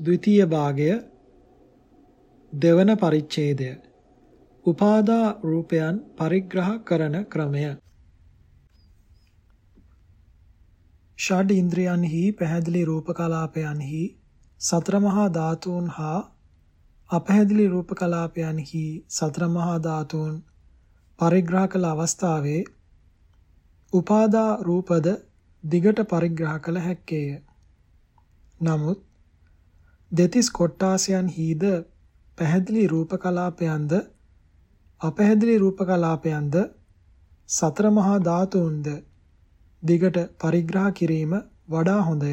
ද්විතීය භාගය දෙවන පරිච්ඡේදය උපාදා රූපයන් පරිග්‍රහ කරන ක්‍රමය ෂඩ් ඉන්ද්‍රයන්හි පැහැදිලි රූප කලාපයන්හි සතර මහා ධාතුන් හා අපැහැදිලි රූප කලාපයන්හි සතර මහා ධාතුන් පරිග්‍රහ කළ අවස්ථාවේ උපාදා රූපද දිගට පරිග්‍රහ කළ හැක්කේය. නමුත් දෙතිස් කොට්ටාසයන් හිද පැහැදිලි රූප කලාපයන්ද අපැහැදිලි රූප කලාපයන්ද සතර මහා ධාතුන්ද දිගට පරිග්‍රහ කිරීම වඩා හොඳය.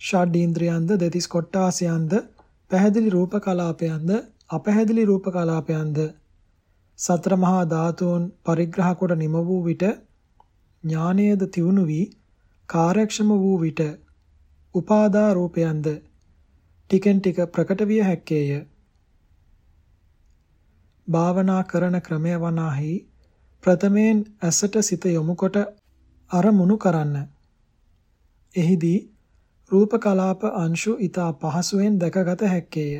ෂඩ් ඉන්ද්‍රයන්ද දෙතිස් කොට්ටාසයන්ද පැහැදිලි රූප කලාපයන්ද අපැහැදිලි රූප කලාපයන්ද සතර මහා ධාතුන් පරිග්‍රහ කොට නිම වූ විට ඥානයේද තියුණු වී කාර්යක්ෂම වූ විට උපාදා රූපයන්ද ටිකෙන් ටික ප්‍රකට විය හැක්කේය. භාවනා කරන ක්‍රමය වනාහි ප්‍රථමයෙන් ඇසට සිත යොමුකොට අරමුණු කරන්න. එහිදී රූප කලාප අංශු ඊතා පහසුවෙන් දැකගත හැක්කේය.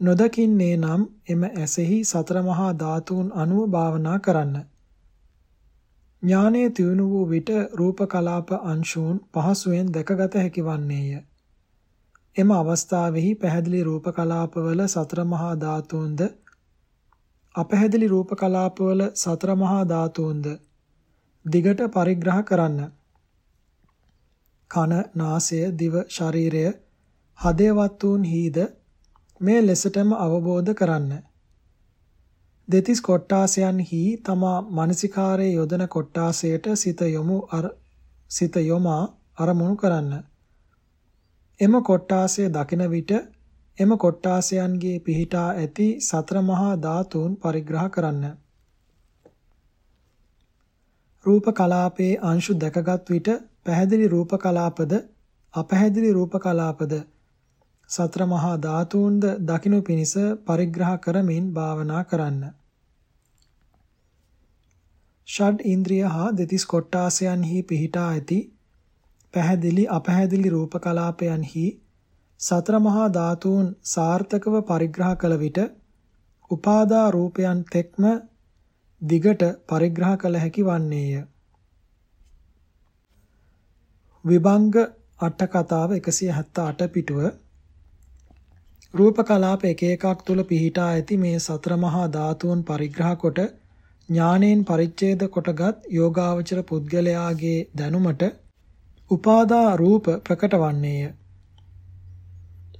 නොදකින්නේ නම් එම ඇසෙහි සතර මහා ධාතුන් අනුව භාවනා කරන්න. ඥානයේ තියුණු වූ විට රූප කලාප අංශූන් පහසුවෙන් දැකගත හැකි වන්නේය. එම අවස්ථාවෙහි පැහැදිලි රූප කලාපවල සතර මහා ධාතුන්ද අපැහැදිලි රූප කලාපවල සතර මහා ධාතුන්ද දිගට පරිග්‍රහ කරන්න. කන, නාසය, දිව, ශරීරය, හදේවත්තුන් හිද මේ ලෙසටම අවබෝධ කරන්න. දෙතිස් කොට්ටාසයන්හි තමා මානසිකාරයේ යොදන කොට්ටාසයට සිත යොමු අර සිත යොමා අරමුණු කරන්න. එම කොට්ටාසය දකින විට එම කොට්ටාසයන්ගේ පිහිටා ඇති සතර මහා ධාතුන් පරිග්‍රහ කරන්න. රූප කලාපයේ අංශු දැකගත් විට පැහැදිලි රූප කලාපද අපැහැදිලි රූප කලාපද සතර මහා ධාතුන්ද දකිනු පිණිස පරිග්‍රහ කරමින් භාවනා කරන්න. ෂඩ් ඉන්ද්‍රිය හා දෙතිස් කොට්ටාසයන්හි පිහිටා ඇති පැහැදිලි අපැහැදිලි රූප කලාපයන්හි සතර මහා ධාතුන් සාර්ථකව පරිග්‍රහ කළ විට උපාදා රූපයන් තෙක්ම දිගට පරිග්‍රහ කළ හැකි වන්නේය. විභංග අට කතාව 178 පිටුව රූප කලාප එක එකක් තුල පිහිටා ඇති මේ සතර මහා ධාතුන් පරිග්‍රහ කොට ඥානයෙන් පරිච්ඡේද කොටගත් යෝගාවචර පුද්ගලයාගේ දැනුමට උපාදා රූප ප්‍රකට වන්නේය.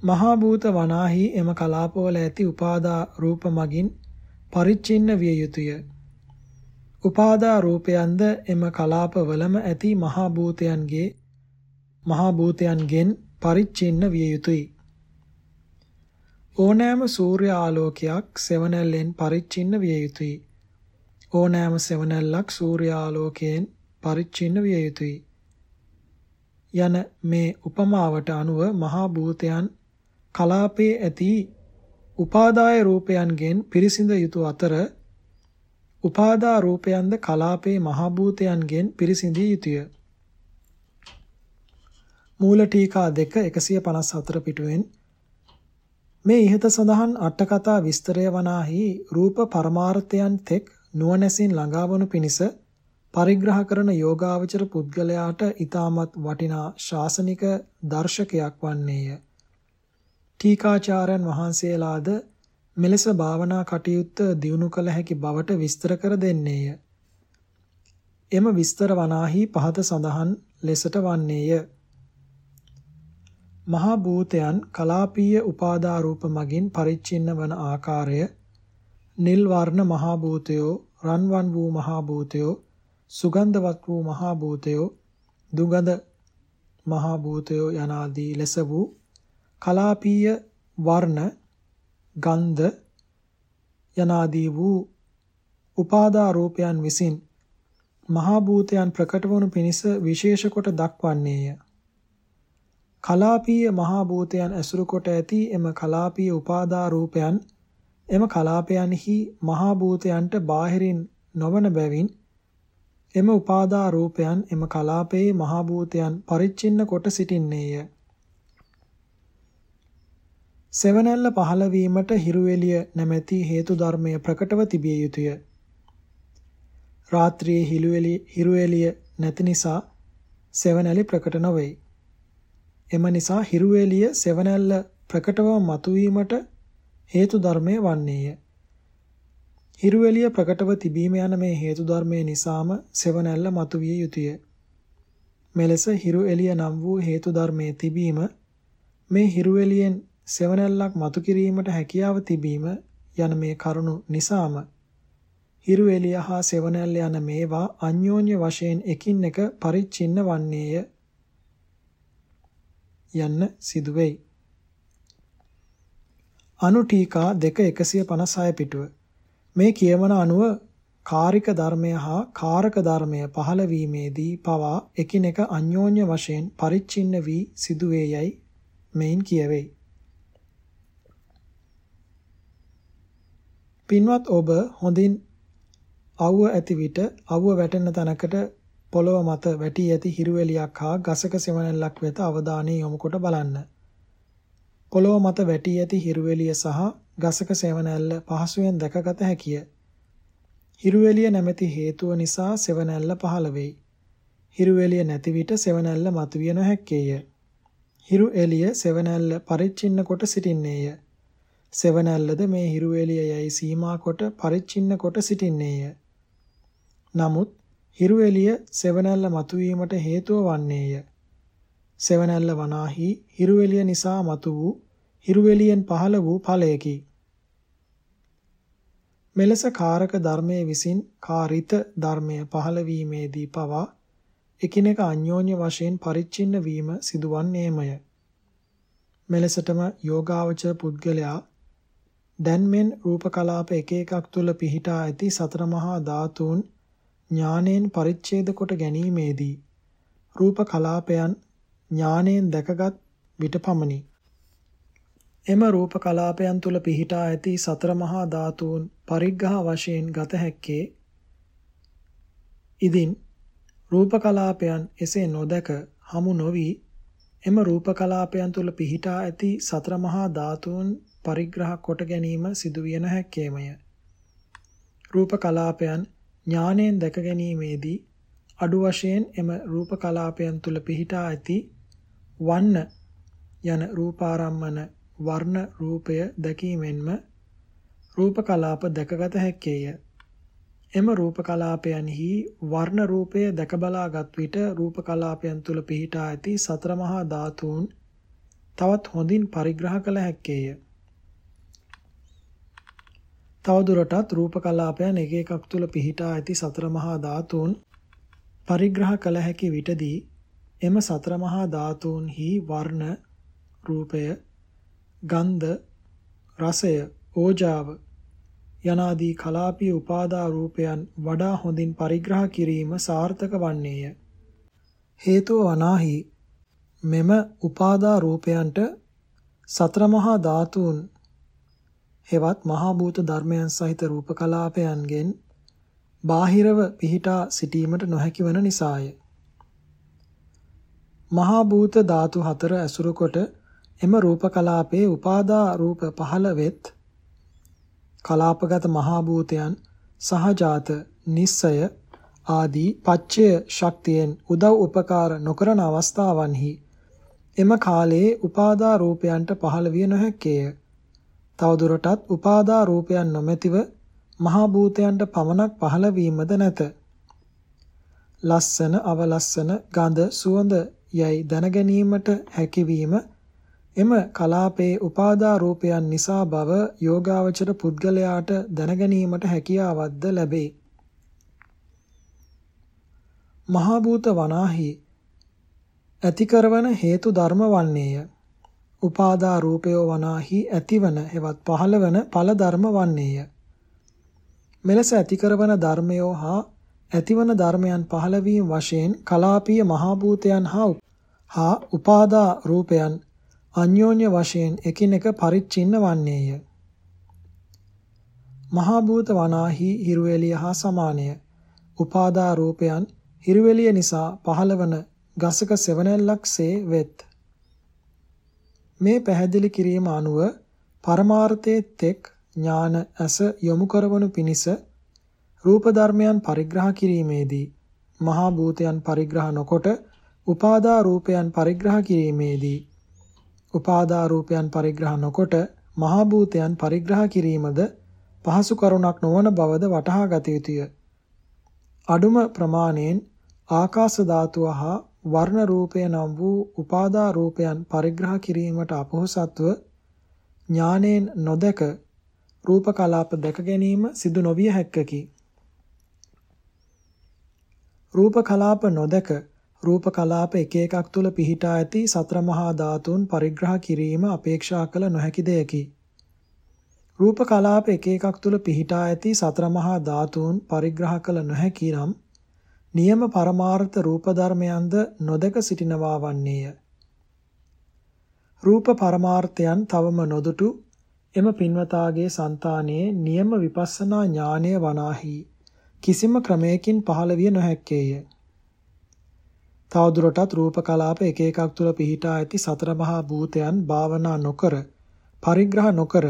මහා භූත වනාහි එම කලාපවල ඇති උපාදා රූප මගින් පරිච්ඡින්න විය යුතුය. උපාදා රූපයන්ද එම කලාපවලම ඇති මහා භූතයන්ගේ මහා භූතයන්ගෙන් පරිච්ඡින්න විය යුතුය. ඕනෑම සූර්ය ආලෝකයක් සෙවණැල්ලෙන් පරිච්ඡින්න විය යුතුය. ඕනෑම සෙවණැල්ලක් සූර්යාලෝකයෙන් පරිච්ඡින්න විය යුතුය. යන මේ උපමාවට අනුව මහා භූතයන් කලාපයේ ඇති උපාදාය රූපයන්ගෙන් පිරිසිඳ යුතු අතර උපාදා රූපයන්ද කලාපේ මහා භූතයන්ගෙන් පිරිසිඳිය යුතුය. මූල ටීකා 2 154 පිටුවෙන් මේ ඉහත සඳහන් අට කතා විස්තරය වනාහි රූප පරමාර්ථයන් තෙක් නුවණැසින් ළඟාවනු පිණිස පරිග්‍රහ කරන යෝගාවචර පුද්ගලයාට ඊටමත් වටිනා ශාසනික දර්ශකයක් වන්නේය. ටීකාචාර්යන් වහන්සේලාද මෙලෙස භාවනා කටයුත්ත දියුණු කළ හැකි බවට විස්තර කර දෙන්නේය. එම විස්තර වනාහි පහත සඳහන් ලෙසට වන්නේය. මහා භූතයන් කලාපීය උපාදා රූප මගින් පරිච්ඡින්න වන ආකාරය නිල් වර්ණ මහා භූතයෝ රන්වන් වූ මහා භූතයෝ සුගන්ධවත් වූ මහා භූතයෝ දුගඳ මහා භූතයෝ යනාදී ලෙස වූ කලාපීය වර්ණ ගන්ධ යනාදී වූ උපාදා රූපයන් විසින් මහා භූතයන් ප්‍රකට වනු පිණිස විශේෂ කොට දක්වන්නේය. කලාපීය මහා භූතයන් ඇසුරු කොට ඇති එම කලාපීය උපාදා රූපයන් එම කලාපයන්හි මහා භූතයන්ට බාහිරින් නොවන බැවින් එම උපාදා රූපයන් එම කලාපයේ මහ භූතයන් පරිච්ඡින්න කොට සිටින්නේය. සෙවණැල්ල පහළ වීමට හිරු එළිය නැමැති හේතු ධර්මය ප්‍රකටව තිබිය යුතුය. රාත්‍රියේ හිරු එළිය හිරු එළිය නැති නිසා සෙවණැලි ප්‍රකට නොවේ. එම නිසා හිරු එළිය සෙවණැල්ල ප්‍රකටව මතුවීමට හේතු ධර්මය වන්නේය. හිරු එළිය ප්‍රකටව තිබීම යන මේ හේතු ධර්මයේ නිසාම සෙවණැල්ල මතුවිය යුතුය. මෙලෙස හිරු එළිය නම් වූ හේතු ධර්මයේ තිබීම මේ හිරු එළියෙන් සෙවණැල්ලක් මතු කිරීමට හැකියාව තිබීම යන මේ කරුණු නිසාම හිරු එළිය හා සෙවණැල්ල යන මේවා අන්‍යෝන්‍ය වශයෙන් එකින් එක පරිච්ඡින්න වන්නේය යන්න සිදුවෙයි. අනු ටීකා 2 156 පිටුව මේ කියවන අනුව කාරික ධර්මය හා කාරක ධර්මය පහළ වීමේදී පවා එකිනෙක අන්‍යෝන්‍ය වශයෙන් පරිච්ඡින්න වී සිදුවේ යයි මෙයින් කියවෙයි. පින්වත් ඔබ හොඳින් අවුව ඇති විට අවුව වැටෙන තැනකට පොළව මත වැටි ඇති හිරුවෙලියක් හා ගසක සෙවණැල්ලක් වෙත අවධානය යොමු කොට බලන්න. පොළොව මත වැටී ඇති හිරුවෙලිය සහ ගසක සෙවණැල්ල පහසුවෙන් දැකගත හැකිය. හිරුවෙලිය නැමැති හේතුව නිසා සෙවණැල්ල පහළ වෙයි. හිරුවෙලිය නැති විට සෙවණැල්ල මතුවිය නොහැක්කේය. හිරු එළිය සෙවණැල්ල පරිච්ඡින්න කොට සිටින්නේය. සෙවණැල්ලද මේ හිරු එළිය යයි සීමා කොට පරිච්ඡින්න කොට සිටින්නේය. නමුත් හිරු එළිය සෙවණැල්ල මතුවීමට හේතුව වන්නේය. සෙවණැල්ල වනාහි හිරුවෙලිය නිසා මතු වූ හිරුවෙලියෙන් පහළ වූ ඵලයකි. මෙලෙස කාරක ධර්මයේ විසින් කාරිත ධර්මය පහළ වීමේදී පවා එකිනෙක අන්‍යෝන්‍ය වශයෙන් පරිච්ඡින්න වීම සිදුවන්නේමය. මෙලෙසටම යෝගාවචර පුද්ගලයා දැන්මෙන් රූප කලාප එක එකක් තුල පිහිටා ඇති සතර මහා ධාතුන් ඥාණයෙන් පරිච්ඡේද කොට ගැනීමේදී රූප කලාපයන් ඥාණයෙන් දැකගත් විට පමණි. එම රූප කලාපයන් තුල පිහිටා ඇති සතර මහා ධාතුන් පරිග්‍රහ වශයෙන් ගත හැක්කේ ඉදින් රූප කලාපයන් එසේ නොදක හමු නොවි එම රූප කලාපයන් තුල පිහිටා ඇති සතර මහා ධාතුන් පරිග්‍රහ කොට ගැනීම සිදුවිය නොහැක්කේමය. රූප කලාපයන් ඥාණයෙන් දැක ගැනීමේදී අඩු වශයෙන් එම රූප කලාපයන් තුල පිහිටා ඇති වන්න යන රූපාරම්මන වර්ණ රූපය දැකීමෙන්ම රූප කලාප දැකගත හැක්කේය. එම රූප කලාපයන්හි වර්ණ රූපය දැක බලාගත් විට රූප කලාපයන් තුල පිහිටා ඇති සතර මහා ධාතුන් තවත් හොඳින් පරිග්‍රහ කළ හැක්කේය. තවදුරටත් රූප කලාපයන් එක එකක් තුල පිහිටා ඇති සතර මහා ධාතුන් පරිග්‍රහ කළ හැකි විටදී එම සතර මහා ධාතුන්හි වර්ණ රූපය ගන්ධ රසය ඕජාව යනාදී කලාපීය උපාදා රූපයන් වඩා හොඳින් පරිග්‍රහ කිරීම සාර්ථක වන්නේය. හේතුව වනාහි මෙම උපාදා රූපයන්ට සතර මහා ධාතුන් හෙවත් මහා භූත ධර්මයන් සහිත රූප කලාපයන්ගෙන් බාහිරව පිහිටා සිටීමට නොහැකි වන නිසාය. මහා භූත ධාතු හතර ඇසුරු කොට එම රූප කලාපේ උපාදා රූප පහළ වෙත් කලාපගත මහා භූතයන් සහජාත නිස්සය ආදී පච්චය ශක්තියෙන් උදව් උපකාර නොකරන අවස්ථාවන්හි එම කාලයේ උපාදා රූපයන්ට පහළ විය නොහැකේය. තවදුරටත් උපාදා රූපයන් නොමැතිව මහා භූතයන්ට පමණක් පහළ වීමද නැත. ලස්සන අවලස්සන ගඳ සුවඳ යයි දැනගැනීමට හැකියවීම එම කලාපේ උපාදා රූපයන් නිසා බව යෝගාවචර පුද්ගලයාට දැනගැනීමට හැකියාවක්ද ලැබේ. මහා භූත වනාහි ඇතිකරවන හේතු ධර්ම වන්නේය. උපාදා රූපය වනාහි ඇතිවන හෙවත් පහළවන ඵල ධර්ම වන්නේය. මෙලෙස ඇතිකරවන ධර්මයෝ හා ඇතිවන ධර්මයන් පහළවීම වශයෙන් කලාපීය මහා භූතයන් හා උපාදා රූපයන් අන්‍යෝන්‍ය වශයෙන් එකිනෙක පරිච්ඡින්න වන්නේය. මහා භූත වනාහි හිරුවෙලිය හා සමානය. උපාදා රූපයන් හිරුවෙලිය නිසා පහළවන ගසක සෙවණැල්ලක්සේ වෙත්. මේ පැහැදිලි කිරීම අනුව පරමාර්ථයේ තෙක් ඥාන ඇස යොමු කරවනු පිණිස රූප ධර්මයන් පරිග්‍රහ කිරීමේදී මහා භූතයන් පරිග්‍රහ නොකොට උපාදා රූපයන් පරිග්‍රහ කිරීමේදී උපාදා රූපයන් පරිග්‍රහ නොකොට මහා භූතයන් පරිග්‍රහ කිරීමද පහසු කරුණක් නොවන බවද වටහා ගත යුතුය. අඩුම ප්‍රමාණයෙන් ආකාශ ධාතුව හා වර්ණ රූපය නම් වූ උපාදා රූපයන් පරිග්‍රහ කිරීමට අපොහසත්ව ඥානෙන් නොදක රූප කලාප දැක ගැනීම සිදු නොවිය හැක්කකි. රූප කලාප නොදක රූප කලාප එක එකක් තුල පිහිටා ඇති සතර මහා ධාතුන් පරිග්‍රහ කිරීම අපේක්ෂා කළ නොහැකි දෙයකි. රූප කලාප එක එකක් තුල පිහිටා ඇති සතර මහා ධාතුන් පරිග්‍රහ කළ නොහැකි නම් නියම පරමාර්ථ රූප ධර්මයන්ද නොදක සිටිනවා වන්නේය. රූප පරමාර්ථයන් තවම නොදුටු එම පින්වතාගේ సంతානයේ නියම විපස්සනා ඥානය වනාහි කිසිම ක්‍රමයකින් පහළ විය නොහැක්කේය. තවදුරටත් රූප කලාප එක එකක් තුල පිහිටා ඇති සතර මහා භූතයන් භාවනා නොකර පරිග්‍රහ නොකර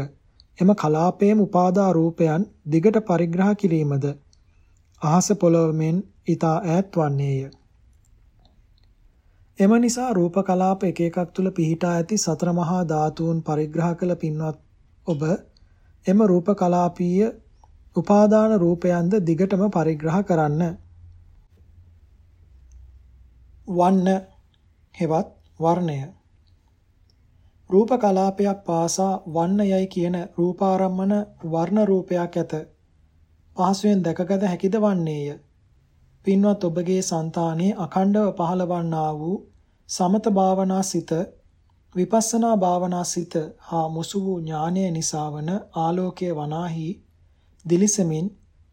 එම කලාපයේම උපාදා රූපයන් දිගට පරිග්‍රහ කිරීමද අහස පොළොවෙන් ඊතා ඈත් වන්නේය. එම නිසා රූප කලාප එක එකක් තුල පිහිටා ඇති සතර මහා ධාතුන් පරිග්‍රහ කළ පින්වත් ඔබ එම රූප කලාපීය උපාදාන රූපයන්ද දිගටම පරිග්‍රහ කරන්න. වන්න හෙවත් වර්ණය. රූප කලාපයක් පාසා වන්න යයි කියන රූපාරම්මන වර්ණ රූපයක් ඇත. පහසුවෙන් දැකගත හැකිද වන්නේය. පින්වත් ඔබගේ సంతානයේ අඛණ්ඩව පහළවන්නා වූ සමත භාවනා සිත විපස්සනා භාවනා සිත හා මුසු වූ ඥානය නිසා වන ආලෝකයේ වනාහි දිලිසමින්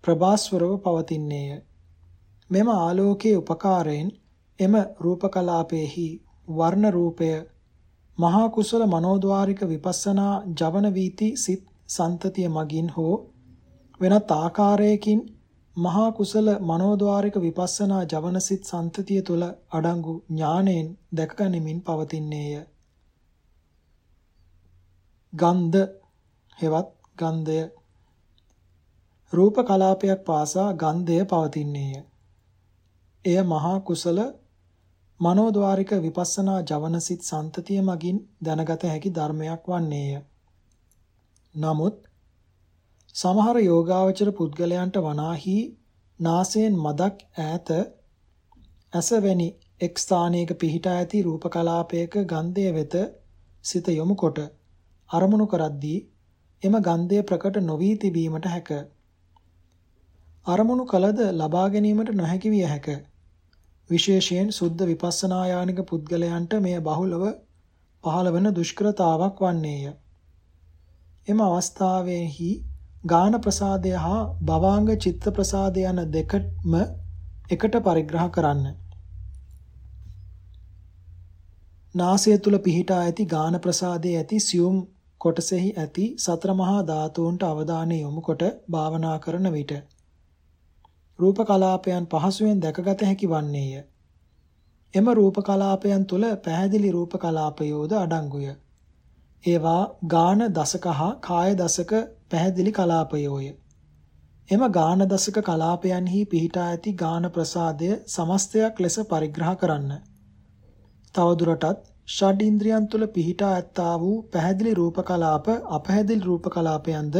ප්‍රභාස්වරව පවතින්නේය මෙම ආලෝකයේ උපකාරයෙන් එම රූපකලාපේහි වර්ණ රූපය මහා කුසල මනෝද්වාරික විපස්සනා ජවන වීති සිත් සන්තතිය මගින් හෝ වෙනත් ආකාරයකින් මහා කුසල මනෝද්වාරික විපස්සනා ජවන සිත් සන්තතිය තුල අඩංගු ඥාණයෙන් දැකගනිමින් පවතින්නේය. ගන්ධ හෙවත් ගන්ධය රූප කලාපයක් පාසා ගන්ධය පවතින්නේය. එය මහා කුසල මනෝද්වාරික විපස්සනා ජවනසිත සන්තතිය මගින් දැනගත හැකි ධර්මයක් වන්නේය. නමුත් සමහර යෝගාවචර පුද්ගලයන්ට වනාහි නාසයෙන් මදක් ඈත ඇසවැනි එක් ස්ථානයක පිහිටා ඇති රූප කලාපයක ගන්ධය වෙත සිත යොමු කොට අරමුණු කරද්දී එම ගන්ධය ප්‍රකට නොවී තිබීමට හැක. අරමුණු කලද ලබා ගැනීමට නොහැකි විය හැකිය. විශේෂයෙන් සුද්ධ විපස්සනා යානික පුද්ගලයන්ට මෙය බහුලව පහළවන දුෂ්කරතාවක් වන්නේය. එම අවස්ථාවෙහි ගාන ප්‍රසාදය හා භවාංග චිත්ත ප්‍රසාදය යන දෙකම එකට පරිග්‍රහ කරන්න. නාසය තුල පිහිටා ඇති ගාන ප්‍රසාදයේ ඇති සියුම් කොටසෙහි ඇති සතර මහා ධාතුන්ට අවධානය යොමු කොට භාවනා කරන විට රූප කලාපයන් පහසුවෙන් දැකගත හැකි වන්නේය. එම රූප කලාපයන් තුල පැහැදිලි රූප කලාපයෝද අඩංගුය. ඒවා ගාන දසක හා කාය දසක පැහැදිලි කලාපයෝය. එම ගාන දසක කලාපයන්හි පිහිටා ඇති ගාන ප්‍රසාදය සමස්තයක් ලෙස පරිග්‍රහ කරන්න. තවදුරටත් ෂඩ් ඉන්ද්‍රියන් තුල පිහිටා ඇත්තා වූ පැහැදිලි රූප කලාප අපැහැදිලි රූප කලාපයන්ද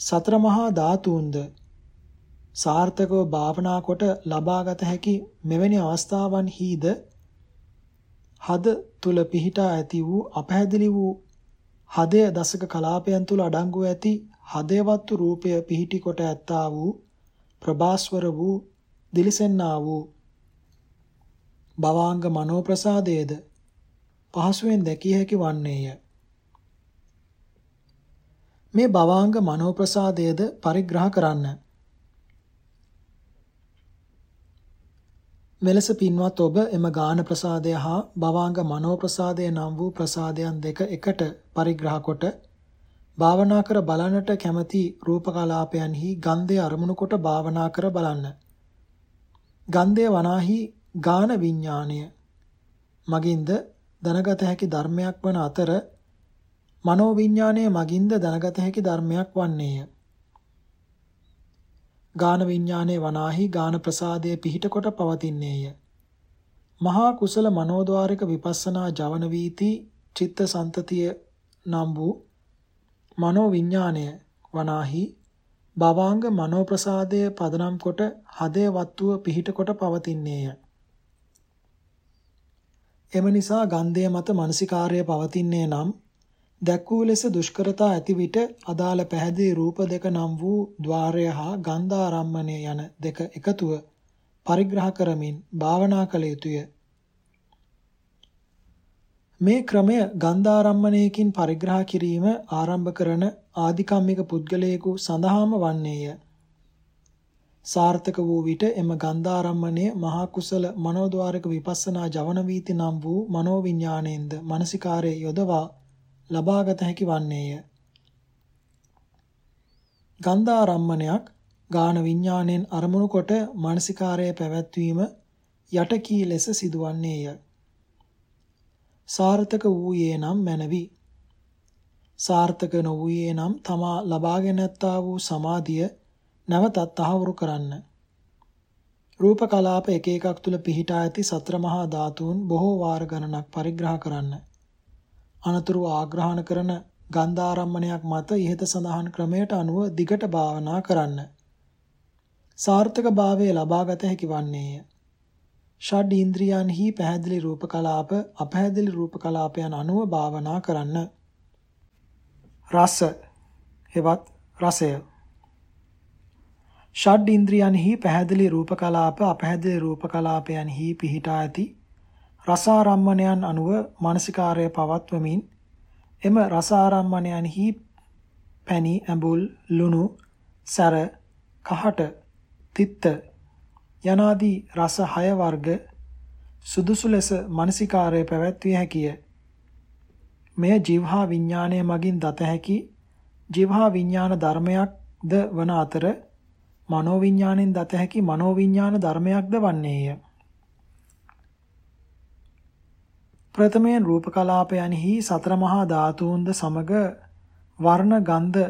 සතර මහා ධාතුන්ද සාර්ථකව භාවනා කොට ලබාගත හැකි මෙවැනි අවස්ථාවන්හිද හද තුල පිහිටා ඇති වූ අපැහැදිලි වූ හදය දසක කලාපයන් තුල අඩංගු ඇති හදයවත්තු රූපය පිහිටි කොට ඇත්තා වූ ප්‍රභාස්වර වූ දිලිසෙන්නා වූ භවාංග මනෝ ප්‍රසාදයේද පහසුවෙන් දැකිය හැකි වන්නේය. මේ භවාංග මනෝ ප්‍රසාදයේද පරිග්‍රහ කරන්න මෙලෙස පින්වත් ඔබ එම ගාන ප්‍රසාදය හා භවාංග මනෝ ප්‍රසාදය නම් වූ ප්‍රසාදයන් දෙක එකට පරිග්‍රහ කොට භාවනා කර බලන්නට කැමැති රූප කලාපයන්හි ගන්ධය අරමුණු කොට භාවනා කර බලන්න. ගන්ධය වනාහි ගාන විඥාණය මගින්ද දැනගත හැකි ධර්මයක් වන අතර මනෝ විඥාණය මගින්ද දැනගත හැකි ධර්මයක් වන්නේය. ගාන විඥානයේ වනාහි ගාන ප්‍රසාදයේ පිහිට කොට පවතින්නේය. මහා කුසල මනෝද්වාරික විපස්සනා ජවන වීති චිත්ත සන්තතිය නම් වූ මනෝ විඥානය වනාහි භවාංග මනෝ ප්‍රසාදයේ පදනම් කොට හදේ වත්තුව පිහිට කොට පවතින්නේය. එම නිසා ගන්ධය මත මානසිකාර්ය පවතින්නේ නම් දැක් වූ ලෙස දුෂ්කරතා ඇති විට අදාළ පැහැදිලි රූප දෙක නම් වූ ద్వාරය හා ගන්ධාරම්මණය යන දෙක එකතුව පරිග්‍රහ කරමින් භාවනා කළ යුතුය. මේ ක්‍රමය ගන්ධාරම්මණයකින් පරිග්‍රහ කිරීම ආරම්භ කරන ආධිකම්මික පුද්ගලයෙකු සඳහාම වන්නේය. සාර්ථක වූ විට එම ගන්ධාරම්මණය මහා කුසල මනෝද්වාරක විපස්සනා ජවන වීති නම් වූ මනෝවිඤ්ඤාණයෙන්ද මානසිකාරයේ යොදවා ලබාගත හැකි වන්නේය. ගන්ධාරම්මණයක් ගාන විඤ්ඤාණයෙන් අරමුණු කොට මානසිකාරයේ පැවැත්වීම යටකී ලෙස සිදුවන්නේය. සාර්ථක වූයේ නම් මැනවි. සාර්ථක නොවූයේ නම් තමා ලබාගෙන ඇත්තා වූ සමාධිය නැවතත් තහවුරු කරන්න. රූප කලාප එක එකක් තුල පිහිටා ඇති සතර මහා ධාතුන් බොහෝ වාර ගණනක් පරිග්‍රහ කරන්න. අනතුරු ආග්‍රහණ කරන ගන්ධාරම්මණයක් මත ඉහත සඳහන් ක්‍රමයට අනුව දිගට භාවනා කරන්න. සාර්ථක භාවය ලබාගත හැකි වන්නේය. ෂඩ් ඉන්ද්‍රියන්හි පැහැදිලි රූප කලාප අපැහැදිලි රූප කලාපයන් අනුව භාවනා කරන්න. රස හෙවත් රසය ෂඩ් ඉන්ද්‍රියන්හි පැහැදිලි රූප කලාප අපැහැදිලි රූප කලාපයන්හි පිහිටා ඇති රසාරම්මණයන් අනුව මානසිකාර්යය පවත්වමින් එම රසාරම්මණයන්හි පැණි ඇඹුල් ලුණු සැර කහට තිත්ත යනාදී රස හය වර්ග සුදුසු ලෙස මානසිකාර්යය පැවැත්විය හැකිය. මෙය ජීවහා විඥාණය මගින් දත හැකි ජීවහා විඥාන ධර්මයක්ද වන අතර මනෝවිඤ්ඤාණයෙන් දත හැකි මනෝවිඤ්ඤාණ ධර්මයක්ද වන්නේය. ප්‍රථමයෙන් රූප කලාපයන්හි සතර මහා ධාතුන්ද සමග වර්ණ ගන්ධ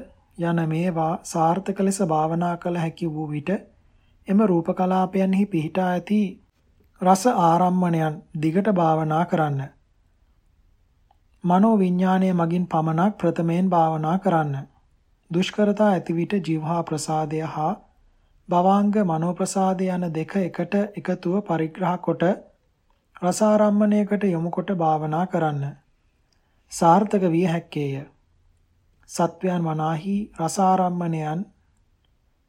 යන මේවා සාර්ථක ලෙස භාවනා කළ හැකි වූ විට එම රූප කලාපයන්හි පිහිටා ඇති රස ආරම්මණයන් දිගට භාවනා කරන්න. මනෝ විඥාණය මගින් පමණක් ප්‍රථමයෙන් භාවනා කරන්න. දුෂ්කරතා ඇති විට ජීවහා ප්‍රසාදය හා භවාංග මනෝප්‍රසාද යන දෙක එකට එකතුව පරිග්‍රහ කොට රසාරම්මණයකට යොමු කොට භාවනා කරන්න. සාර්ථක විය හැක්කේය. සත්වයන් වනාහි රසාරම්මණයන්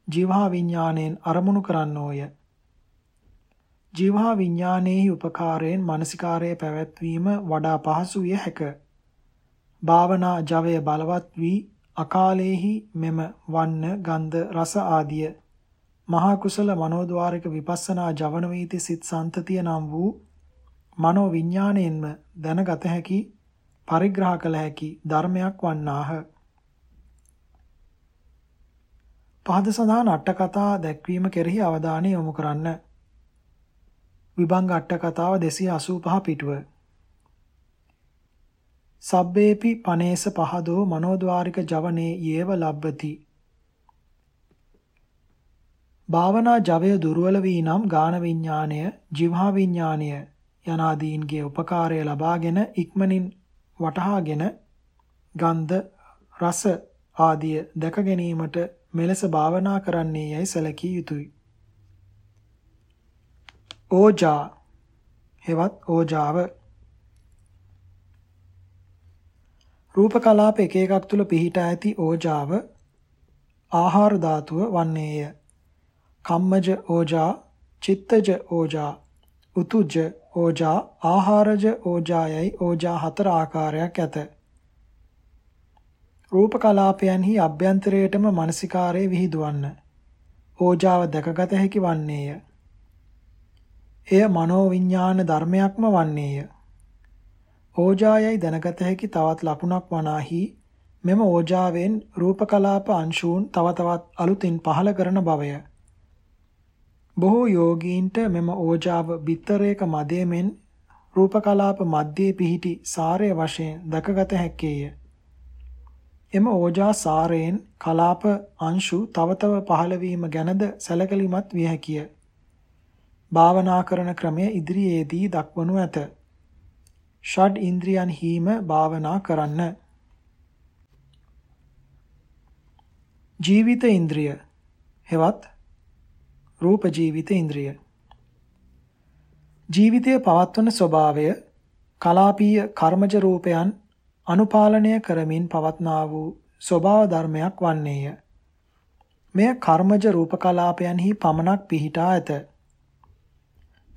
ජීවහා විඥාණයෙන් අරමුණු කරන්නෝය. ජීවහා විඥානයේහි උපකාරයෙන් මානසිකාරයේ පැවැත්වීම වඩා පහසු විය හැක. භාවනා ජවය බලවත් වී අකාලේහි මෙම වන්න ගන්ධ රස ආදිය මහා කුසල මනෝද්වාරික විපස්සනා ජවන වීති සිත් සන්තතිය නම් වූ මනෝ විඥාණයෙන්ම දැනගත හැකි පරිග්‍රහ කළ හැකි ධර්මයක් වන්නාහ. පහද සඳහන් අට කතා දැක්වීම කෙරෙහි අවධානය යොමු කරන්න. විභංග අට කතාව 285 පිටුව. සබ්බේපි පනේස පහදෝ මනෝද්වාරික ජවනේ යේව ලබ්බති භාවනා ජවය දුර්වල වී නම් ගාන විඥාණය, ජීවහා විඥාණය යනාදීන්ගේ උපකාරය ලබාගෙන ඉක්මනින් වටහාගෙන ගන්ධ රස ආදිය දැක ගැනීමට මෙලෙස භාවනා කරන්නේ යයි සැලකිය යුතුය. ඕජා හෙවත් ඕජාව රූප කලාප එක එකක් තුල පිහිටා ඇති ඕජාව ආහාර ධාතුව වන්නේය. කම්මජ ඕජා, චිත්තජ ඕජා, උතුජ ඕජා, ආහාරජ ඕජායයි ඕජා හතර ආකාරයක් ඇත. රූප කලාපයන්හි අභ්‍යන්තරයටම මානසිකාරයේ විහිදුවන්න. ඕජාව දැකගත හැකි වන්නේය. එය මනෝවිඤ්ඤාණ ධර්මයක්ම වන්නේය. ඕජායයි දැනගත හැකි තවත් ලකුණක් වනාහි මෙම ඕජාවෙන් රූප කලාප අංශූන් තව තවත් අලුතින් පහළ කරන බවය. බොහෝ යෝගීන්ට මෙම ඕජාව බිත්තරයක මදයමෙන් රූපකලාප මැද්දේ පිහිටි සාරය වශයෙන් දැකගත හැකිය. එම ඕජා සාරයෙන් කලාප අංශු තව තව පහළ වීම ගැනද සැලකලිමත් විය හැකිය. භාවනා කරන ක්‍රමය ඉදිරියේදී දක්වනු ඇත. ෂඩ් ඉන්ද්‍රියන් හීම භාවනා කරන්න. ජීවිත ඉන්ද්‍රිය හෙවත් රූප ජීවිත ඉන්ද්‍රිය ජීවිතය පවත්වන ස්වභාවය කලාපීය කර්මජ රූපයන් අනුපාලනය කරමින් පවත්නා වූ ස්වභාව ධර්මයක් වන්නේය. මෙය කර්මජ රූප කලාපයන්හි පමණක් පිහිටා ඇත.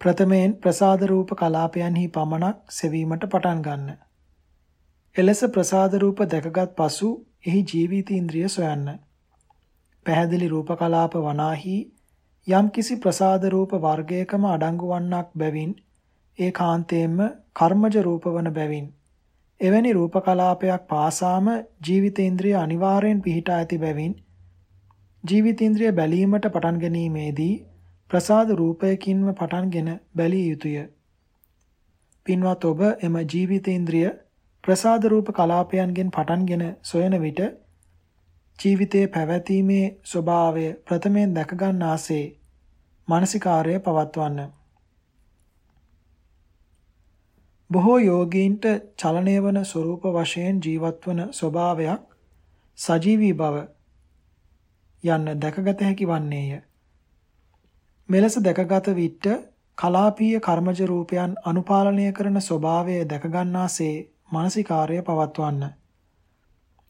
ප්‍රථමයෙන් ප්‍රසාද රූප කලාපයන්හි පමණක් සෙවීමට පටන් ගන්න. එලෙස ප්‍රසාද රූප දැකගත් පසු එහි ජීවිත ඉන්ද්‍රිය සොයන්න. පැහැදිලි රූප කලාප වනාහි යම්කිසි ප්‍රසාද රූප වර්ගයකම අඩංගු වන්නක් බැවින් ඒ කාන්තේම කර්මජ රූපවන බැවින් එවැනි රූප කලාපයක් පාසාම ජීවිතේන්ද්‍රිය අනිවාර්යෙන් පිහිටා ඇති බැවින් ජීවිතේන්ද්‍රිය බැලීමට පටන් ගැනීමේදී ප්‍රසාද රූපයකින්ම පටන්ගෙන බැලිය යුතුය. පින්වත් ඔබ එම ජීවිතේන්ද්‍රිය ප්‍රසාද රූප කලාපයන්ගෙන් පටන්ගෙන සොයන විට ජීවිතයේ පැවැතීමේ ස්වභාවය ප්‍රථමයෙන් දැක ගන්නාසේ මානසිකාර්යය පවත්වන්න. බොහෝ යෝගීන්ට චලනය වන ස්වરૂප වශයෙන් ජීවත් වන ස්වභාවයක් සජීවී බව යන්න දැකගත හැකි වන්නේය. මෙලෙස දැකගත විට කලාපීය කර්මජ රූපයන් අනුපාලනය කරන ස්වභාවය දැක ගන්නාසේ මානසිකාර්යය පවත්වන්න.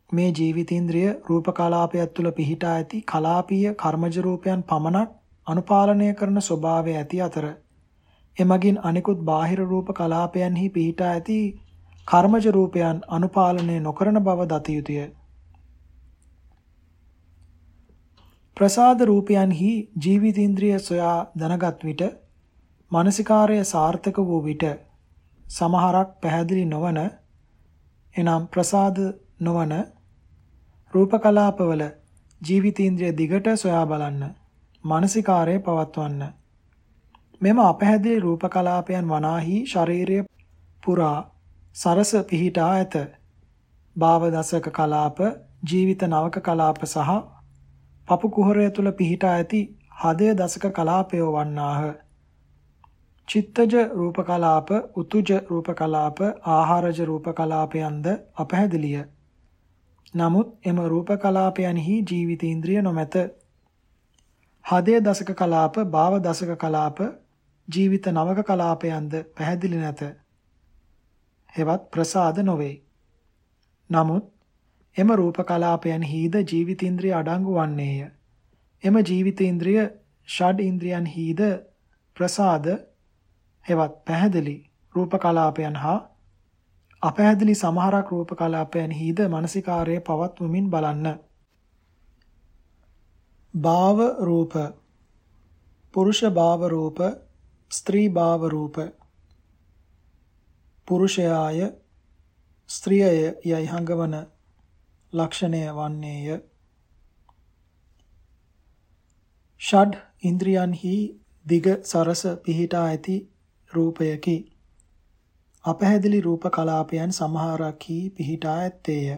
මේ ජීවිතේන්ද්‍රය රූප කලාපයක් තුල පිහිටා ඇති කලාපීය කර්මජ රූපයන් පමණක් අනුපාලනය කරන ස්වභාවය ඇති අතර එමගින් අනිකුත් බාහිර රූප කලාපයන්හි පිහිටා ඇති කර්මජ රූපයන් අනුපාලනය නොකරන බව දත යුතුය. ප්‍රසාද රූපයන්හි ජීවිතේන්ද්‍රිය සොයා දැනගත් විට මානසිකාර්ය සාර්ථක වූ විට සමහරක් පැහැදිලි නොවන එනම් ප්‍රසාද නොවන රූප කලාපවල ජීවිතේන්ද්‍රය දිගට සොයා බලන්න. මානසිකාරය පවත්වන්න. මෙම අපහැදිලි රූප කලාපයන් වනාහි ශරීරය පුරා සරස පිහිටා ඇත. භාව දසක කලාප, ජීවිත නවක කලාප සහ පපු කුහරය තුල පිහිටා ඇති හදය දසක කලාපය වන්නාහ. චිත්තජ රූප කලාප, උතුජ රූප කලාප, ආහාරජ රූප කලාපයන්ද අපහැදිලිය. නමුත් එම රූප කලාපයන්හි ජීවිතේන්ද්‍රිය නොමැත. හදේ දසක කලාප, භාව දසක කලාප, ජීවිත නවක කලාපයන්ද පැහැදිලි නැත. හෙවත් ප්‍රසාද නොවේ. නමුත් එම රූප කලාපයන්හිද ජීවිතේන්ද්‍රිය අඩංගු වන්නේය. එම ජීවිතේන්ද්‍රිය ෂඩ් ඉන්ද්‍රියන්හිද ප්‍රසාද හෙවත් පැහැදිලි රූප කලාපයන් හා අපැහැදිලි සමහරක් රූප කලාපයන්හිද මානසිකාර්යය පවත්වමින් බලන්න. භාව රූප පුරුෂ භාව රූප ස්ත්‍රී භාව රූප පුරුෂයාය ස්ත්‍රියය යයි හඟවන ලක්ෂණය වන්නේය ෂඩ් ඉන්ද්‍රියන්හි දිග සරස පිහිටා ඇති රූපයකි අපැහැදිලි රූප කලාපයන් සමහරක්හි පිහිටා ඇත්තේය.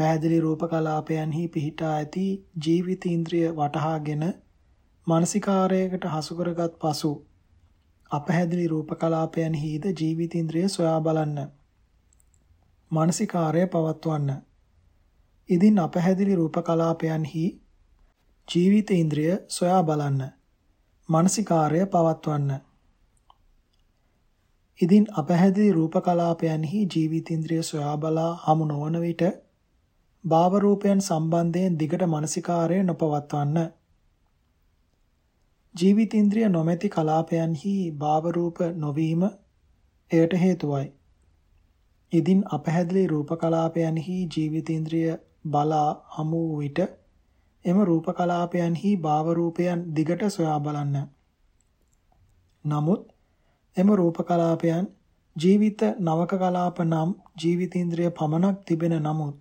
පැහැදිලි රූප කලාපයන්හි පිහිටා ඇති ජීවිත ඉන්ද්‍රිය වටහාගෙන මානසිකාරයකට හසු කරගත් පසු අපැහැදිලි රූප කලාපයන්හිද ජීවිත ඉන්ද්‍රිය සොයා බලන්න. මානසිකාරය පවත්වන්න. ඉදින් අපැහැදිලි රූප කලාපයන්හි ජීවිත ඉන්ද්‍රිය සොයා බලන්න. මානසිකාරය පවත්වන්න. ඉදින් අපැහැදිලි රූප කලාපයන්හි ජීවිතේන්ද්‍රිය සොයා බලා හමු නොවන විට භාව රූපයන් සම්බන්ධයෙන් දිගට මානසිකාරය නොපවත්වන්න. ජීවිතේන්ද්‍රිය නොමැති කලාපයන්හි භාව රූප නොවීම එයට හේතුවයි. ඉදින් අපැහැදිලි රූප කලාපයන්හි ජීවිතේන්ද්‍රිය බලා හමු විට එම රූප කලාපයන්හි භාව රූපයන් දිගට සොයා බලන්න. නමුත් එම රූප කලාපයන් ජීවිත නවක කලාප නම් ජීවිතේන්ද්‍රය පමණක් තිබෙන නමුත්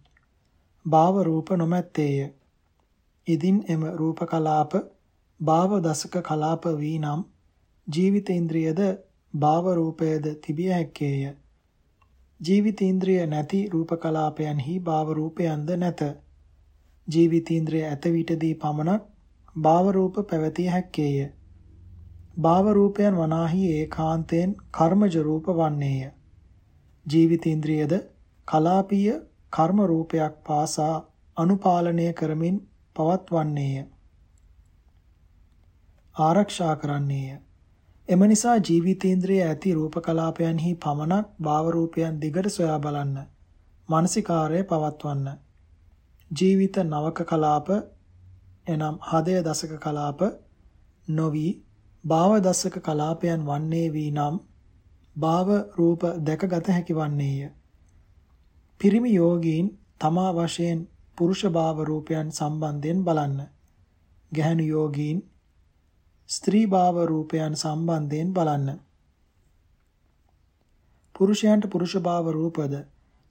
භාව රූප නොමැත්තේය. ඉදින් එම රූප කලාප භාව දසක කලාප වී නම් ජීවිතේන්ද්‍රියද භාව රූපයද තිබිය හැක්කේය. ජීවිතේන්ද්‍රිය නැති රූප කලාපයන්හි භාව රූපයන්ද නැත. ජීවිතේන්ද්‍රිය ඇත විටදී පමණක් භාව රූප පැවතිය හැක්කේය. භාව රූපයන් වනාහි ඒකාන්තයෙන් කර්මජ රූප වන්නේය. ජීවිතේන්ද්‍රියද කලාපීය කර්ම රූපයක් පාසා අනුපාලනය කරමින් පවත්වන්නේය. ආරක්ෂා කරන්නේය. එම නිසා ජීවිතේන්ද්‍රයේ ඇති රූප කලාපයන්හි පමණක් භාව රූපයන් දිගට සොයා බලන්න. මානසිකාරය පවත්වන්න. ජීවිත නවක කලාප එනම් හදය දසක කලාප නොවි භාව දසක කලාපයන් වන්නේ වී නම් භාව රූප දැකගත හැකි වන්නේය. පිරිමි යෝගීන් තමා වශයෙන් පුරුෂ භාව රූපයන් සම්බන්ධයෙන් බලන්න. ගැහැණු යෝගීන් ස්ත්‍රී භාව රූපයන් සම්බන්ධයෙන් බලන්න. පුරුෂයන්ට පුරුෂ භාව රූපද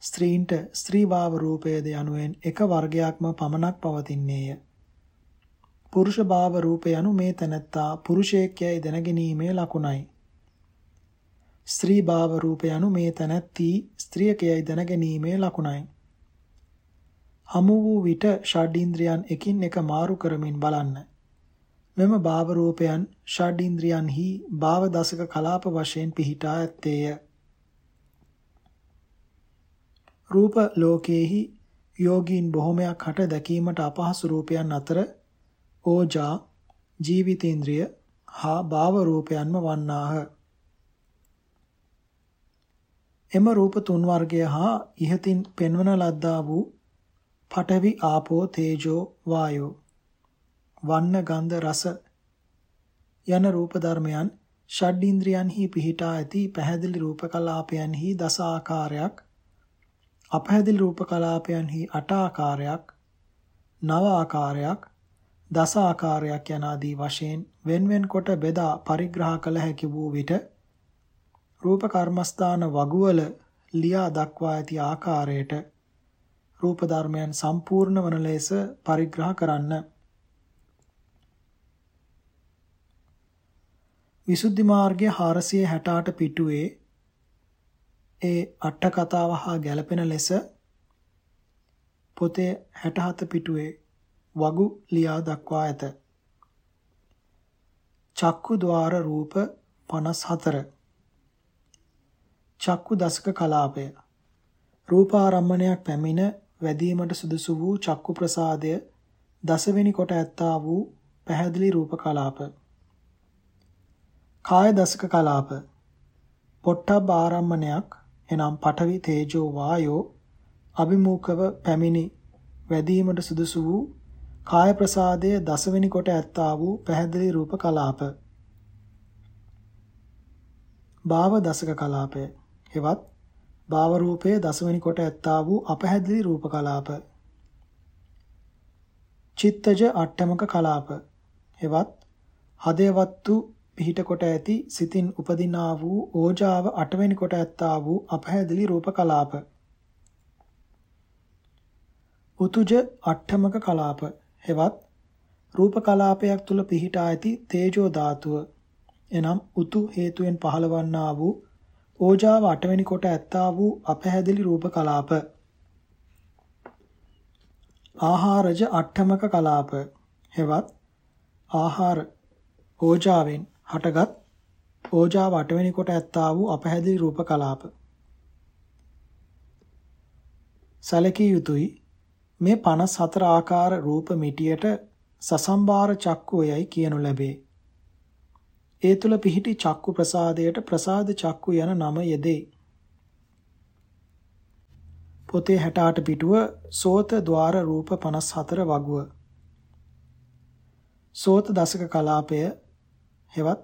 ස්ත්‍රීන්ට ස්ත්‍රී භාව රූපයද යනුවෙන් එක වර්ගයක්ම පමණක් පවතින්නේය. පුරුෂ භාව රූප යනු මේ තැනැත්තා පුරුෂයෙක් යයි දැනගැනීමේ ලකුණයි. ස්ත්‍රී භාව රූප යනු මේ තැනැත්ති ස්ත්‍රියක යයි දැනගැනීමේ ලකුණයි. හමු වූ විට ෂඩ්ඉන්ද්‍රයන් එකින් එක මාරු කරමින් බලන්න. මෙම භාව රූපයන් ෂඩ්ඉන්ද්‍රියන්හි භාව දසක කලාප වශයෙන් පිහිටා ඇත්තේය. රූප ලෝකයේහි යෝගීන් බොහොමයක් හට දැකීමට අපහසු රූපයන් අතර ඕජා ජීවිතේන්ද්‍රිය හා භාව රූපයන්ම වන්නාහ. එම රූප තුන් වර්ගය හා ඉහතින් පෙන්වන ලද්දා වූ පඨවි ආපෝ තේජෝ වායෝ වන්න ගන්ධ රස යන රූප ධර්මයන් ෂඩ්ඉන්ද්‍රියන්හි පිහිටා ඇති පැහැදිලි රූප කලාපයන්හි දස ආකාරයක් අපහැදිලි රූප කලාපයන්හි අට ආකාරයක් නව ආකාරයක් දස ආකාරයක් යන ආදී වශයෙන් වෙන්වෙන් කොට බෙදා පරිග්‍රහ කළ හැකි වූ විට රූප කර්මස්ථාන වගුවල ලියා දක්වා ඇති ආකාරයට රූප ධර්මයන් සම්පූර්ණ වන ලෙස පරිග්‍රහ කරන්න විසුද්ධි මාර්ගයේ 468 පිටුවේ ඒ අට කතාව හා ගැලපෙන ලෙස පොතේ 67 පිටුවේ වගු ලියා දක්වා ඇත. චක්කු ద్వාර රූප 54 චක්කු දසක කලාපය. රූපාරම්මණයක් පැමිණ වැදීමට සුදුසු වූ චක්කු ප්‍රසාදය දසවෙනි කොට ඇත්තා වූ පැහැදිලි රූප කලාප. කාය දසක කලාප. පොට්ටබ්බ ආරම්මණයක් එනම් පඨවි තේජෝ වායෝ අභිමුඛව පැමිණි වැදීමට සුදුසු වූ කාය ප්‍රසාදයේ දසවෙනි කොට ඇත්තා වූ පැහැදිලි රූප කලාප. භාව දසක කලාපය. හෙවත් භාව රූපයේ දසවෙනි කොට ඇත්තා වූ අපහැදිලි රූප කලාප. චිත්තජ අට්ඨමක කලාප. හෙවත් හදේවත්තු පිහිට කොට ඇති සිතින් උපදිනා වූ ඕජාව අටවෙනි කොට ඇත්තා වූ අපහැදිලි රූප කලාප. උතුජ අට්ඨමක කලාප. හෙවත් රූප කලාපයක් තුල පිහිටා ඇති තේජෝ ධාතුව. එනම් උතු හේතුවෙන් පහළවන්නා වූ ඕජාව අටවෙනි කොට ඇත්තා වූ අපහැදිලි රූප කලාප. ආහාරජ අට්ඨමක කලාප හෙවත් ආහාර ඕජාවෙන් හටගත් ඕජාව අටවෙනි කොට ඇත්තා වූ අපහැදිලි රූප කලාප. සැලකිය යුතුයි මේ 54 ආකාර රූප මිටියට සසම්බාර චක්කුවයයි කියනු ලැබේ. ඒ තුල පිහිටි චක්කු ප්‍රසාදයට ප්‍රසාද චක්කු යන නම යෙදේ. පොතේ 68 පිටුව සෝත ద్వාර රූප 54 වගුව. සෝත දසක කලාපය හෙවත්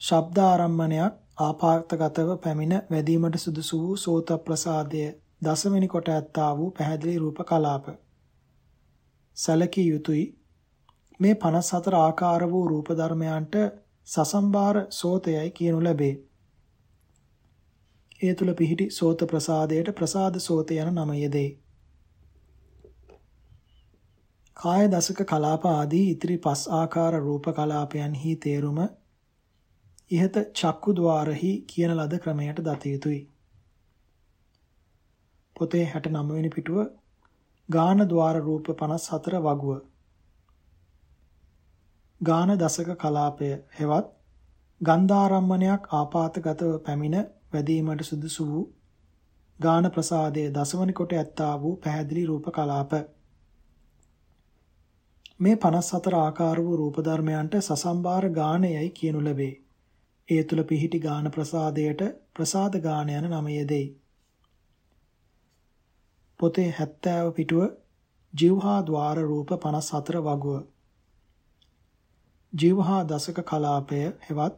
ශබ්ද ආරම්මණයක් ආපාර්ථගතව පැමිණ වැදීමට සුදුසු වූ සෝත ප්‍රසාදය දසවෙනි කොට ඇත්තා වූ පැහැදිලි රූප කලාප සැලකිය යුතුයි මේ 54 ආකාර වූ රූප ධර්මයන්ට සසම්බාර සෝතයයි කියනු ලැබේ. ඒ තුල පිහිටි සෝත ප්‍රසාදයට ප්‍රසාද සෝත යන නම යෙදේ. කාය දසක කලාප ආදී ඉතිරි පස් ආකාර රූප කලාපයන්හි තේරුම ইহත චක්කු ద్వාරහි කියන ලද ක්‍රමයට දත යුතුයි. පොතේ 69 වෙනි පිටුව ගාන ద్వාර රූප 54 වගුව ගාන දශක කලාපය හෙවත් ගන්ධාරම්මණයක් ආපాతගතව පැමිණ වැදීමට සුදුසු වූ ගාන ප්‍රසාදයේ දසවනි කොට ඇත්තා වූ පැහැදිලි රූප කලාප මේ 54 ආකාර වූ රූප ධර්මයන්ට සසම්බාර ගාණයයි කියනු ලැබේ. ඒ තුල පිහිටි ගාන ප්‍රසාදයට ප්‍රසාද ගාණ යන නම යෙදෙයි. පොතේ 70 පිටුව ජීවහා ద్వාර රූප 54 වගුව ජීවහා දසක කලාපය හෙවත්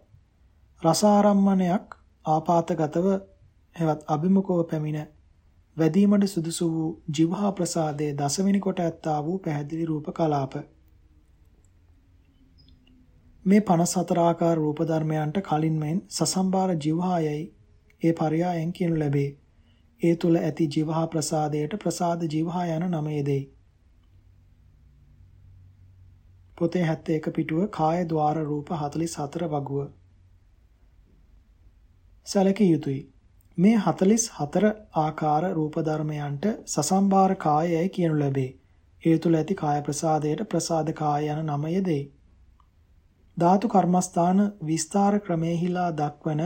රසාරම්මණයක් ආපాతගතව හෙවත් අභිමුඛව පැමිණ වැදීමට සුදුසු වූ ජීවහා ප්‍රසාදයේ දසවෙනි කොට ඇත්තා වූ පැහැදිලි රූප කලාප මේ 54 ආකාර රූප ධර්මයන්ට කලින් මෙන් සසම්බාර ජීවහායයි ඒ පරයයන් කියනු ලැබේ. ඒ තුල ඇති ජීවහා ප්‍රසාදයට ප්‍රසාද ජීවහා යන නම යෙදෙයි. පොතේ 71 පිටුව කාය ద్వාර රූප 44 වගුව. සැලකිය යුතුයි. මේ 44 ආකාර රූප ධර්මයන්ට සසම්බාර කායයයි කියනු ලැබේ. ඒ තුල ඇති කාය ප්‍රසාදයට ප්‍රසාද කාය යන නමය දෙයි. ධාතු කර්මස්ථාන විස්තර ක්‍රමෙහිලා දක්වන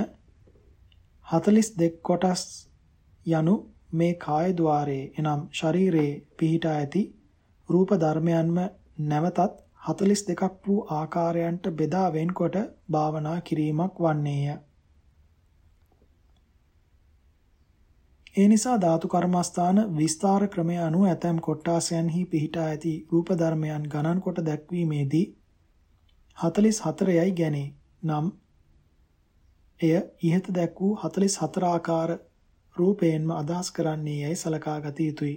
42 කොටස් යනු මේ කාය ద్వාරයේ එනම් ශරීරයේ පිහිටා ඇති රූප ධර්මයන්ම නැවතත් 42ක් වූ ආකාරයන්ට බෙදා වෙන්කොට භාවනා කිරීමක් වන්නේය. ඒ නිසා ධාතු කර්මස්ථාන විස්තර ක්‍රමය අනුව ඇතැම් කොට්ටාසයන්හි පිහිටා ඇති රූප ධර්මයන් ගණන් කොට දැක්වීමේදී 44 යයි ගැනේ. නම් එය ඉහත දැක් වූ 44 ආකාර රූපයෙන්ම අදහස් කරන්නේ යයි සලකා ගත යුතුය.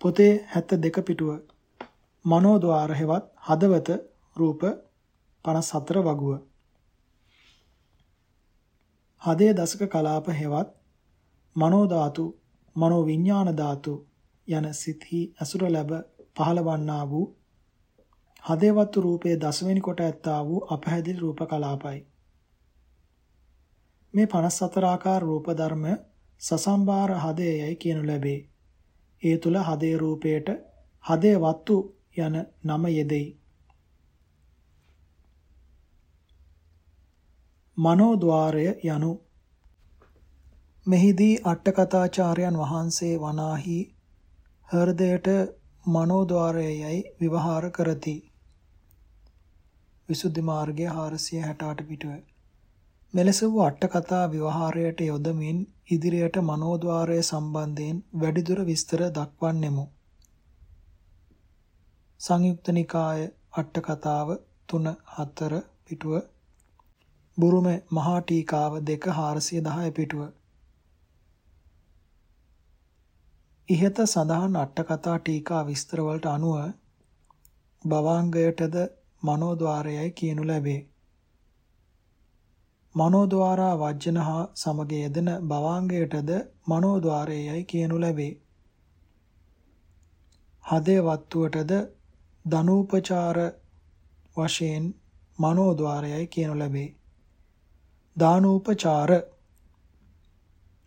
පොතේ 72 පිටුව මනෝද්වාර හෙවත් හදවත රූප 54 වගුව. හදේ දසක කලාප හෙවත් මනෝ ධාතු මනෝ විඥාන ධාතු යන සිත්හි අසුර ලැබ පහළවන්නා වූ හදේවත්තු රූපයේ දසවෙනි කොට ඇත්තා වූ අපහැදිලි රූප කලාපයි. මේ 54 ආකාර රූප ධර්ම සසම්බාර හදේයයි කියනු ලැබේ. ඒ තුල හදේ රූපයට හදේ වත්තු යන නම යෙදෙයි මනෝද්වාරය යනු මෙහිදී අට්ඨකථාචාර්යයන් වහන්සේ වනාහි හෘදයට මනෝද්වාරයයි විවහාර කරති. විසුද්ධි මාර්ගය 468 පිටුව. මෙලෙස වූ අට්ඨකථා විවහාරයට යොදමින් ඉදිරියට මනෝද්වාරය සම්බන්ධයෙන් වැඩිදුර විස්තර දක්වන්නෙමු. සංයුක්ත නිකාය අට්ඨකථාව 3 4 පිටුව බුරුම මහා ටීකාව 2 410 පිටුව. ඉහත සඳහන් අට කතා ටීකා විස්තර වලට අනුව භවාංගයටද මනෝද්වාරයයි කියනු ලැබේ. මනෝද්වාරා වජ්ජන හා සමග යෙදෙන භවාංගයටද මනෝද්වාරයයි කියනු ලැබේ. හදේ වත්තුවටද දනූපචාර වශයෙන් මනෝද්වාරයයි කියනු ලැබේ. දානෝපචාර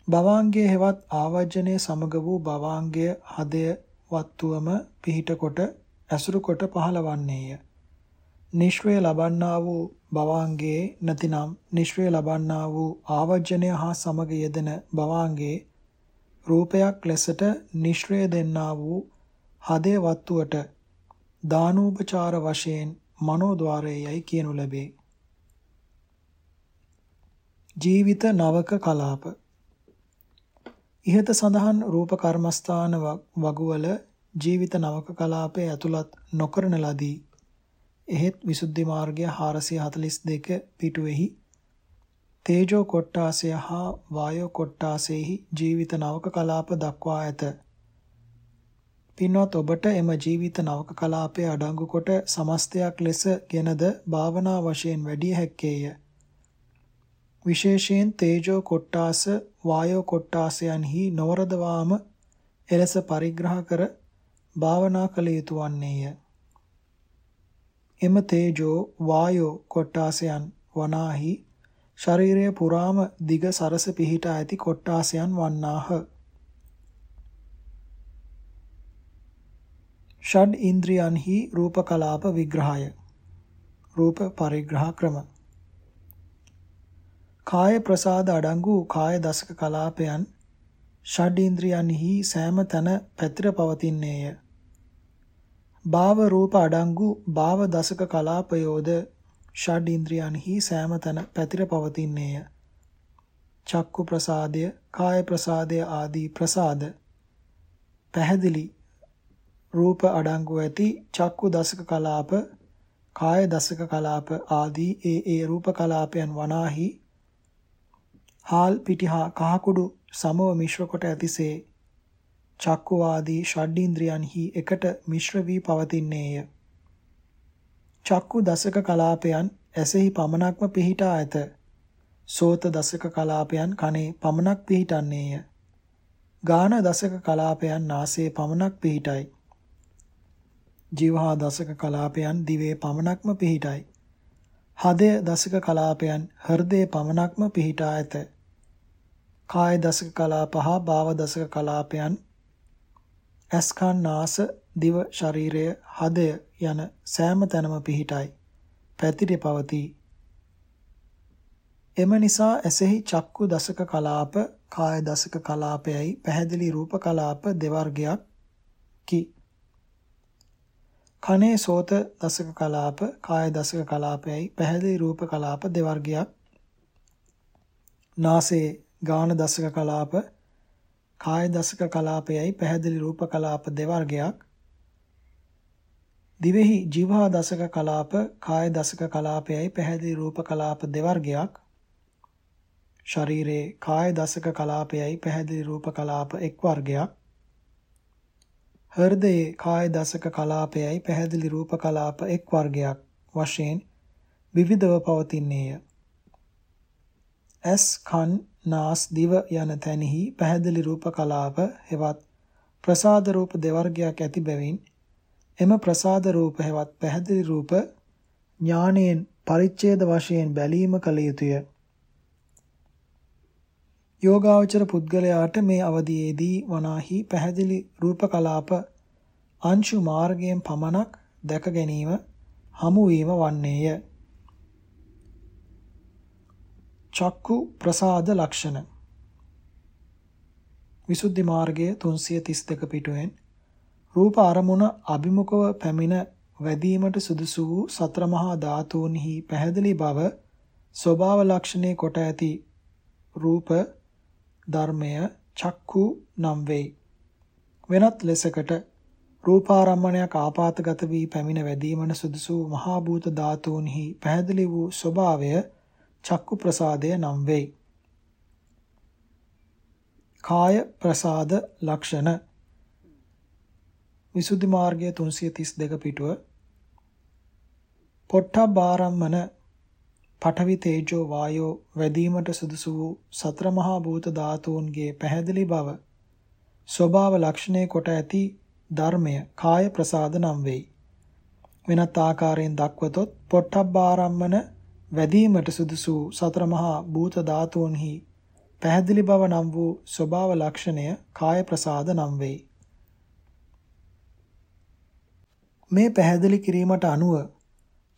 භවාංගයේ හෙවත් ආවර්ජනයේ සමග වූ භවාංගය හදය වත්තුවම පිහිට කොට ඇසුරු කොට පහළවන්නේය. නිශ්වය ලබන්නා වූ භවාංගයේ නැතිනම් නිශ්වය ලබන්නා වූ ආවර්ජනය හා සමග යෙදෙන භවාංගයේ රූපයක් ලෙසට නිශ්‍රය දෙන්නා වූ හදේ වත්තුවට දානෝපචාර වශයෙන් මනෝද්වාරයයි කියනු ලැබේ. ජීවිත නවක කලාප ඉහත සඳහන් රූප කර්මස්ථාන වගුවල ජීවිත නවක කලාපයේ ඇතුළත් නොකරන ලදී. එහෙත් විසුද්ධි මාර්ගය 442 පිටුවේහි තේජෝ කොට්ටාසය හා වායෝ කොට්ටාසෙහි ජීවිත නවක කලාප දක්වා ඇත. පින්වත් ඔබට එම ජීවිත නවක කලාපයේ අඩංගු කොට සමස්තයක් ලෙස ගෙනද භාවනා වශයෙන් වැඩි හැක්කේය. විශේෂයෙන් තේජෝ කොට්ටාස වායෝ කොට්ටාසයන්හි නවරදවාම එලෙස පරිග්‍රහ කර භාවනා කළ යුතු වන්නේය. එම තේජෝ වායෝ කොට්ටාසයන් වනාහි ශරීරය පුරාම දිග සරස පිහිටා ඇති කොට්ටාසයන් වන්නාහ. ෂඩ් ඉන්ද්‍රියන්හි රූප කලාප විග්‍රහය රූප පරිග්‍රහ ක්‍රම කාය ප්‍රසාද අඩංගු කාය දසක කලාපයන් ෂඩ් ඉන්ද්‍රියන්හි සෑම තැන පැතිර පවතින්නේය. භාව රූප අඩංගු භාව දසක කලාපයෝද ෂඩ් ඉන්ද්‍රියන්හි සෑම තැන පැතිර පවතින්නේය. චක්කු ප්‍රසාදය, කාය ප්‍රසාදය ආදී ප්‍රසාද පැහැදිලි රූප අඩංගු ඇති චක්කු දසක කලාප, කාය දසක කලාප ආදී ඒ ඒ රූප කලාපයන් වනාහි හාල් පිටිහා කහකුඩු සමව මිශ්‍ර කොට ඇතිසේ චක්කු ආදී ෂඩ්ඉන්ද්‍රියන්හි එකට මිශ්‍ර වී පවතින්නේය. චක්කු දසක කලාපයන් ඇසෙහි පමණක්ම පිහිටා ඇත. සෝත දසක කලාපයන් කනේ පමණක් පිහිටන්නේය. ගාන දසක කලාපයන් නාසයේ පමණක් පිහිටයි. ජීවහා දසක කලාපයන් දිවේ පමණක්ම පිහිටයි. හදය දසක කලාපයන් හෘදයේ පමණක්ම පිහිටා ඇත. කාය දසක කලාප හා භාව දසක කලාපයන් ඇස්කන් නාස දිව ශරීරය හදය යන සෑම තැනම පිහිටයි. පැතිරි පවතී. එම නිසා ඇසෙහි චක්කු දසක කලාප කාය දසක කලාපයයි පැහැදිලි රූප කලාප දෙවර්ගයක් කි. කනේ සෝත දසක කලාප, කාය දසක කලාපයයි පැහැදිලි රූප කලාප දෙවර්ගයක්. නාසයේ ගාන දසක කලාප, කාය දසක කලාපයයි පැහැදිලි රූප කලාප දෙවර්ගයක්. දිවෙහි ජීවහා දසක කලාප, කාය දසක කලාපයයි පැහැදිලි රූප කලාප දෙවර්ගයක්. ශරීරයේ කාය දසක කලාපයයි පැහැදිලි රූප කලාප එක් වර්ගයක්. හෘදයේ කාය දසක කලාපයයි පැහැදිලි රූප කලාප එක් වර්ගයක් වශයෙන් විවිධව පවතින්නේය. ඇස් කන් නාස් දිව යන තැනෙහි පැහැදිලි රූප කලාප හෙවත් ප්‍රසාද රූප දෙවර්ගයක් ඇති බැවින් එම ප්‍රසාද රූප හෙවත් පැහැදිලි රූප ඥාණයෙන් පරිච්ඡේද වශයෙන් බැලීම කළ යුතුය. යෝගාවචර පුද්ගලයාට මේ අවධියේදී වනාහි පැහැදිලි රූප කලාප අංශු මාර්ගයෙන් පමණක් දැක ගැනීම හමු වීම වන්නේය. චක්කු ප්‍රසාද ලක්ෂණ විසුද්ධි මාර්ගයේ 332 පිටුවෙන් රූප අරමුණ අභිමුඛව පැමිණ වැදීමට සුදුසු වූ සතර මහා ධාතුන්හි පැහැදිලි බව ස්වභාව ලක්ෂණේ කොට ඇති රූප ධර්මය චක්කු නම් වෙයි. වෙනත් ලෙසකට රූපාරම්මණයක් ආපాతගත වී පැමිණ වැදීමන සුදුසු මහා භූත ධාතුන්හි පැහැදිලි වූ ස්වභාවය චක්කු ප්‍රසාදය නම් වෙයි. කාය ප්‍රසාද ලක්ෂණ විසුද්ධි මාර්ගය 332 පිටුව පොට්ටබ්බාරම්මන පඨවි තේජෝ වායෝ වැදීමට සුදුසු වූ සතර මහා භූත ධාතුන්ගේ පැහැදිලි බව ස්වභාව ලක්ෂණය කොට ඇති ධර්මය කාය ප්‍රසාද නම් වෙයි. වෙනත් ආකාරයෙන් දක්වතොත් පොට්ටබ්බාරම්මන වැදීමට සුදුසු සතර මහා භූත ධාතුන්හි පැහැදිලි බව නම් වූ ස්වභාව ලක්ෂණය කාය ප්‍රසාද නම් වෙයි. මේ පැහැදිලි කිරීමට අනුව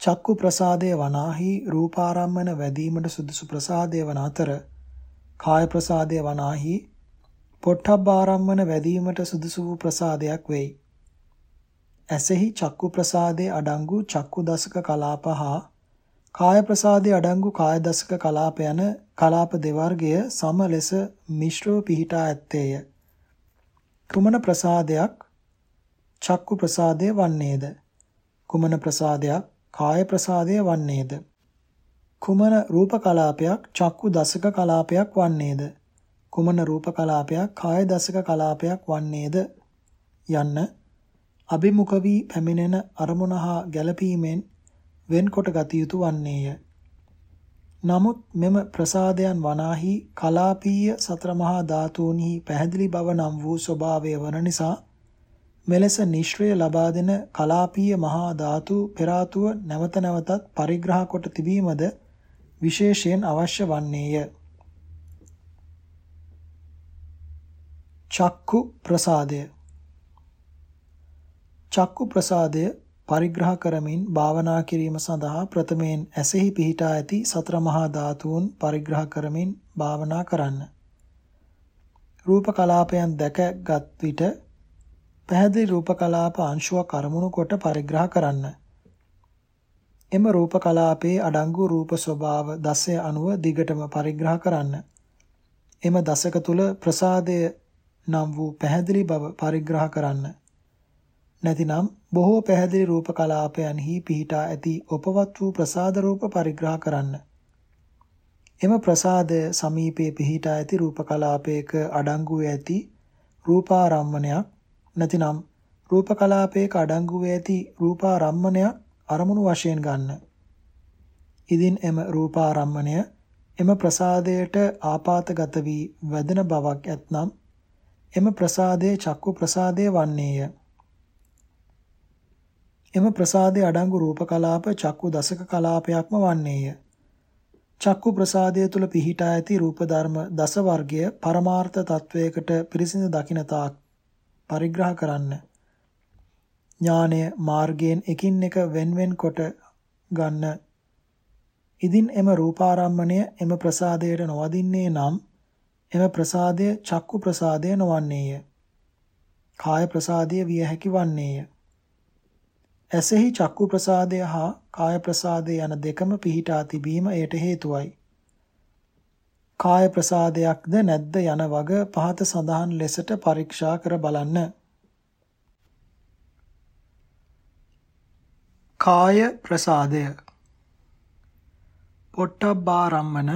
චක්කු ප්‍රසාදය වනාහි රූපාරම්මන වැදීමට සුදුසු ප්‍රසාදය වන අතර කාය ප්‍රසාදය වනාහි පොට්ටබ්බාරම්මන වැදීමට සුදුසු වූ ප්‍රසාදයක් වෙයි. ඇසෙහි චක්කු ප්‍රසාදයේ අඩංගු චක්කු දසක කලාප හා කාය ප්‍රසාදයේ අඩංගු කාය දසක කලාප යන කලාප දෙවර්ගය සම ලෙස මිශ්‍රව පිහිටා ඇත්තේය. කුමන ප්‍රසාදයක් චක්කු ප්‍රසාදය වන්නේද? කුමන ප්‍රසාදයක් කාය ප්‍රසාදය වන්නේද? කුමන රූප කලාපයක් චක්කු දසක කලාපයක් වන්නේද? කුමන රූප කලාපයක් කාය දසක කලාපයක් වන්නේද? යන්න අභිමුඛ වී පැමිණෙන අරමුණ හා ගැළපීමෙන් වෙන්කොට ගත යුතු වන්නේය. නමුත් මෙම ප්‍රසාදයන් වනාහි කලාපීය සතර මහා ධාතුන්හි පැහැදිලි බව නම් වූ ස්වභාවය වන නිසා මෙලෙස නිශ්‍රය ලබා දෙන කලාපීය මහා ධාතු පෙරාතුව නැවත නැවතත් පරිග්‍රහ කොට තිබීමද විශේෂයෙන් අවශ්‍ය වන්නේය. චක්කු ප්‍රසාදය චක්කු ප්‍රසාදය පරිග්‍රහ කරමින් භාවනා කිරීම සඳහා ප්‍රථමයෙන් ඇසෙහි පිහිටා ඇති සතර මහා ධාතුන් පරිග්‍රහ කරමින් භාවනා කරන්න. රූප කලාපයන් දැකගත් විට පැහැදිලි රූප කලාප අංශුවක් අරමුණු කොට පරිග්‍රහ කරන්න. එම රූප කලාපයේ අඩංගු රූප ස්වභාව දසය අනුව දිගටම පරිග්‍රහ කරන්න. එම දසක තුල ප්‍රසාදය නම් වූ පැහැදිලි බව පරිග්‍රහ කරන්න. නැතිනම් බොහෝ පැහැදිලි රූප කලාපයන්හි පිහිටා ඇති උපවත් වූ ප්‍රසාද රූප පරිග්‍රහ කරන්න. එම ප්‍රසාදය සමීපයේ පිහිටා ඇති රූප කලාපයක අඩංගු ඇති රූපාරම්මණයක් නැතිනම් රූප කලාපයක අඩංගු ඇති රූපාරම්මණයක් අරමුණු වශයෙන් ගන්න. ඉදින් එම රූපාරම්මණය එම ප්‍රසාදයට ආපాతගත වී වැදෙන බවක් ඇතනම් එම ප්‍රසාදයේ චක්කු ප්‍රසාදය වන්නේය. එම ප්‍රසාදයේ අඩංගු රූප කලාප චක්කු දසක කලාපයක්ම වන්නේය. චක්කු ප්‍රසාදය තුල පිහිටා ඇති රූප ධර්ම දස වර්ගය පරමාර්ථ තත්වයකට පිරිසිදු දකින්නතාක් පරිග්‍රහ කරන්න. ඥානය මාර්ගයෙන් එකින් එක වෙන්වෙන් කොට ගන්න. ඉදින් එම රූපාරම්මණය එම ප්‍රසාදයට නොවදින්නේ නම් එම ප්‍රසාදය චක්කු ප්‍රසාදය නොවන්නේය. කාය ප්‍රසාදය විය හැකි වන්නේය. ඇසෙහි චක්කු ප්‍රසාදය හා කාය ප්‍රසාදය යන දෙකම පිහිටා තිබීම එයට හේතුවයි. කාය ප්‍රසාදයක්ද නැද්ද යන වග පහත සඳහන් ලෙසට පරීක්ෂා කර බලන්න. කාය ප්‍රසාදය පොට්ටබ්බාරම්මන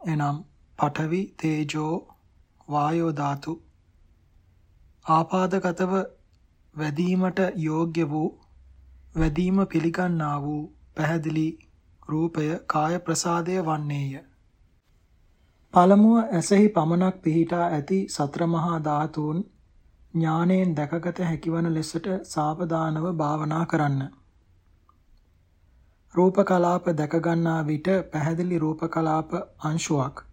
එනම් පඨවි තේජෝ වායෝ ධාතු ආපාදගතව වැදීමට යෝග්‍ය වූ වැදීම පිළිගන්නා වූ පැහැදිලි රූපය කාය ප්‍රසාදය වන්නේය. පළමුව ඇසෙහි පමණක් පිහිටා ඇති සතර මහා ධාතුන් ඥාණයෙන් දැකගත හැකිවන ලෙසට සාවධානව භාවනා කරන්න. රූප කලාප දැක ගන්නා විට පැහැදිලි රූප කලාප අංශුවක්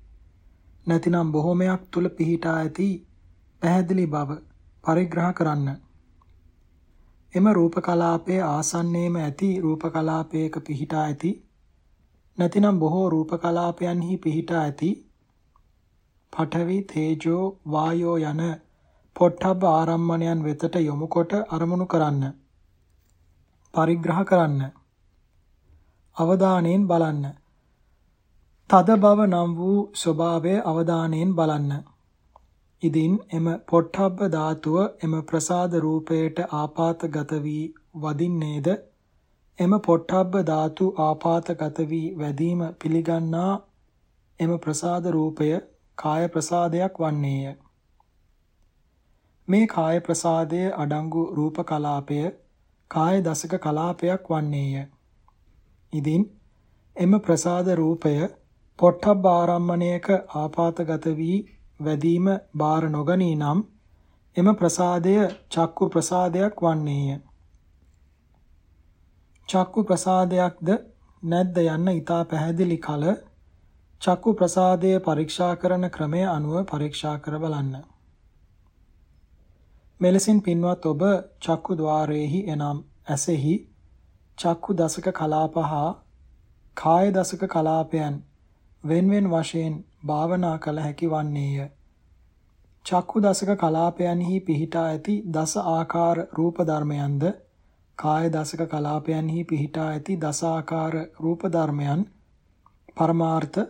නැතිනම් බොහෝමයක් තුල පිහිටා ඇති පැහැදිලි බව පරිග්‍රහ කරන්න. එම රූප කලාපයේ ආසන්නයේම ඇති රූප කලාපයක පිහිටා ඇති නැතිනම් බොහෝ රූප කලාපයන්හි පිහිටා ඇති පඨවි තේජෝ වායෝ යන පොට්ටබ්බ ආරම්මණයන් වෙතට යොමු කොට අරමුණු කරන්න. පරිග්‍රහ කරන්න. අවධානයෙන් බලන්න. තද බව නම් වූ ස්වභාවය අවධානයෙන් බලන්න. ඉදින් එම පොට්ටබ්බ ධාතුව එම ප්‍රසාද රූපයට ආපాతගත වී වදින්නේද? එම පොට්ටබ්බ ධාතු ආපాతගත වී වැදීම පිළිගන්නා එම ප්‍රසාද රූපය කාය ප්‍රසාදයක් වන්නේය මේ කාය ප්‍රසාදයේ අඩංගු රූප කලාපය කාය දසක කලාපයක් වන්නේය ඉදින් එම ප්‍රසාද රූපය පොට්ටබ්බ ආරම්මණයක ආපాతගත වී වැදීම බාර නොගනී නම් එම ප්‍රසාදය චක්කු ප්‍රසාදයක් වන්නේය. චක්කු ප්‍රසාදයක්ද නැද්ද යන්න ඊතා පැහැදිලි කල චක්කු ප්‍රසාදය පරීක්ෂා කරන ක්‍රමය අනුව පරීක්ෂා කර බලන්න. මෙලෙසින් පින්වත් ඔබ චක්කු ద్వාරයේහි එනම් ඇසෙහි චක්කු දසක කලාප හා කාය දසක කලාපයන් වෙන්වෙන් වශයෙන් භාවනා කළ හැකි වන්නේය. චක්කු දසක කලාපයන්හි පිහිටා ඇති දස ආකාර රූප ධර්මයන්ද කාය දසක කලාපයන්හි පිහිටා ඇති දස ආකාර රූප ධර්මයන් පරමාර්ථ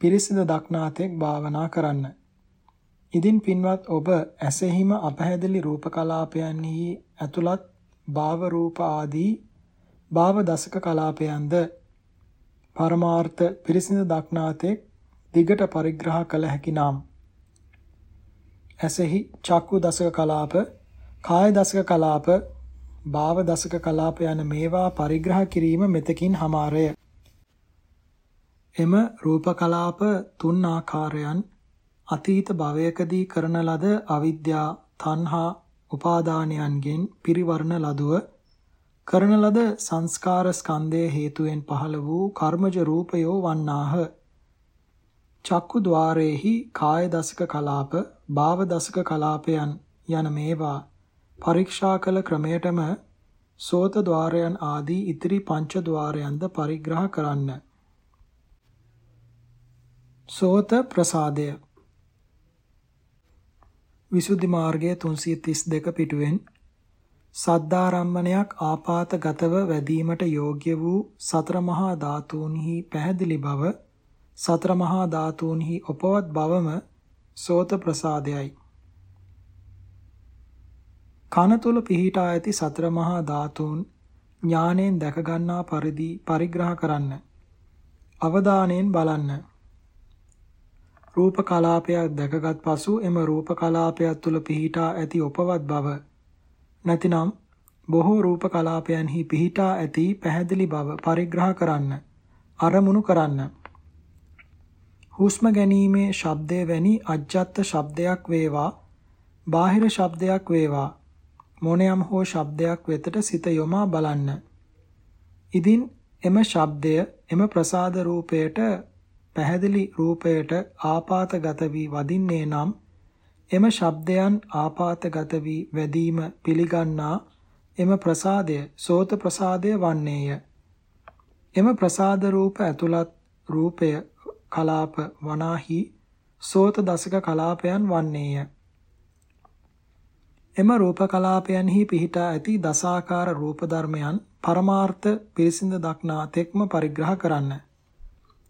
පිරිසිදු දක්නාතෙක් භාවනා කරන්න. ඉදින් පින්වත් ඔබ ඇසෙහිම අපහැදලි රූප කලාපයන්හි ඇතුළත් භාව රූප ආදී භාව දසක කලාපයන්ද පරමාර්ථ පිරිසිදු දක්නාතෙක් දිගට පරිග්‍රහ කළ හැකි නම් ඇසෙහි චක්කු දසක කලාප කාය දසක කලාප භාව දසක කලාප යන මේවා පරිග්‍රහ කිරීම මෙතකින් හමාරය එම රූපකලාප තුන් ආකාරයන් අතීත භවයකදී කරන ලද අවිද්‍යා තණ්හා උපාදානයන්ගෙන් පිරිවරණ ලදුව කරන ලද සංස්කාර ස්කන්ධයේ හේතුවෙන් පහළ වූ කර්මජ රූපයෝ වන්නාහ. චක්කු ద్వාරේහි කාය දසක කලාප භාව දසක කලාපයන් යන මේවා පරීක්ෂා කළ ක්‍රමයටම සෝත ద్వාරයන් ආදී ඉතිරි පංච ద్వාරයන්ද පරිග්‍රහ කරන්න. සෝත ප්‍රසාදය විසුද්ධි මාර්ගයේ 332 පිටුවෙන් සද්ධාරම්මණයක් ආපాతගතව වැදීමට යෝග්‍ය වූ සතර මහා ධාතුන්හි පැහැදිලි බව සතර මහා ධාතුන්හි උපවත් බවම සෝත ප්‍රසාදයයි කන තුල පිහිටා ඇති සතර මහා ධාතුන් ඥාණයෙන් දැක ගන්නා පරිදි පරිග්‍රහ කරන්න අවධානයෙන් බලන්න. රූප කලාපයක් දැකගත් පසු එම රූප කලාපයක් තුල පිහිටා ඇති උපවත් බව නැතිනම් බොහෝ රූප කලාපයන්හි පිහිටා ඇති පැහැදිලි බව පරිග්‍රහ කරන්න අරමුණු කරන්න හුස්ම ගැනීමේ ශබ්දය වැනි අජ්ජත් ශබ්දයක් වේවා බාහිර ශබ්දයක් වේවා මොනියම් හෝ ශබ්දයක් වෙතට සිත යොමා බලන්න. ඉදින් එම ශබ්දය එම ප්‍රසාද රූපයට පැහැදිලි රූපයට ආපాతගත වී වදින්නේ නම් එම ශබ්දයන් ආපాతගත වී වැදීම පිළිගන්නා එම ප්‍රසාදය සෝත ප්‍රසාදය වන්නේය. එම ප්‍රසාද රූප ඇතුළත් රූපය කලාප වනාහි සෝත දසක කලාපයන් වන්නේය. එම රූප කලාපයන්හි පිහිටා ඇති දසාකාර රූප ධර්මයන් පරමාර්ථ පිරිසිඳ දක්නා තෙක්ම පරිග්‍රහ කරන්න.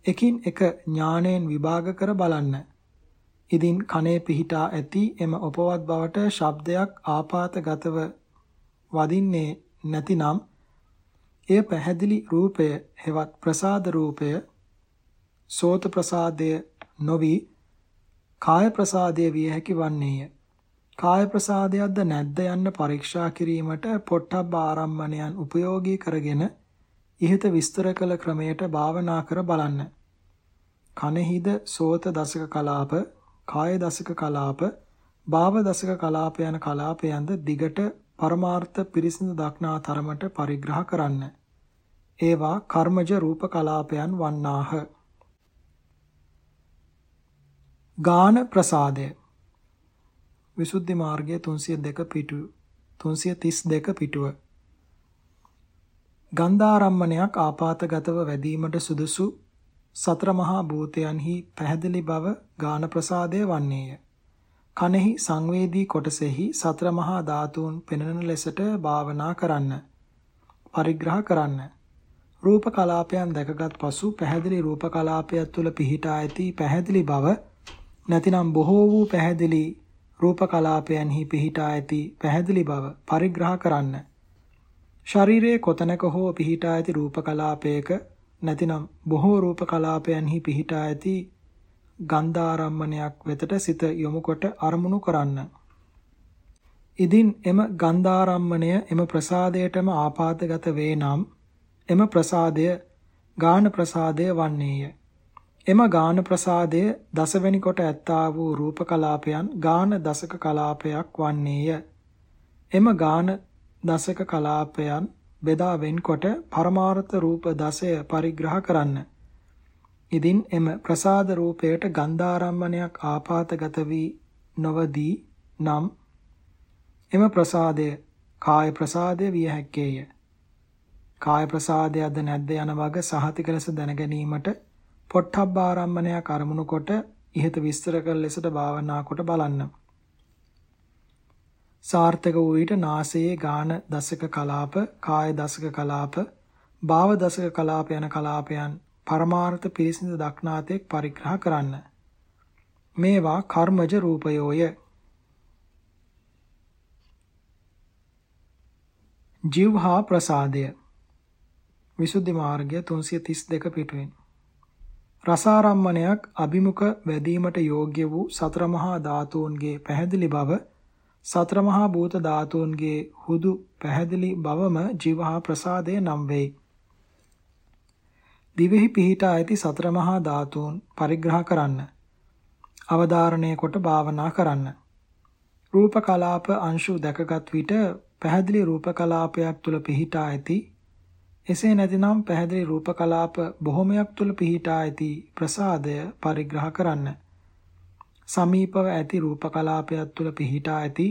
එකින් එක ඥාණයෙන් විභාග කර බලන්න. ඉදින් කනේ පිහිටා ඇති එම උපවත් බවට ශබ්දයක් ආපాతගතව වදින්නේ නැතිනම් එය පැහැදිලි රූපය හෙවත් ප්‍රසාද රූපය සෝත ප්‍රසාදය නොවි කාය ප්‍රසාදය විය හැකි වන්නේය. කාය ප්‍රසාදයක්ද නැද්ද යන්න පරීක්ෂා කිරීමට පොට්ටබ්බ ආරම්මණයන් උපයෝගී කරගෙන ඉහත විස්තර කළ ක්‍රමයට භාවනා කර බලන්න. කනෙහිද සෝත දසක කලාප, කාය දසක කලාප, භාව දසක කලාප යන කලාපයන්ද දිගට පරමාර්ථ පිරිසිදු දක්නා තරමට පරිග්‍රහ කරන්න. ඒවා කර්මජ රූප කලාපයන් වන්නාහ. ගාන ප්‍රසාදය විසුද්ධි මාර්ගයේ 302 පිටු 332 පිටුව ගන්ධාරම්මණයක් ආපాతගතව වැදීමට සුදුසු සතර මහා භූතයන්හි පැහැදිලි බව ගාන ප්‍රසාදය වන්නේය. කනෙහි සංවේදී කොටසෙහි සතර මහා ධාතුන් පෙනෙන ලෙසට භාවනා කරන්න. පරිග්‍රහ කරන්න. රූප කලාපයන් දැකගත් පසු පැහැදිලි රූප කලාපයක් තුල පිහිටා ඇති පැහැදිලි බව නැතිනම් බොහෝ වූ පැහැදිලි රූප කලාපයන්හි පිහිටා ඇති පැහැදිලි බව පරිග්‍රහ කරන්න. ශරීරයේ කොතැනක හෝ පිහිටා ඇති රූප කලාපයක නැතිනම් බොහෝ රූප කලාපයන්හි පිහිටා ඇති ගන්ධාරම්මණයක් වෙතට සිත යොමුකොට අරමුණු කරන්න. ඉදින් එම ගන්ධාරම්මණය එම ප්‍රසාදයටම ආපාතගත වේ නම් එම ප්‍රසාදය ගාන ප්‍රසාදය වන්නේය. එම ගාන ප්‍රසාදය දසවෙනි කොට ඇත්තා වූ රූප කලාපයන් ගාන දසක කලාපයක් වන්නේය. එම ගාන දසක කලාපයන් බෙදා වෙන්කොට පරමාර්ථ රූප දසය පරිග්‍රහ කරන්න. ඉදින් එම ප්‍රසාද රූපයට ගන්ධාරම්මණයක් ආපాతගත වී නොවදී නම් එම ප්‍රසාදය කාය ප්‍රසාදය විය හැක්කේය. කාය ප්‍රසාදයක්ද නැද්ද යන වග සහතික ලෙස දැන ගැනීමට පොට්ටබ්බාරම්මණයක් අරමුණු කොට ඉහත විස්තර කළ ලෙසට භාවනා කොට බලන්න. සාර්ථක වූ විට නාසයේ ගාන දසක කලාප, කාය දසක කලාප, භාව දසක කලාප යන කලාපයන් පරමාර්ථ පිරිසිදු දක්නාතෙක් පරිග්‍රහ කරන්න. මේවා කර්මජ රූපයෝය. ජීවහා ප්‍රසාදය විසුද්ධි මාර්ගය 332 පිටුවෙන් රසාරම්මණයක් අභිමුඛ වැදීමට යෝග්‍ය වූ සතර මහා ධාතුන්ගේ පැහැදිලි බව සතර මහා භූත ධාතුන්ගේ හුදු පැහැදිලි බවම ජීවහා ප්‍රසාදය නම් වෙයි. දිවෙහි පිහිටා ඇති සතර මහා ධාතුන් පරිග්‍රහ කරන්න. අවධාරණය කොට භාවනා කරන්න. රූප කලාප අංශු දැකගත් විට පැහැදිලි රූප කලාපයක් තුල පිහිටා ඇති එසේ නැතිනම් පැහැදිලි රූප කලාප බොහොමයක් තුල පිහිටා ඇති ප්‍රසාදය පරිග්‍රහ කරන්න. සමීපව ඇති රූප කලාපයක් තුල පිහිටා ඇති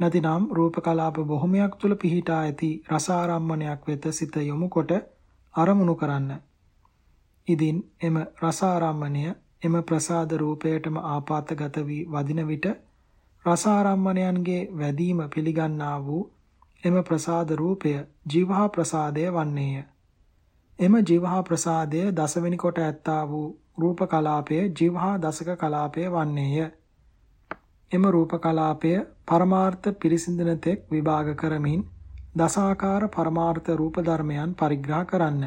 නැතිනම් රූප කලාප බොහොමයක් තුල පිහිටා ඇති රසාරම්මණයක් වෙත සිත යොමු කොට අරමුණු කරන්න. ඉදින් එම රසාරම්මණය එම ප්‍රසාද රූපයටම ආපාතගත වී වදින විට රසාරම්මණයන්ගේ වැදීම පිළිගන්නා වූ එම ප්‍රසාද රූපය ජීවහා ප්‍රසාදය වන්නේය. එම ජීවහා ප්‍රසාදය දසවෙනි කොට ඇත්තා වූ රූප කලාපය ජීවහා දසක කලාපය වන්නේය. එම රූප කලාපය පරමාර්ථ පිරිසිඳන තෙක් විභාග කරමින් දසාකාර පරමාර්ථ රූප ධර්මයන් පරිග්‍රහ කරන්න.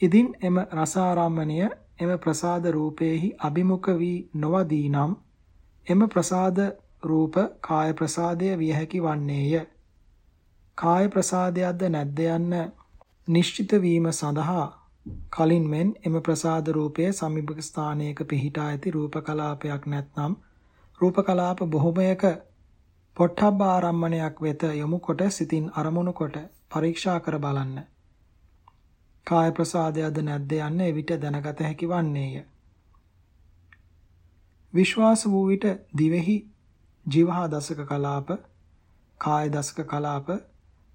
ඉදින් එම රසාරම්මණය එම ප්‍රසාද රූපේහි අභිමුඛ වී නොවදී නම් එම ප්‍රසාද රූප කාය ප්‍රසාදය විය හැකි වන්නේය. කාය ප්‍රසාදයක්ද නැද්ද යන්න නිශ්චිත වීම සඳහා කලින් මෙන් එම ප්‍රසාද රූපය සමීප ස්ථානයක පිහිටා ඇති රූප කලාපයක් නැත්නම් රූප කලාප බොහොමයක පොට්ටබ්බ ආරම්මණයක් වෙත යොමු කොට සිතින් අරමුණු කොට පරීක්ෂා කර බලන්න. කාය ප්‍රසාදයක්ද නැද්ද යන්න එවිට දැනගත හැකි වන්නේය. විශ්වාස වූ විට දිවෙහි ජීවහා දසක කලාප, කාය දසක කලාප,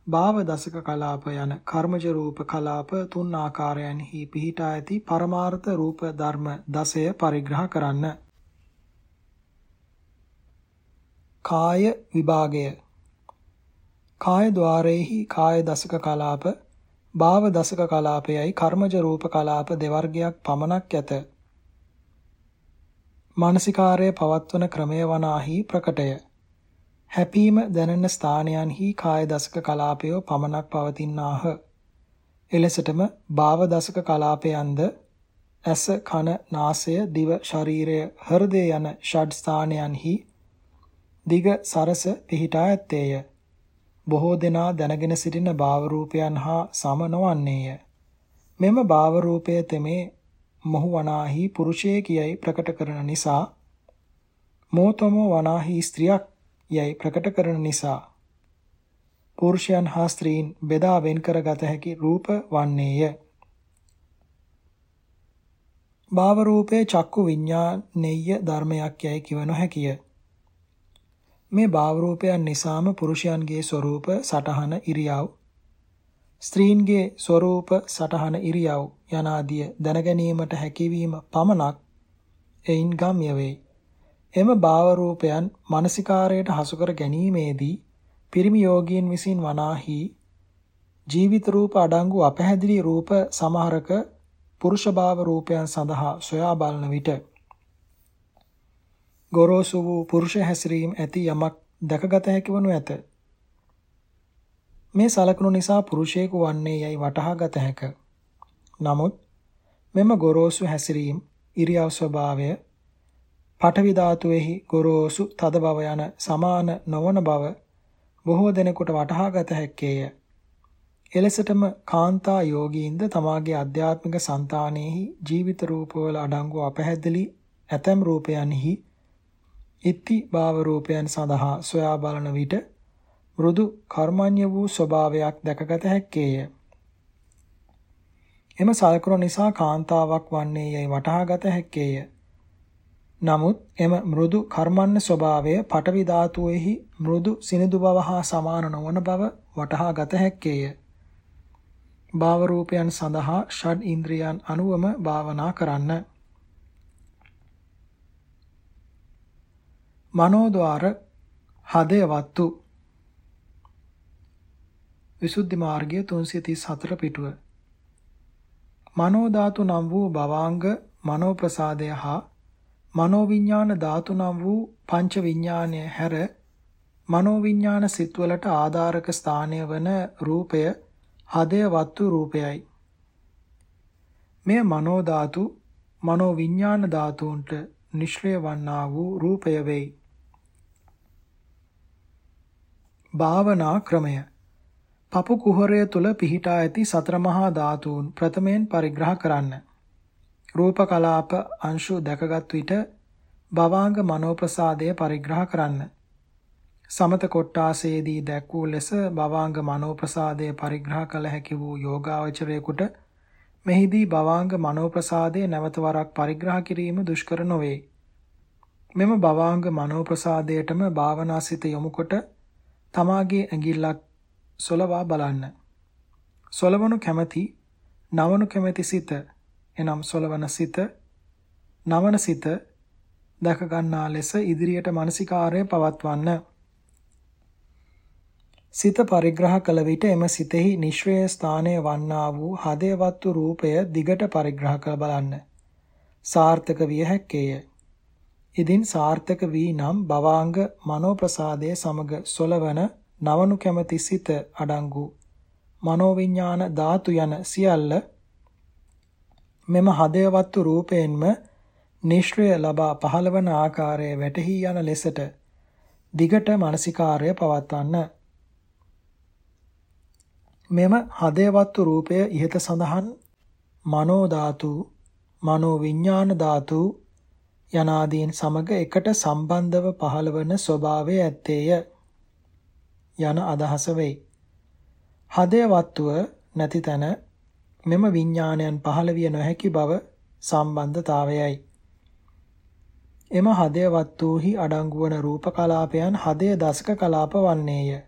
භාව දසක කලාප යන කර්මජ රූප කලාප තුන් ආකාරයන්හි පිහිටා ඇති පරමාර්ථ රූප ධර්ම 10 පරිග්‍රහ කරන්න. කාය විභාගය කාය ద్వාරේහි කාය දසක කලාප භාව දසක කලාපයයි කර්මජ රූප කලාප දෙවර්ගයක් පමණක් ඇත. මානසිකාර්යය පවත්වන ක්‍රමය වනාහි ප්‍රකටය. හැපීම දැනෙන ස්ථානයන්හි කාය දසක කලාපයෝ පමණක් පවතිනාහ. එලෙසටම භාව දසක කලාපයන්ද ඇස කන නාසය දිව ශරීරය හෘදය යන ෂඩ් ස්ථානයන්හි දිග සරස පිහිටා ඇත්තේය. බොහෝ දෙනා දැනගෙන සිටින භාව රූපයන් හා සම නොවන්නේය. මෙම භාව රූපය තෙමේ මොහු වනාහි පුරුෂයෙකියයි ප්‍රකට කරන නිසා මෝතමෝ වනාහි ස්ත්‍රියක් යයි ප්‍රකට කරන නිසා පුරුෂයන් හා ස්ත්‍රීන් බෙදා වෙන් කරගත හැකි රූප වන්නේය. භාව රූපේ චක්කු විඤ්ඤාණෙය්‍ය ධර්මයක් යයි කිව නොහැකිය. මේ භාව රූපයන් නිසාම පුරුෂයන්ගේ ස්වરૂප සටහන ඉරියව් ස්ත්‍රීන්ගේ ස්වરૂප සටහන ඉරියව් යනාදිය දැනගැනීමට හැකියවීම පමණක් එයින් ගම්‍ය වෙයි. එම භාව රූපයන් මානසිකාරයට හසු කර ගැනීමේදී පිරිමි යෝගීන් විසින් වනාහි ජීවිත රූප අඩංගු අපැහැදිලි රූප සමහරක පුරුෂ භාව රූපයන් සඳහා සොයා බලන විට ගොරෝසු වූ පුරුෂ හැසිරීම ඇති යමක් දැකගත හැකි වනු ඇත. මේ සලකුණු නිසා පුරුෂයෙකු වන්නේ යයි වටහා ගත හැක. නමුත් මෙම ගොරෝසු හැසිරීම ඉරියව් ස්වභාවය පඨවි ධාතුවේහි ගොරෝසු තද බව යන සමාන නොවන බව බොහෝ දෙනෙකුට වටහාගත හැක්කේය. එලෙසටම කාන්තා යෝගීන්ද තමාගේ අධ්‍යාත්මික సంతානෙහි ජීවිත රූපවල අඩංගු අපැහැදිලි ඇතම් රූපයන්හි ඉත්ති භාව රූපයන් සඳහා සොයා බලන විට මෘදු කර්මඤ්‍ය වූ ස්වභාවයක් දැකගත හැක්කේය. එම සල්කරණ නිසා කාන්තාවක් වන්නේ යයි වටහාගත හැක්කේය. නමුත් එම මෘදු කර්මන්න ස්වභාවය පටවි ධාතුවේහි මෘදු සිනිඳු බව හා සමාන නොවන බව වටහා ගත හැක්කේය. භාව රූපයන් සඳහා ෂඩ් ඉන්ද්‍රියන් අනුවම භාවනා කරන්න. මනෝද්වාර හදයවත්තු විසුද්ධි මාර්ගය 334 පිටුව මනෝ ධාතු නම් වූ භවාංග මනෝ ප්‍රසාදය හා මනෝවිඤ්ඤාණ ධාතු නම් වූ පංච විඤ්ඤාණය හැර මනෝවිඤ්ඤාණ සිත්වලට ආධාරක ස්ථානය වන රූපය හදය වත්තු රූපයයි. මෙය මනෝ ධාතු මනෝවිඤ්ඤාණ ධාතුන්ට නිශ්‍රය වන්නා වූ රූපය වෙයි. භාවනා ක්‍රමය පපු කුහරය තුල පිහිටා ඇති සතර මහා ධාතුන් ප්‍රථමයෙන් පරිග්‍රහ කරන්න. රූප කලාප අංශු දැකගත් විට භවාංග මනෝප්‍රසාදය පරිග්‍රහ කරන්න. සමත කොට්ටාසේදී දැක් වූ ලෙස භවාංග මනෝ ප්‍රසාදය පරිග්‍රහ කළ හැකි වූ යෝගාවචරයෙකුට මෙහිදී භවාංග මනෝ ප්‍රසාදය නැවත වරක් පරිග්‍රහ කිරීම දුෂ්කර නොවේ. මෙම භවාංග මනෝ ප්‍රසාදයටම භාවනාසිත යොමුකොට තමාගේ ඇඟිල්ලක් සොලවා බලන්න. සොලවනු කැමැති නවනු කැමැති සිත එනම් සොලවන සිත නවන සිත දැක ගන්නා ලෙස ඉදිරියට මානසිකාර්ය පවත්වන්න. සිත පරිග්‍රහ කළ විට එම සිතෙහි නිශ්වය ස්ථානය වන්නා වූ හදේවත්තු රූපය දිගට පරිග්‍රහ කර බලන්න. සාර්ථක විය හැක්කේය. ඉදින් සාර්ථක වී නම් භවාංග මනෝප්‍රසාදයේ සමග සොලවන නවනු කැමැති සිත අඩංගු මනෝවිඤ්ඤාණ ධාතු යන සියල්ල මෙම හදයවත්තු රූපයෙන්ම නිශ්්‍රය ලබා පහළවන ආකාරය වැටහි යන ලෙසට දිගට මානසිකාර්ය පවත්වන්න. මෙම හදයවත්තු රූපය ඉහත සඳහන් මනෝ ධාතු, මනෝ විඥාන ධාතු යනාදීන් සමග එකට සම්බන්ධව පහළවන ස්වභාවය ඇත්තේය යන අදහස වෙයි. හදය වත්තුව නැති තැන මෙම විඥානයන් පහළ විය නොහැකි බව සම්බන්ධතාවයයි. එම හදය වත්තුහි අඩංගු වන රූප කලාපයන් හදය දසක කලාප වන්නේය.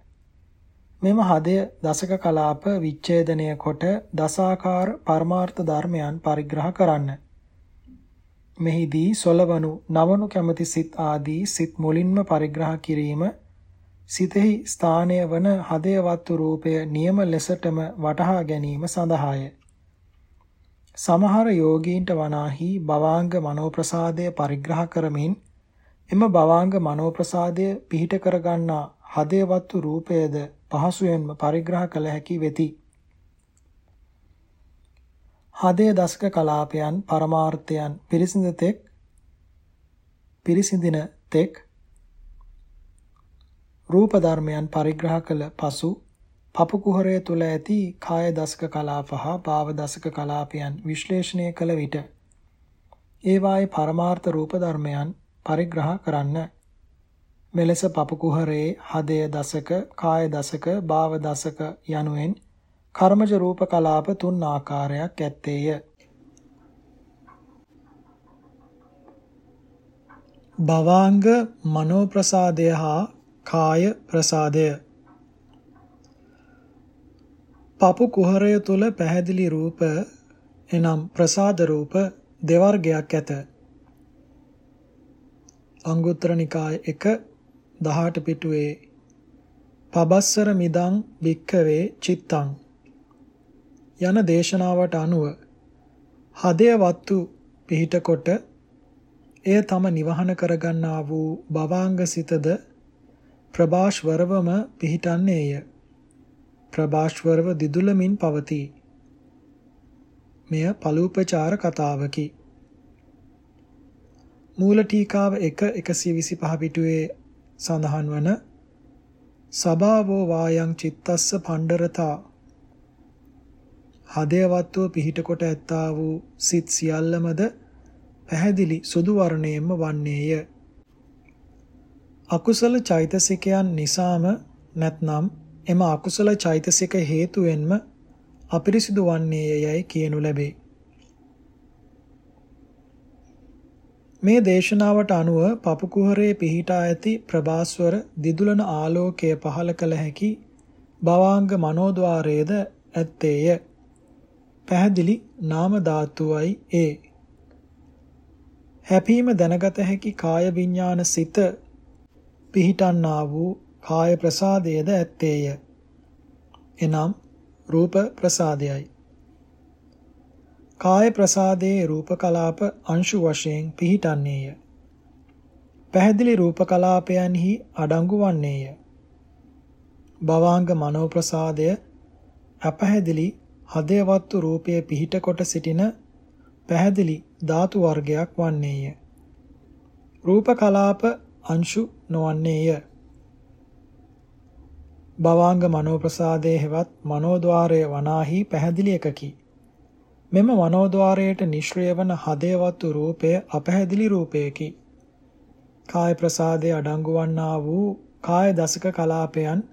මෙම හදය දසක කලාප විච්ඡේදනය කොට දසාකාර පරමාර්ථ ධර්මයන් පරිග්‍රහ කරන්න. මෙහිදී සොලවනු නවනු කැමැති සිත් ආදී සිත් මුලින්ම පරිග්‍රහ කිරීම සිතෙහි ස්ථානය වන හදයවත්තු රූපය නියම ලෙසටම වටහා ගැනීම සඳහාය. සමහර යෝගීන්ට වනාහි භවාංග මනෝප්‍රසාදය පරිග්‍රහ කරමින් එම භවාංග මනෝප්‍රසාදය පිහිට කරගන්නා හදයවත්තු රූපයද පහසුවෙන්ම පරිග්‍රහ කළ හැකි වෙති. හදය දසක කලාපයන් පරමාර්ථයන් පිරිසිඳ තෙක් පිරිසිඳින තෙක් රූප ධර්මයන් පරිග්‍රහ කළ පසු පපු කුහරය තුල ඇති කාය දසක කලාප හා භාව දසක කලාපයන් විශ්ලේෂණය කළ විට ඒවායේ පරමාර්ථ රූප ධර්මයන් පරිග්‍රහ කරන්න. මෙලෙස පපු කුහරයේ හදය දසක, කාය දසක, භාව දසක යනුවෙන් කර්මජ රූප කලාප තුන් ආකාරයක් ඇත්තේය. භවාංග මනෝ ප්‍රසාදය හා කාය ප්‍රසාදය පපු කුහරය තුල පැහැදිලි රූප එනම් ප්‍රසාද රූප දෙවර්ගයක් ඇත. අංගුත්තර නිකාය 1 18 පිටුවේ පබස්සර මිදං භික්ඛවේ චිත්තං යන දේශනාවට අනුව හදය වත්තු පිහිට කොට එය තම නිවහන කරගන්නා වූ භවාංග සිතද ප්‍රභාෂ්වරවම පිහිටන්නේය. ප්‍රභාෂ්වරව දිදුලමින් පවතී. මෙය පලූපචාර කතාවකි. මූල ටීකාව 1 125 පිටුවේ සඳහන් වන සබාවෝ වායං චිත්තස්ස පණ්ඩරතා හදයවත්ව පිහිට කොට ඇත්තා වූ සිත් සියල්ලමද පැහැදිලි සුදු වර්ණයෙන්ම වන්නේය. අකුසල චෛතසිකයන් නිසාම නැත්නම් එම අකුසල චෛතසික හේතුවෙන්ම අපිරිසිදු වන්නේ යයි කියනු ලැබේ. මේ දේශනාවට අනුව පපු කුහරේ පිහිටා ඇති ප්‍රභාස්වර දිදුලන ආලෝකය පහල කළ හැකි භවාංග මනෝද්වාරයේද ඇත්තේය. පැහැදිලි නාම ධාතුවයි ඒ. හැපීම දැනගත හැකි කාය විඥාන සිත පිහිටන්නා වූ කාය ප්‍රසාදයේද ඇත්තේය. එනම් රූප ප්‍රසාදයයි. කාය ප්‍රසාදයේ රූප කලාප අංශු වශයෙන් පිහිටන්නේය. පැහැදිලි රූප කලාපයන්හි අඩංගු වන්නේය. භවාංග මනෝ ප්‍රසාදය අපැහැදිලි හදයවත්තු රූපයේ පිහිට කොට සිටින පැහැදිලි ධාතු වර්ගයක් වන්නේය. රූප කලාප අංශු නොවන්නේය. භවාංග මනෝප්‍රසාදයේ හෙවත් මනෝද්වාරය වනාහි පැහැදිලි එකකි. මෙම මනෝද්වාරයට නිශ්‍රය වන හදයවත්තු රූපය අපැහැදිලි රූපයකි. කාය ප්‍රසාදයේ අඩංගු වන්නා වූ කාය දසක කලාපයන්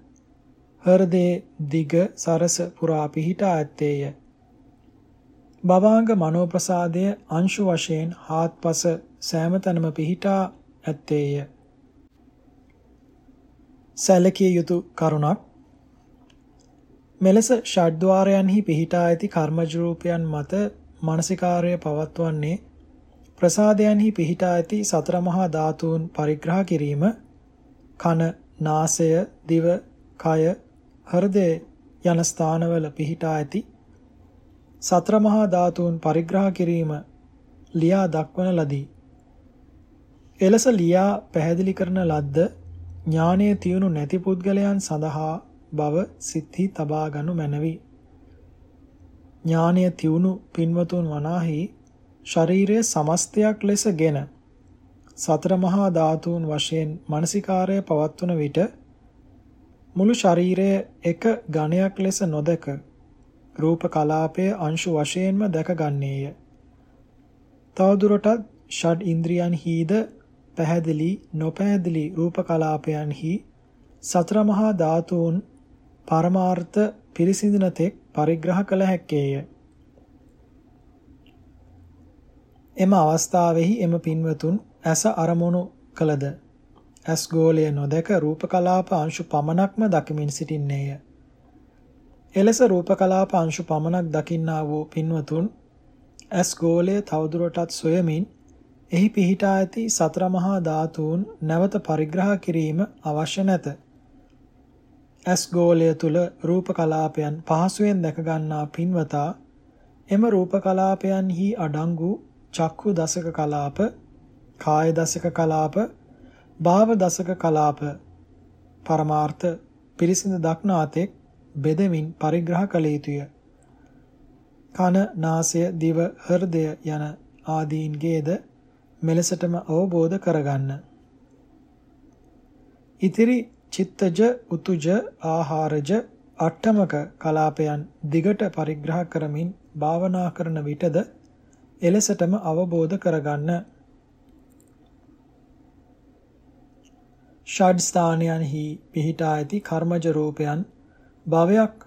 හෘදේ දිග සරස පුරා පිහිටා ඇත්තේය. භවාංග මනෝ ප්‍රසාදය අංශු වශයෙන් හාත්පස සෑම තැනම පිහිටා ඇත්තේය. සැලකිය යුතු කරුණක් මෙලෙස ෂඩ්ද්වාරයන්හි පිහිටා ඇති කර්මජ රූපයන් මත මානසිකාර්ය පවත්වන්නේ ප්‍රසාදයන්හි පිහිටා ඇති සතර මහා ධාතුන් පරිග්‍රහ කිරීම කන නාසය දිව කය හෘදය යන ස්ථානවල පිහිටා ඇති සතර මහා ධාතුන් පරිග්‍රහ කිරීම ලියා දක්වන ලදී. එලෙස ලියා පැහැදිලි කරන ලද්ද ඥානයේ තියුණු නැති පුද්ගලයන් සඳහා බව සිත්හි තබා ගනු මැනවි. ඥානය තියුණු පින්වතුන් වනාහි ශරීරයේ සමස්තයක් ලෙසගෙන සතර මහා ධාතුන් වශයෙන් මානසිකාරය පවත්වන විට මුළු ශරීරය එක ඝණයක් ලෙස නොදක රූප කලාපයේ අංශු වශයෙන්ම දැකගන්නේය. තවදුරටත් ෂඩ් ඉන්ද්‍රියන්හිද පැහැදිලි නොපැහැදිලි රූප කලාපයන්හි සතර මහා ධාතුන් පරමාර්ථ පිරිසිඳන තෙක් පරිග්‍රහ කළ හැක්කේය. එම අවස්ථාවෙහි එම පින්වතුන් ඇස අරමුණු කළද ඇස් ගෝලය නොදක රූප කලාප අංශු පමණක්ම දකිමින් සිටින්නේය. එලෙස රූප කලාප අංශු පමණක් දකින්නා වූ පින්වතුන් ඇස් ගෝලය තවදුරටත් සොයමින් එහි පිහිටා ඇති සතර මහා ධාතුන් නැවත පරිග්‍රහ කිරීම අවශ්‍ය නැත. ඇස් ගෝලය තුල රූප කලාපයන් පහසුවෙන් දැක ගන්නා පින්වතා එම රූප කලාපයන්හි අඩංගු චක්කු දසක කලාප, කාය දසක කලාප, භාව දසක කලාප පරමාර්ථ පිරිසිඳ දක්නාතෙක් බෙදමින් පරිග්‍රහ කළ යුතුය. කන, නාසය, දිව, හෘදය යන ආදීන්ගේද මෙලෙසටම අවබෝධ කරගන්න. ඉතිරි චිත්තජ, උතුජ, ආහාරජ, අට්ඨමක කලාපයන් දිගට පරිග්‍රහ කරමින් භාවනා කරන විටද එලෙසටම අවබෝධ කරගන්න. ෂඩ් ස්ථානයන්හි පිහිටා ඇති කර්මජ රූපයන් භවයක්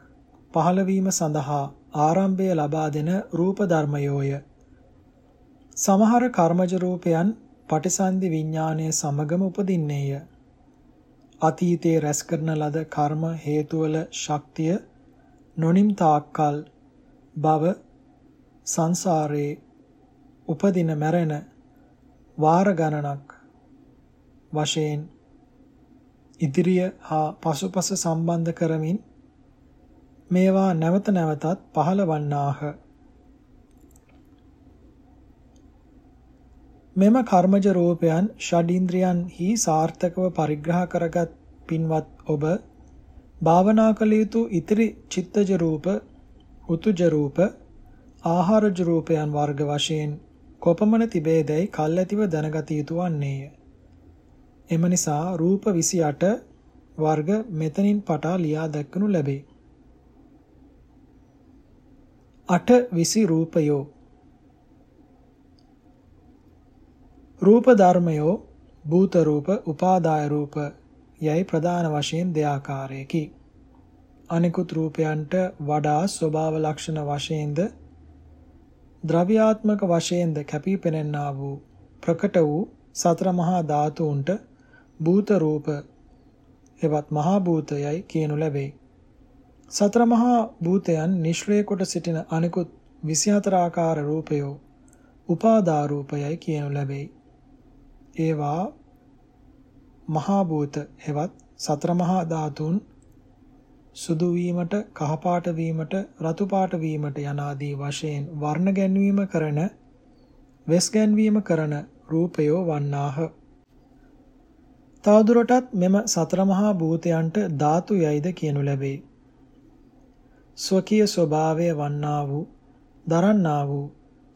පහළවීම සඳහා ආරම්භය ලබා දෙන රූප ධර්මයෝය. සමහර කර්මජ රූපයන් පටිසන්ධි විඥානයේ සමගම උපදින්නේය. අතීතයේ රැස් කරන ලද කර්ම හේතුවල ශක්තිය නොනිම් තාක්කල් භව සංසාරේ උපදින මැරෙන වාර ගණනක් වශයෙන් ඉදිරිය හා පසුපස සම්බන්ධ කරමින් මේවා නැවත නැවතත් පහළවන්නාහ මෙම කර්මජ රූපයන් ෂඩින්ද්‍රයන්හි සාර්ථකව පරිග්‍රහ කරගත් පින්වත් ඔබ භාවනා කළ යුතු ඉතිරි චිත්තජ රූප, උතුජ රූප, ආහාරජ රූපයන් වර්ග වශයෙන් කොපමණ තිබේදැයි කල්ැතිව දැනගත යුතු වන්නේය. එම නිසා රූප 28 වර්ග මෙතනින් පටා ලියා දැක්වනු ලැබේ. 8 විසි රූපයෝ රූප ධර්මයෝ භූත රූප උපාදාය රූප යයි ප්‍රධාන වශයෙන් දෙආකාරයකි. අනිකුත් රූපයන්ට වඩා ස්වභාව ලක්ෂණ වශයෙන්ද ද්‍රව්‍යාත්මක වශයෙන්ද කැපී පෙනෙන්නා වූ ප්‍රකට වූ සතර මහා ධාතුන්ට භූත රූප එවත් මහා භූතයයි කියනු ලැබේ. සතර මහා භූතයන් නිශ්‍රේ කොට සිටින අනිකුත් 24 ආකාර රූපයෝ උපාදා රූපයයි කියනු ලැබේ. ඒවා මහා භූත හෙවත් සතර මහා ධාතුන් සුදු වීමට කහපාට වීමට රතු පාට වීමට යන ආදී වශයෙන් වර්ණ ගැන්වීම කරන වෙස් ගැන්වීම කරන රූපයෝ වන්නාහ. තවදුරටත් මෙම සතර මහා භූතයන්ට ධාතු යයිද කියනු ලැබේ. ස්වකීය ස්වභාවය වන්නා වූ දරන්නා වූ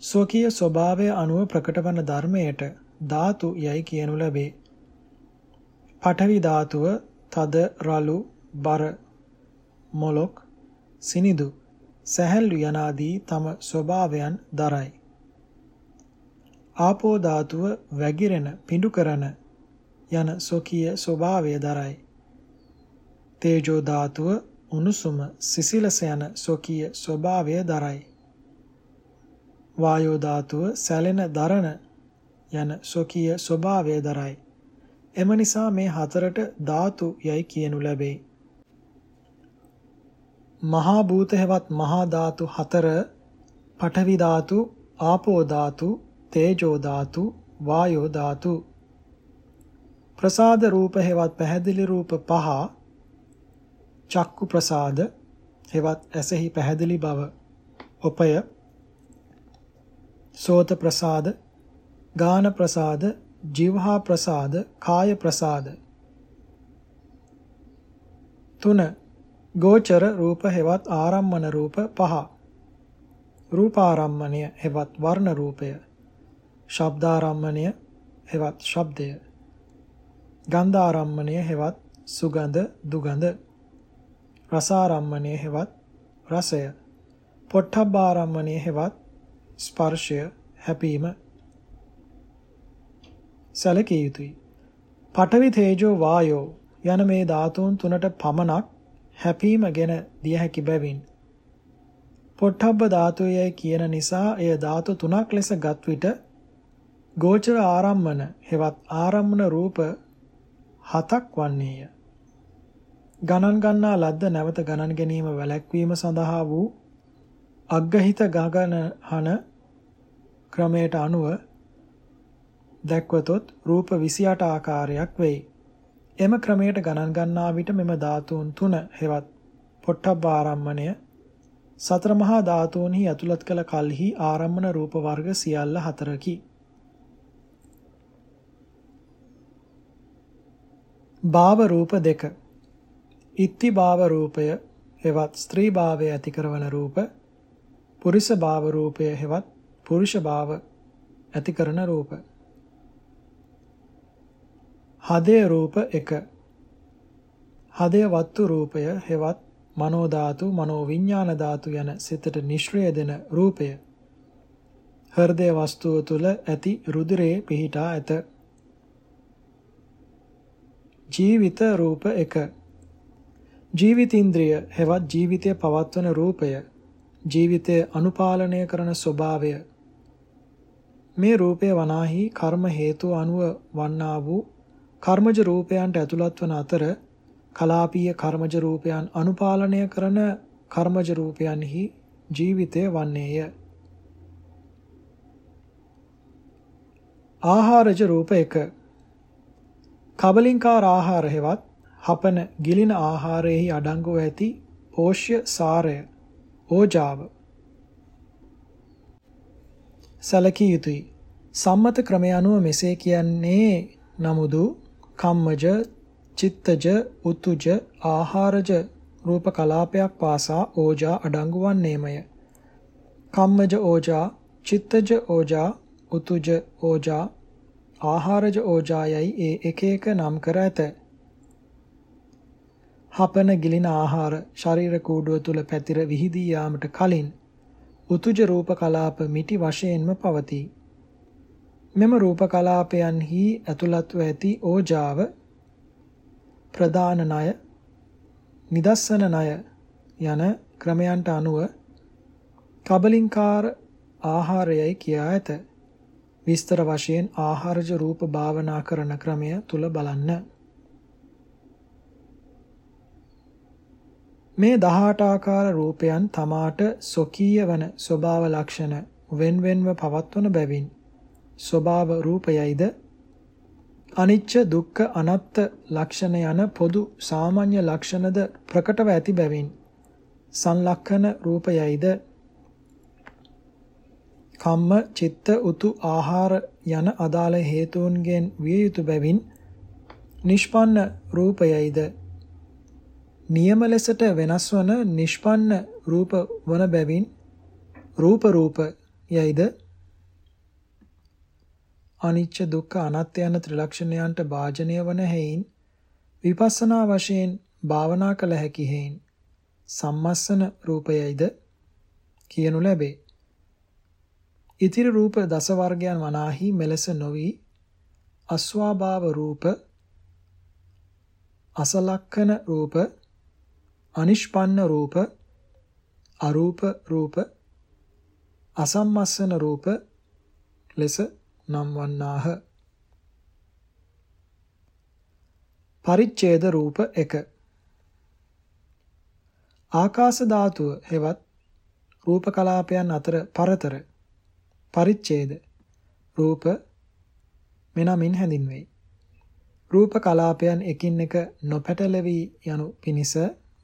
ස්වකීය ස්වභාවය අනුව ප්‍රකට වන ධර්මයට ධාතු යයි කියනු ලැබේ. පඨවි ධාතුව තද රළු බර මොලොක් සිනිදු සැහැල්ලු යනාදී තම ස්වභාවයන් දරයි. ආපෝ ධාතුව වැగిරෙන පිඬු කරන යන සොකීය ස්වභාවය දරයි. තේජෝ ධාතුව උණුසුම සිසිලස යන සොකීය ස්වභාවය දරයි. වායෝ ධාතුව සැලෙන දරන යන සොකීය ස්වභාවය දරයි. එම නිසා මේ හතරට ධාතු යයි කියනු ලැබේ. මහා භූත හෙවත් මහා ධාතු හතර පඨවි ධාතු, ආපෝ ධාතු, තේජෝ ධාතු, වායෝ ධාතු. ප්‍රසාද රූප හෙවත් පැහැදිලි රූප පහ චක්කු ප්‍රසාද හෙවත් ඇසෙහි පැහැදිලි බව ඔපය සෝත ප්‍රසාද ගාන ප්‍රසාද ජීවහා ප්‍රසාද කාය ප්‍රසාද තුන. ගෝචර රූප හෙවත් ආරම්මන රූප පහ. රූපාරම්මණය හෙවත් වර්ණ රූපය. ශබ්දාරම්මණය හෙවත් ශබ්දය. ගන්ධාරම්මණය හෙවත් සුගඳ දුගඳ. රසාරම්මණය හෙවත් රසය. පොට්ටබ්බාරම්මණය හෙවත් ස්පර්ශය හැපීම. සැලකිය යුතුයි පඨවි තේජෝ වායෝ යන මේ ධාතුන් තුනට පමණක් හැපීම ගැන දිය හැකි බැවින් පොට්ටබ්බ ධාතුයයි කියන නිසා එය ධාතු තුනක් ලෙස ගත් විට ගෝචර ආරම්මන හෙවත් ආරම්මන රූප හතක් වන්නේය. ගණන් ගන්නා ලද්ද නැවත ගණන් ගැනීම වැළැක්වීම සඳහා වූ අග්ගහිත ගගනහන ක්‍රමයට අනුව දැක්වතොත් රූප 28 ආකාරයක් වෙයි. එම ක්‍රමයට ගණන් ගන්නා විට මෙම ධාතුන් තුන හෙවත් පොට්ටබ්බ ආරම්මණය සතර මහා ධාතුන්හි ඇතුළත් කළ කල්හි ආරම්මන රූප වර්ග සියල්ල හතරකි. භාව රූප දෙක. ඉත්ති භාව රූපය හෙවත් ස්ත්‍රී භාවය ඇති කරවන රූප පුරුෂ භාව රූපය හෙවත් පුරුෂ භාව ඇති කරන රූප. හදේ රූප 1 හදේ වත්තු රූපය හෙවත් මනෝ ධාතු, මනෝ විඥාන ධාතු යන සිතට නිශ්‍රය දෙන රූපය. හෘදය වස්තුව තුල ඇති රුධිරයේ පිහිටා ඇත. ජීවිත රූප 1 ජීවිතේන්ද්‍රය හෙවත් ජීවිතය පවත්වන රූපය ජීවිතය අනුපාලනය කරන ස්වභාවය මේ රූපය වනාහි කර්ම හේතු අනුව වන්නා වූ කර්මජ රූපයන්ට ඇතුළත් වන අතර කලාපීය කර්මජ රූපයන් අනුපාලනය කරන කර්මජ රූපයන්හි ජීවිතය වන්නේය. ආහාරජ රූප 1 කබලින්කාර ආහාර හෙවත් හපන ගිලින ආහාරයෙහි අඩංගුව ඇති පෝෂ්‍ය සාරය ඕජාව. සැලකිය යුතුයි. සම්මත ක්‍රමය අනුව මෙසේ කියන්නේ නමුදු කම්මජ චිත්තජ උතුජ ආහාරජ රූප කලාපයක් පාසා ඕජා අඩංගු වන්නේමය. කම්මජ ඕජා, චිත්තජ ඕජා, උතුජ ඕජා, ආහාරජ ඕජායයි ඒ එක එක නම් කර ඇත. හපන ගිලින ආහාර ශරීර කූඩුව තුල පැතිර විහිදී යාමට කලින් උතුජ රූප කලාප මිටි වශයෙන්ම පවතී. මෙම රූප කලාපයන්හි ඇතුළත්ව ඇති ඕජාව ප්‍රධාන ණය නිදස්සන ණය යන ක්‍රමයන්ට අනුව කබලින්කාර ආහාරයයි කියා ඇත. විස්තර වශයෙන් ආහාරජ රූප භාවනා කරන ක්‍රමය තුල බලන්න. මේ 18 ආකාර රූපයන් තමාට සොකීය වන ස්වභාව ලක්ෂණ වෙන්වෙන්ව පවත්වන බැවින් ස්වභාව රූපයයිද අනිච්ච දුක්ඛ අනත්ත ලක්ෂණ යන පොදු සාමාන්‍ය ලක්ෂණද ප්‍රකටව ඇති බැවින් සංලක්ෂණ රූපයයිද? කම්ම චිත්ත උතු ආහාර යන අදාළ හේතුන්ගෙන් විය යුතු බැවින් නිෂ්පන්න රූපයයිද? නියම ලෙසට වෙනස් වන නිෂ්පන්න රූප වන බැවින් රූප රූප යයිද අනිච්ච දුක්ඛ අනාත්ම යන ත්‍රිලක්ෂණයන්ට භාජනය වන හේයින් විපස්සනා වශයෙන් භාවනා කළ හැකි හේයින් සම්මස්සන රූපයයිද කියනු ලැබේ. ඉතිරි රූප දස වර්ගයන් වනාහි මෙලෙස නොවි අස්වාභාව රූප අසලක්කන රූප අනිෂ්පන්න රූප අරූප රූප අසම්මස්සන රූප ලෙස නම් වන්නාහ පරිච්ඡේද රූප 1 ආකාශ ධාතුව හෙවත් රූප කලාපයන් අතර පරතර පරිච්ඡේද රූප මෙනමින් හැඳින්වෙයි. රූප කලාපයන් එකින් එක නොපැටලවි යනු පිණිස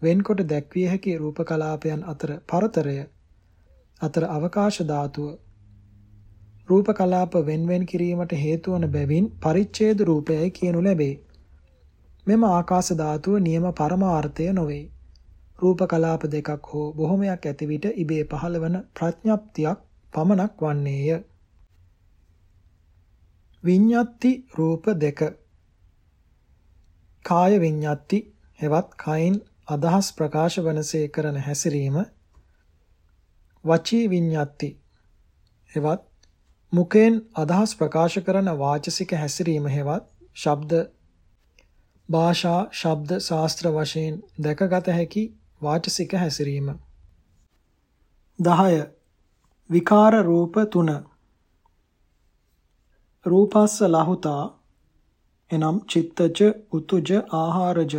වෙන්කොට දැක්විය හැකි රූප කලාපයන් අතර පරතරය අතර අවකාශ ධාතුව රූප කලාප වෙන්වෙන් කිරීමට හේතු වන බැවින් පරිච්ඡේද රූපයයි කියනු ලැබේ. මෙම ආකාශ ධාතුව නියම පරමාර්ථය නොවේ. රූප කලාප දෙකක් හෝ බොහොමයක් ඇති විට ඉබේ පහළවන ප්‍රඥප්තියක් පමණක් වන්නේය. විඤ්ඤාති රූප දෙක කාය විඤ්ඤාති හෙවත් කයින් අදහස් ප්‍රකාශ වනසේ කරන හැසිරීම වචී විඤ්ඤාති හෙවත් මුකෙන් අදහස් ප්‍රකාශ කරන වාචසික හැසිරීම හෙවත් ශබ්ද භාෂා ශබ්ද ශාස්ත්‍ර වශයෙන් දැකගත හැකි වාචසික හැසිරීම. 10 විකාර රූප 3 රූපස්ස ලහුතා එනම් චිත්තජ උතුජ ආහාරජ.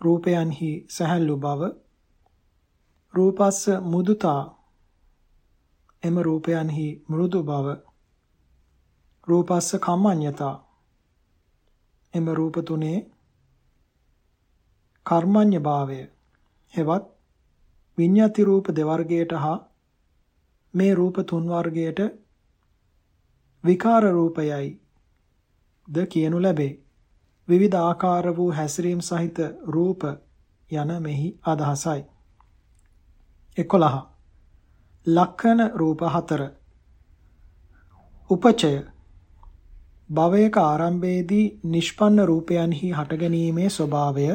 රූපයන්හි සැහැල්ලු බව. රූපස්ස මුදුතා. එම රූපයන්හි මෘදු බව රූපස්ස කම්මඤ්ඤතා එම රූප තුනේ කර්මඤ්ඤ භාවය හෙවත් විඤ්ඤාති රූප දෙවර්ගයට හා මේ රූප තුන් වර්ගයට විකාර රූපයයි ද කියනු ලැබේ. විවිධ ආකාර වූ හැසිරීම් සහිත රූප යන මෙහි අදහසයි. 11 ලක්ෂණ රූප 4 උපචය. භවයක ආරම්භයේදී නිෂ්පන්න රූපයන්හි හටගැනීමේ ස්වභාවය.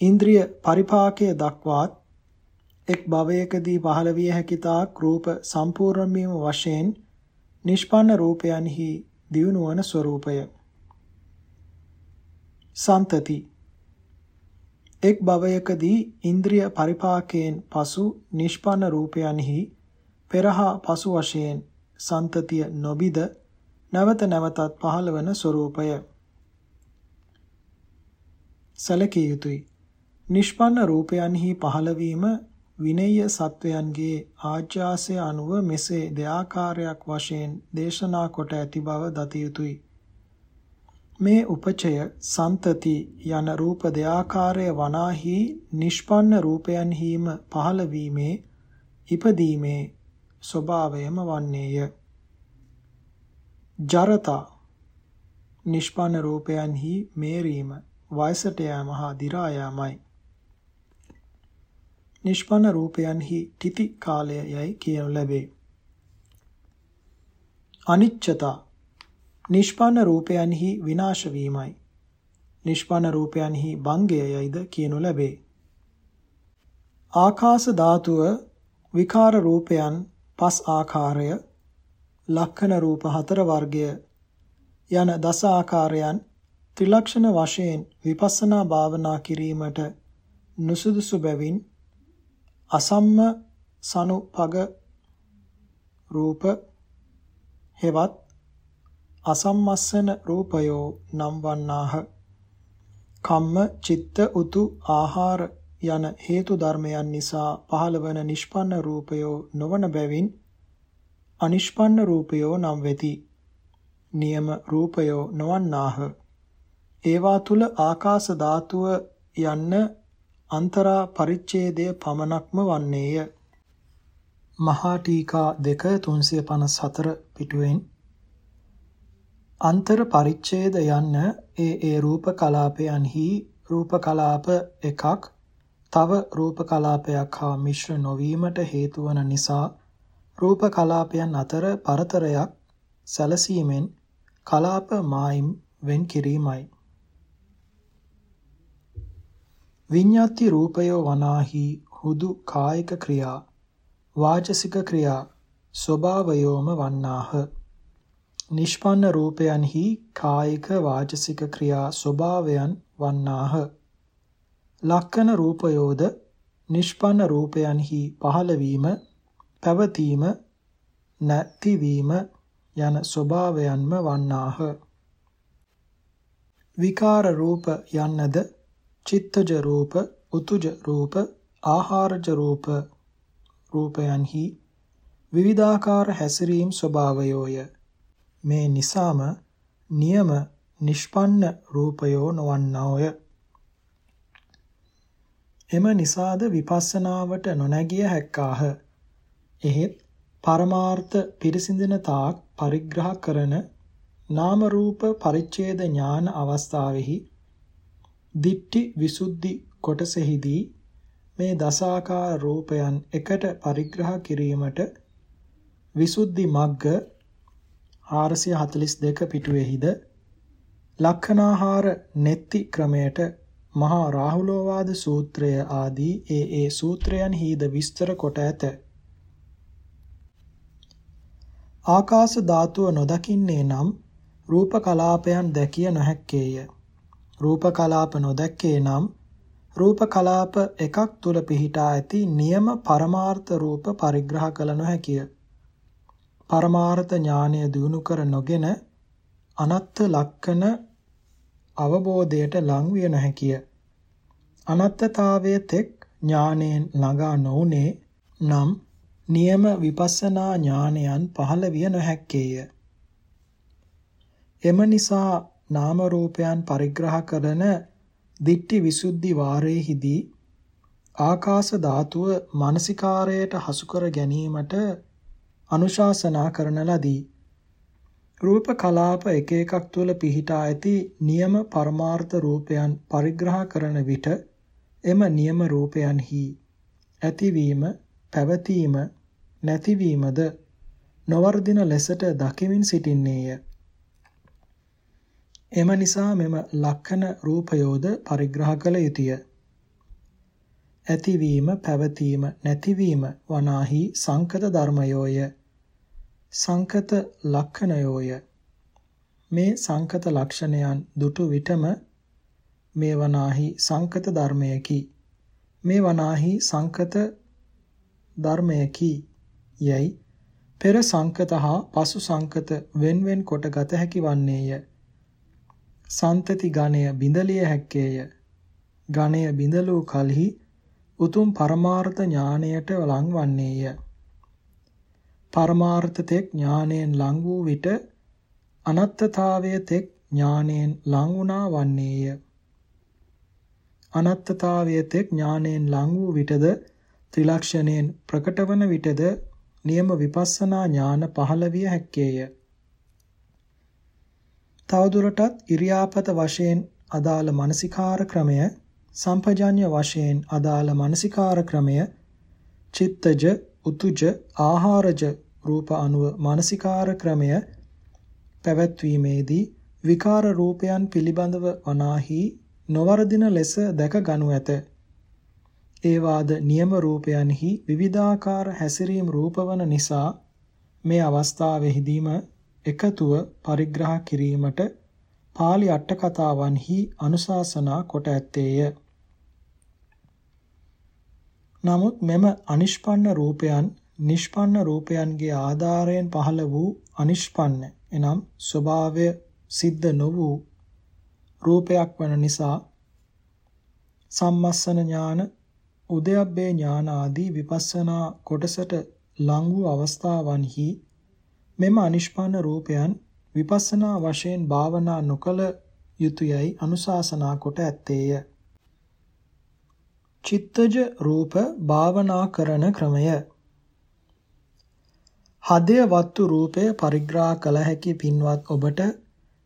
ඉන්ද්‍රිය පරිපාකය දක්වාත් එක් භවයකදී පහළ විය හැකි තාක් රූප සම්පූර්ණ වීම වශයෙන් නිෂ්පන්න රූපයන්හි දියුණුවන ස්වરૂපය. සන්තති. එක් භවයකදී ඉන්ද්‍රිය පරිපාකයෙන් පසු නිෂ්පන්න රූපයන්හි පෙරහා පසු වශයෙන් සන්තතිය නොබිද නැවත නැවතත් පහළවන ස්වરૂපය සැලකිය යුතුය නිෂ්පන්න රූපයන්හි පහළවීම විනේය සත්වයන්ගේ ආජ්‍යාසය අනුව මෙසේ දෙආකාරයක් වශයෙන් දේශනා කොට ඇති බව දත යුතුය. මේ උපචය සන්තති යන රූප දෙආකාරය වනාහි නිෂ්පන්න රූපයන්හිම පහළවීමේ ඉපදීමේ ස්වභාවයම වන්නේය. ජරතා නිෂ්පන්න රූපයන්හි මේරීම වයසට යෑම හා දි รา යාමයි. නිෂ්පන්න රූපයන්හි තිති කාලය යයි කියනු ලැබේ. අනිච්චතා නිෂ්පන්න රූපයන්හි විනාශ වීමයි. නිෂ්පන්න රූපයන්හි භංගය යයිද කියනු ලැබේ. ආකාශ ධාතුව විකාර රූපයන් පස් ආකාරය ලක්ෂණ රූප හතර වර්ගය යන දස ආකාරයන් ත්‍රිලක්ෂණ වශයෙන් විපස්සනා භාවනා කිරීමට නුසුදුසු බැවින් අසම්ම සනුපග රූප හෙවත් අසම්මස්සන රූපයෝ නම් වන්නාහ කම්ම චිත්ත උතු ආහාර යන හේතු ධර්මයන් නිසා පහළවන නිෂ්පන්න රූපයෝ නොවන බැවින් අනිෂ්පන්න රූපයෝ නම් වෙති. නියම රූපයෝ නොවන්නාහ. ඒවා තුල ආකාශ ධාතුව යන්න අන්තරා පරිච්ඡේදය පමණක්ම වන්නේය. මහා ටීකා 2 354 පිටුවෙන් අන්තර පරිච්ඡේද යන්න ඒ ඒ රූප කලාපයන්හි රූප කලාප එකක් තව රූප කලාපයක් හා මිශ්‍ර නොවීමට හේතු වන නිසා රූප කලාපයන් අතර පරතරයක් සැලසීමෙන් කලාප මායිම් වෙන් කිරීමයි. විඤ්ඤාති රූපයෝ වනාහි හුදු කායික ක්‍රියා වාචසික ක්‍රියා ස්වභාවයෝම වන්නාහ. නිෂ්පන්න රූපයන්හි කායික වාචසික ක්‍රියා ස්වභාවයන් වන්නාහ. ලක්කන රූපයෝද නිෂ්පන්න රූපයන්හි පහළවීම පැවතීම නැතිවීම යන ස්වභාවයන්ම වන්නාහ. විකාර රූප යන්නද චිත්තජ රූප උතුජ රූප ආහාරජ රූප රූපයන්හි විවිධාකාර හැසිරීම් ස්වභාවයෝය. මේ නිසාම නියම නිෂ්පන්න රූපයෝ නොවන්නෝය එම නිසාද විපස්සනාවට නොනැගිය හැක්කාහ. එහෙත් පරමාර්ථ පිරිසිඳන තාක් පරිග්‍රහ කරන නාම රූප පරිච්ඡේද ඥාන අවස්ථාවෙහි දිට්ටි විසුද්ධි කොටසෙහිදී මේ දසාකාර රූපයන් එකට පරිග්‍රහ කිරීමට විසුද්ධි මග්ග 442 පිටුවේහිද ලක්ෂණාහාර නෙත්ති ක්‍රමයට මහා රාහුලෝවාද සූත්‍රය ආදී ඒ ඒ සූත්‍රයන්හිද විස්තර කොට ඇත. ආකාශ ධාතුව නොදකින්නේ නම් රූප කලාපයන් දැකිය නොහැක්කේය. රූප කලාප නොදැක්කේ නම් රූප කලාප එකක් තුල පිහිටා ඇති නියම පරමාර්ථ රූප පරිග්‍රහ කළ නොහැකිය. පරමාර්ථ ඥානය දිනු කර නොගෙන අනත්ත් ලක්කන අවබෝධයට ලං විය නොහැකිය. අනත්තතාවයේ තෙක් ඥානයෙන් ළඟා නොඋනේ නම් නියම විපස්සනා ඥානයන් පහළ විය නොහැක්කේය. එම නිසා නාම රූපයන් පරිග්‍රහ කරන දිට්ටි විසුද්ධි වාරයේදී ආකාශ ධාතුව මානසිකාරයට හසු කර ගැනීමට අනුශාසනා කරන ලදී. රූප කලාප එක එකක් තුළ පිහිටා ඇති නියම පරමාර්ථ රූපයන් පරිග්‍රහ කරන විට එම නියම රූපයන්හි ඇතිවීම පැවතීම නැතිවීමද නොවර්ධින ලෙසට දකිමින් සිටින්නේය. එම නිසා මෙම ලක්ෂණ රූපයෝද පරිග්‍රහ කළ යුතුය. ඇතිවීම පැවතීම නැතිවීම වනාහි සංකත ධර්මයෝය. සංකත ලක්ෂණයෝය. මේ සංකත ලක්ෂණයන් දුටු විටම මේ වනාහි සංකත ධර්මයකි. මේ වනාහි සංකත ධර්මයකි. යයි පෙර සංකත හා පසු සංකත වෙන්වෙන් කොට ගත හැකි වන්නේය. සන්තති ගණය බිඳලිය හැක්කේය. ගණය බිඳලූ කලෙහි උතුම් පරමාර්ථ ඥාණයට ලංවන්නේය. පරමාර්ථ තෙක් ඥානයෙන් ලං වූ විට අනත්තතාවය තෙක් ඥානයෙන් ලං වුණා වන්නේය. අනත්තතාවය තෙක් ඥානයෙන් ලං වූ විටද ත්‍රිලක්ෂණයෙන් ප්‍රකටවන විටද නියම විපස්සනා ඥාන පහළ විය හැක්කේය. තවදුරටත් ඉරියාපත වශයෙන් අදාළ මානසිකාර ක්‍රමය සම්පජාඤ්‍ය වශයෙන් අදාළ මානසිකාර ක්‍රමය චිත්තජ උතුජ ආහාරජ රූප අනුව මානසිකාර ක්‍රමය පැවැත්වීමේදී විකාර රූපයන් පිළිබඳව වනාහි නොවරදින ලෙස දැක ගනු ඇත. ඒ වාද නියම රූපයන්හි විවිධාකාර හැසිරීම් රූපවන නිසා මේ අවස්ථාවෙහිදීම එකතුව පරිග්‍රහ කිරීමට pāli අට කතාවන්හි අනුශාසනා කොට ඇත්තේය. නමුත් මෙම අනිෂ්පන්න රූපයන් නිෂ්පන්න රූපයන්ගේ ආධාරයෙන් පහළ වූ අනිෂ්පන්න එනම් ස්වභාවය සිද්ධ නො වූ රූපයක් වන නිසා සම්මස්සන ඥාන උදයබ්බේ ඥාන ආදී විපස්සනා කොටසට ලං වූ අවස්ථාවන්හි මෙම අනිෂ්පන්න රූපයන් විපස්සනා වශයෙන් භාවනා නොකළ යුතුයයි අනුශාසනා කොට ඇත්තේය. චිත්තජ රූප භාවනා කරන ක්‍රමය හදය වත්තු රූපය පරිග්‍රහ කළ හැකි පින්වත් ඔබට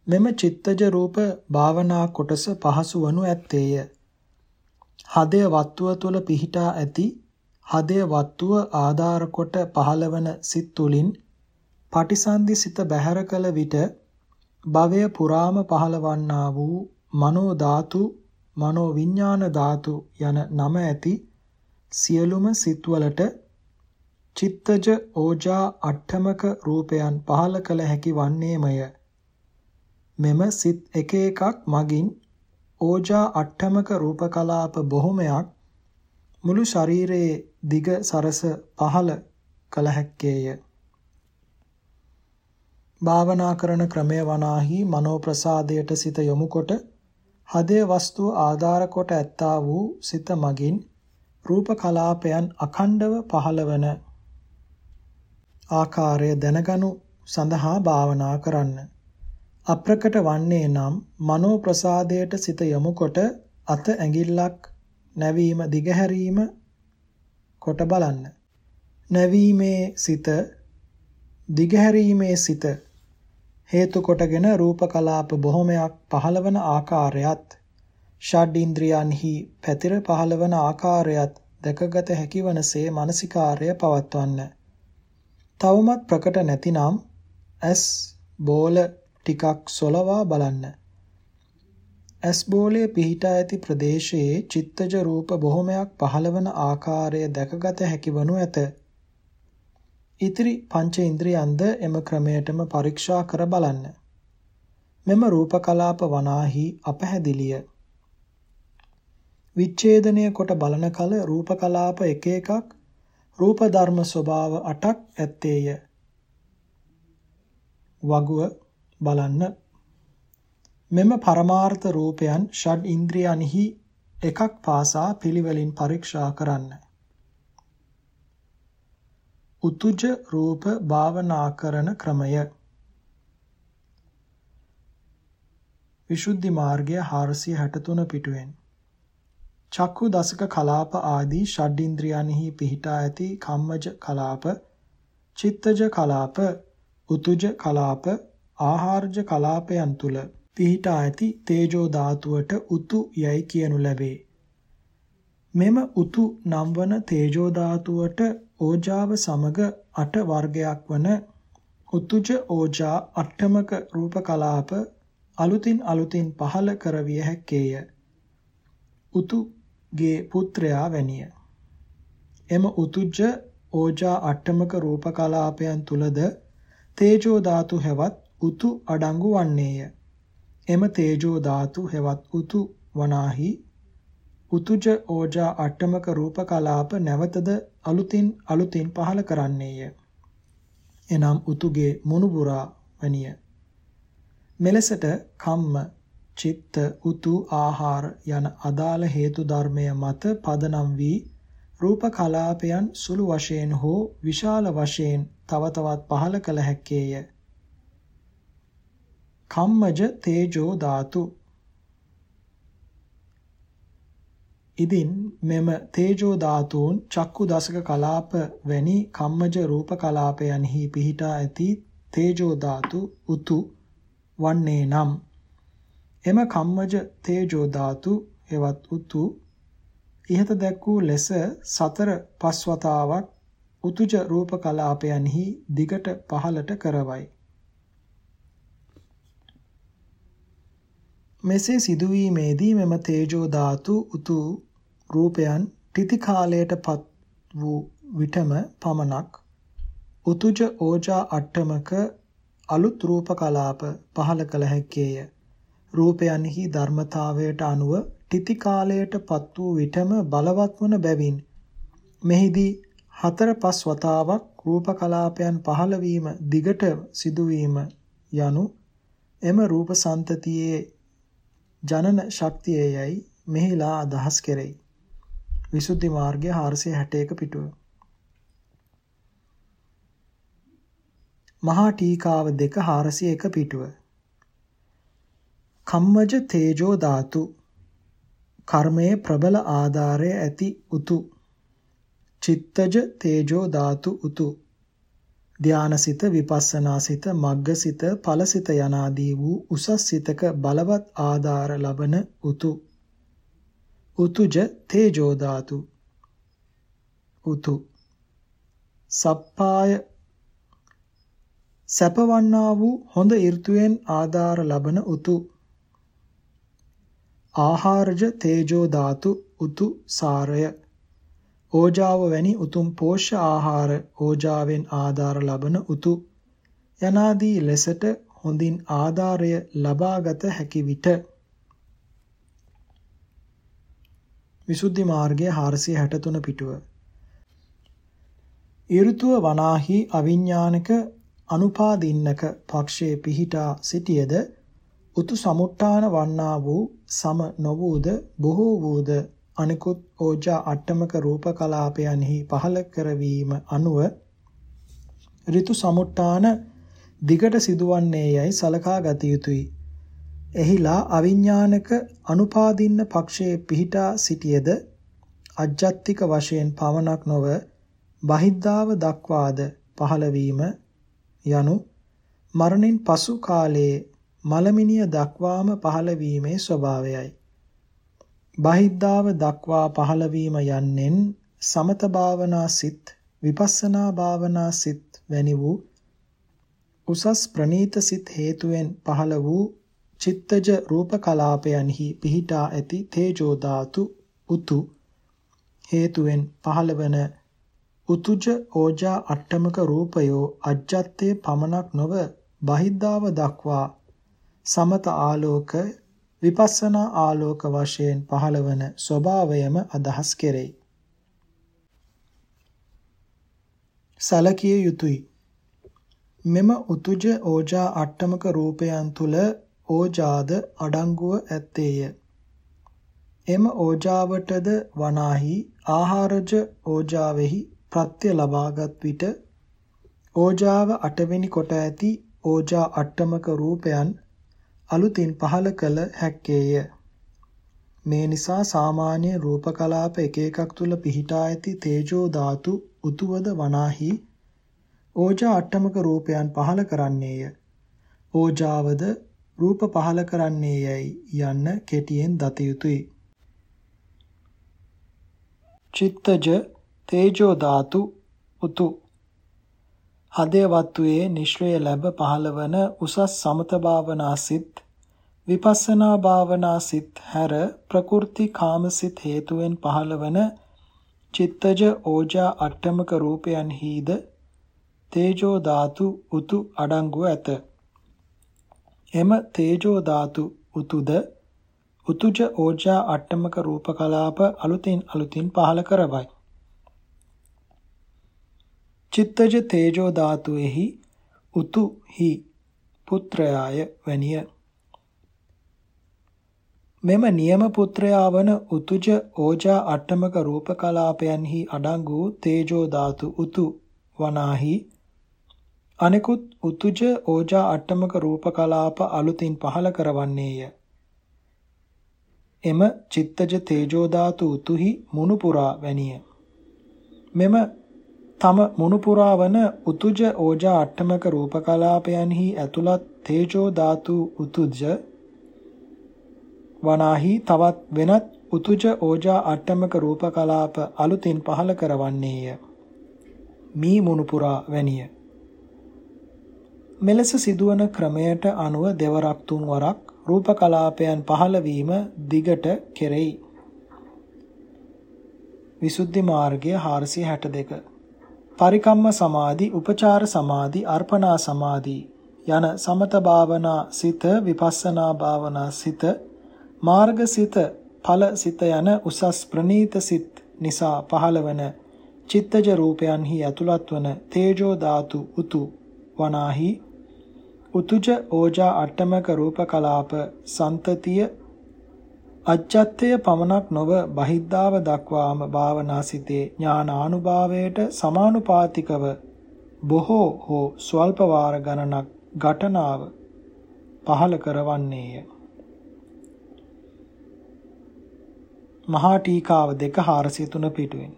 මෙම චිත්තජ රූප භාවනා කොටස පහසු වනු ඇත්තේය. හදය වත්තුව තුළ පිහිටා ඇති හදය වත්තුව ආධාර කොට පහළවන සිත් තුලින් පටිසන්ධි සිත බැහැර කළ විට භවය පුරාම පහළවන්නා වූ මනෝ ධාතු මනෝ විඥාන ධාතු යන නම ඇති සියලුම සිත්වලට චිත්තජ ඕජා අට්ඨමක රූපයන් පහල කළ හැකි වන්නේමය. මෙම සිත් එක එකක් මගින් ඕජා අට්ඨමක රූප කලාප බොහොමයක් මුළු ශරීරයේ දිග සරස පහළ කළ හැක්කේය. භාවනා කරන ක්‍රමය වනාහි මනෝ ප්‍රසාදයට සිත යොමුකොට හදේ වස්තුව ආධාර කොට ඇත්තා වූ සිත මගින් රූප කලාපයන් අඛණ්ඩව පහළවන ආකාරය දැනගනු සඳහා භාවනා කරන්න. අප්‍රකට වන්නේ නම් මනෝ ප්‍රසාදයට සිත යොමුකොට අත ඇඟිල්ලක් නැවීම දිගහැරීම කොට බලන්න. නැවීමේ සිත දිගහැරීමේ සිත හේතු කොටගෙන රූප කලාප බොහොමයක් පහළවන ආකාරයත් ෂඩ් ඉන්ද්‍රියන්හි පැතිර පහළවන ආකාරයත් දැකගත හැකිවනසේ මානසිකාර්ය පවත්වන්න. තවමත් ප්‍රකට නැතිනම් ඇස් බෝල ටිකක් සොලවා බලන්න. ඇස් බෝලයේ පිහිටා ඇති ප්‍රදේශයේ චිත්තජ රූප බොහොමයක් පහළවන ආකාරය දැකගත හැකි වනු ඇත. ඉතිරි පංච ඉන්ද්‍රියන්ද එම ක්‍රමයටම පරීක්ෂා කර බලන්න. මෙම රූප කලාප වනාහි අපහැදිලිය. විච්ඡේදනය කොට බලන කල රූප කලාප එක එකක් රූප ධර්ම ස්වභාව 8ක් ඇත්තේය. වගුව බලන්න මෙම පරමාර්ථ රූපයන් ෂඩ් ඉන්ද්‍රියන්හි එකක් පාසා පිළිවෙලින් පරීක්ෂා කරන්න. උතුජ රූප භාවනා කරන ක්‍රමය විසුද්ධි මාර්ගය 463 පිටුවෙන් චක්කු දසක කලාප ආදී ෂඩ්ඉන්ද්‍රියන්හි පිහිටා ඇති කම්මජ කලාප චිත්තජ කලාප උතුජ කලාප ආහාරජ කලාපයන් තුල පිහිටා ඇති තේජෝ ධාතුවට උතු යයි කියනු ලැබේ. මෙම උතු නම් වන තේජෝ ධාතුවට ඕජාව සමග අට වර්ගයක් වන උතුජ ඕජා අට්ඨමක රූප කලාප අලුතින් අලුතින් පහළ කරවිය හැක්කේය. උතුගේ පුත්‍රයා වැනිය. එම උතුජ ඕජා අට්ඨමක රූප කලාපයන් තුලද තේජෝ ධාතු හැවත් උතු අඩංගු වන්නේය. එම තේජෝ ධාතු හෙවත් උතු වනාහි උතුජ ඕජා අට්ටමක රූප කලාප නැවතද අලුතින් අලුතින් පහල කරන්නේය. එනම් උතුගේ මුණුබුරා වනිය. මෙලෙසට කම්ම චිත්ත උතු ආහාර යන අදාළ හේතු ධර්මය මත පදනම් වී රූප කලාපයන් සුළු වශයෙන් හෝ විශාල වශයෙන් තව තවත් පහල කළ හැක්කේය. කම්මජ තේජෝ ධාතු ඉදින් මෙම තේජෝ ධාතුන් චක්කු දසක කලාප වැනි කම්මජ රූප කලාපයන්හි පිහිටා ඇති තේජෝ ධාතු උතු වන්නේ නම් එම කම්මජ තේජෝ ධාතු එවත් උතු ඉහත දැක් වූ ලෙස සතර පස්වතාවක් උතුජ රූප කලාපයන්හි දිගට පහලට කරවයි මෙසේ සිදුවීමේදී මෙම තේජෝ ධාතු උතු රූපයන් තිති කාලයටපත් වූ විටම පමණක් උතුජ ඕජා අට්ටමක අලුත් රූප කලාප පහළ කළ හැකේය. රූපයන්හි ධර්මතාවයට අනුව තිති කාලයටපත් වූ විටම බලවත් වන බැවින් මෙහිදී හතර පස් වතාවක් රූප කලාපයන් පහළ වීම දිගට සිදුවීම යනු එම රූප සන්තතියේ ජනන ශක්තියයයි මෙහිලා අදහස් කෙරෙයි. විසුද්ධි මාර්ගය 461 පිටුව. මහා ටීකාව 2 401 පිටුව. කම්මජ තේජෝ ධාතු. කර්මයේ ප්‍රබල ආධාරය ඇති උතු. චිත්තජ තේජෝ ධාතු උතු. ධානසිත විපස්සනාසිත මග්ගසිත ඵලසිත යනාදී වූ උසස් සිතක බලවත් ආධාර ලබන උතු. උතුජ තේජෝ ධාතු. උතු. සප්පාය. සැපවන්නා වූ හොඳ ඍතුයෙන් ආධාර ලබන උතු. ආහාරජ තේජෝ ධාතු උතු සාරය. ඕජාව වැනි උතුම් පෝෂ්‍ය ආහාර ඕජාවෙන් ආධාර ලබන උතු. යනාදී ලෙසට හොඳින් ආධාරය ලබාගත හැකි විට. විසුද්ධි මාර්ගය 463 පිටුව. ඍතුව වනාහි අවිඥානික අනුපාදින්නක පක්ෂයේ පිහිටා සිටියද උතු සමුට්ටාන වන්නා වූ සම නොවූද බොහෝ වූද අනිකුත් ඕජා අට්ටමක රූප කලාපයන්හි පහල කරවීම අනුව ඍතු සමුට්ටාන දිගට සිදුවන්නේ යයි සලකා ගත යුතුය. එහිලා අවිඥානික අනුපාදින්න පක්ෂයේ පිහිටා සිටියේද අජ්ජත්තික වශයෙන් පවණක් නොව බහිද්ධාව දක්වාද පහළවීම යනු මරණින් පසු කාලයේ මලමිනිය දක්වාම පහළවීමේ ස්වභාවයයි. බහිද්ධාව දක්වා පහළවීම යන්නෙන් සමත භාවනා සිත් විපස්සනා භාවනා සිත් වැනි වූ උසස් ප්‍රනීත සිත් හේතුවෙන් පහළ වූ චිත්තජ රූප කලාපයන්හි පිහිටා ඇති තේජෝ ධාතු උතු හේතුවෙන් පහළවන උතුජ ඕජා අට්ටමක රූපයෝ අජ්ජත්තේ පමණක් නොව බහිද්ධාව දක්වා සමත ආලෝක විපස්සනා ආලෝක වශයෙන් පහළවන ස්වභාවයම අදහස් කෙරෙයි. සලකිය යුතුය. මෙම උතුජ ඕජා අට්ටමක රූපයන් තුල ඕජාද අඩංගුව ඇත්තේය. එම ඕජාවටද වනාහි ආහාරජ ඕජාවෙහි ප්‍රත්‍ය ලබාගත් විට ඕජාව අටවෙනි කොට ඇති ඕජා අට්ටමක රූපයන් අලුතින් පහල කළ හැක්කේය. මේ නිසා සාමාන්‍ය රූප කලාප එක එකක් තුල පිහිටා ඇති තේජෝ ධාතු උතුවද වනාහි ඕජා අට්ටමක රූපයන් පහල කරන්නේය. ඕජාවද රූප පහල කරන්නේ යයි යන්න කෙටියෙන් දත යුතුය. චිත්තජ තේජෝ ධාතු උතු හදේ වත්තුවේ නිශ්‍රය ලැබ පහළවන උසස් සමත භාවනා සිත් විපස්සනා භාවනා සිත් හැර ප්‍රකෘති කාමසිත හේතුවෙන් පහළවන චිත්තජ ඕජා අට්ටමක රූපයන් හිද තේජෝ ධාතු උතු අඩංගුව ඇත එම තේජෝ ධාතු උතුද උතුජ ඕජා අට්ටමක රූප කලාප අලුතින් අලුතින් පහල කරවයි. චිත්තජ තේජෝ ධාතුෙහි උතු හි පුත්‍රයාය වැනිය. මෙම නියම පුත්‍රයා වන උතුජ ඕජා අට්ටමක රූප කලාපයන්හි අඩංගු තේජෝ ධාතු උතු වනාහි අනෙකුත් උතුජ ඕජා අට්ටමක රූප කලාප අලුතින් පහල කරවන්නේය. එම චිත්තජ තේජෝ ධාතු උතුහි මුනුපුරා වැනිය. මෙම තම මුනුපුරා වන උතුජ ඕජා අට්ටමක රූප කලාපයන්හි ඇතුළත් තේජෝ ධාතු උතුජ වනාහි තවත් වෙනත් උතුජ ඕජා අට්ටමක රූප කලාප අලුතින් පහල කරවන්නේය. මී මුනුපුරා වැනිය. මෙලෙස සිදුවන ක්‍රමයට අනුව දෙවරක් තුන් වරක් රූප කලාපයන් පහළ වීම දිගට කෙරෙයි. විසුද්ධි මාර්ගය 462 පරිකම්ම සමාධි, උපචාර සමාධි, අර්පණා සමාධි යන සමත භාවනා සිත, විපස්සනා භාවනා සිත, මාර්ග සිත, ඵල සිත යන උසස් ප්‍රනීත සිත් නිසා පහළවන චිත්තජ රූපයන්හි ඇතුළත් වන තේජෝ ධාතු උතු වනාහි උතුජ ඕජා අට්ටමක රූප කලාප සන්තතිය අජ්ජත්ය පමණක් නොව බහිද්ධාව දක්වාම භාවනා සිතේ ඥානානුභාවයට සමානුපාතිකව බොහෝ හෝ ස්වල්ප වාර ගණනක් ඝටනාව පහල කරවන්නේය. මහා ටීකාව 2403 පිටුවෙන්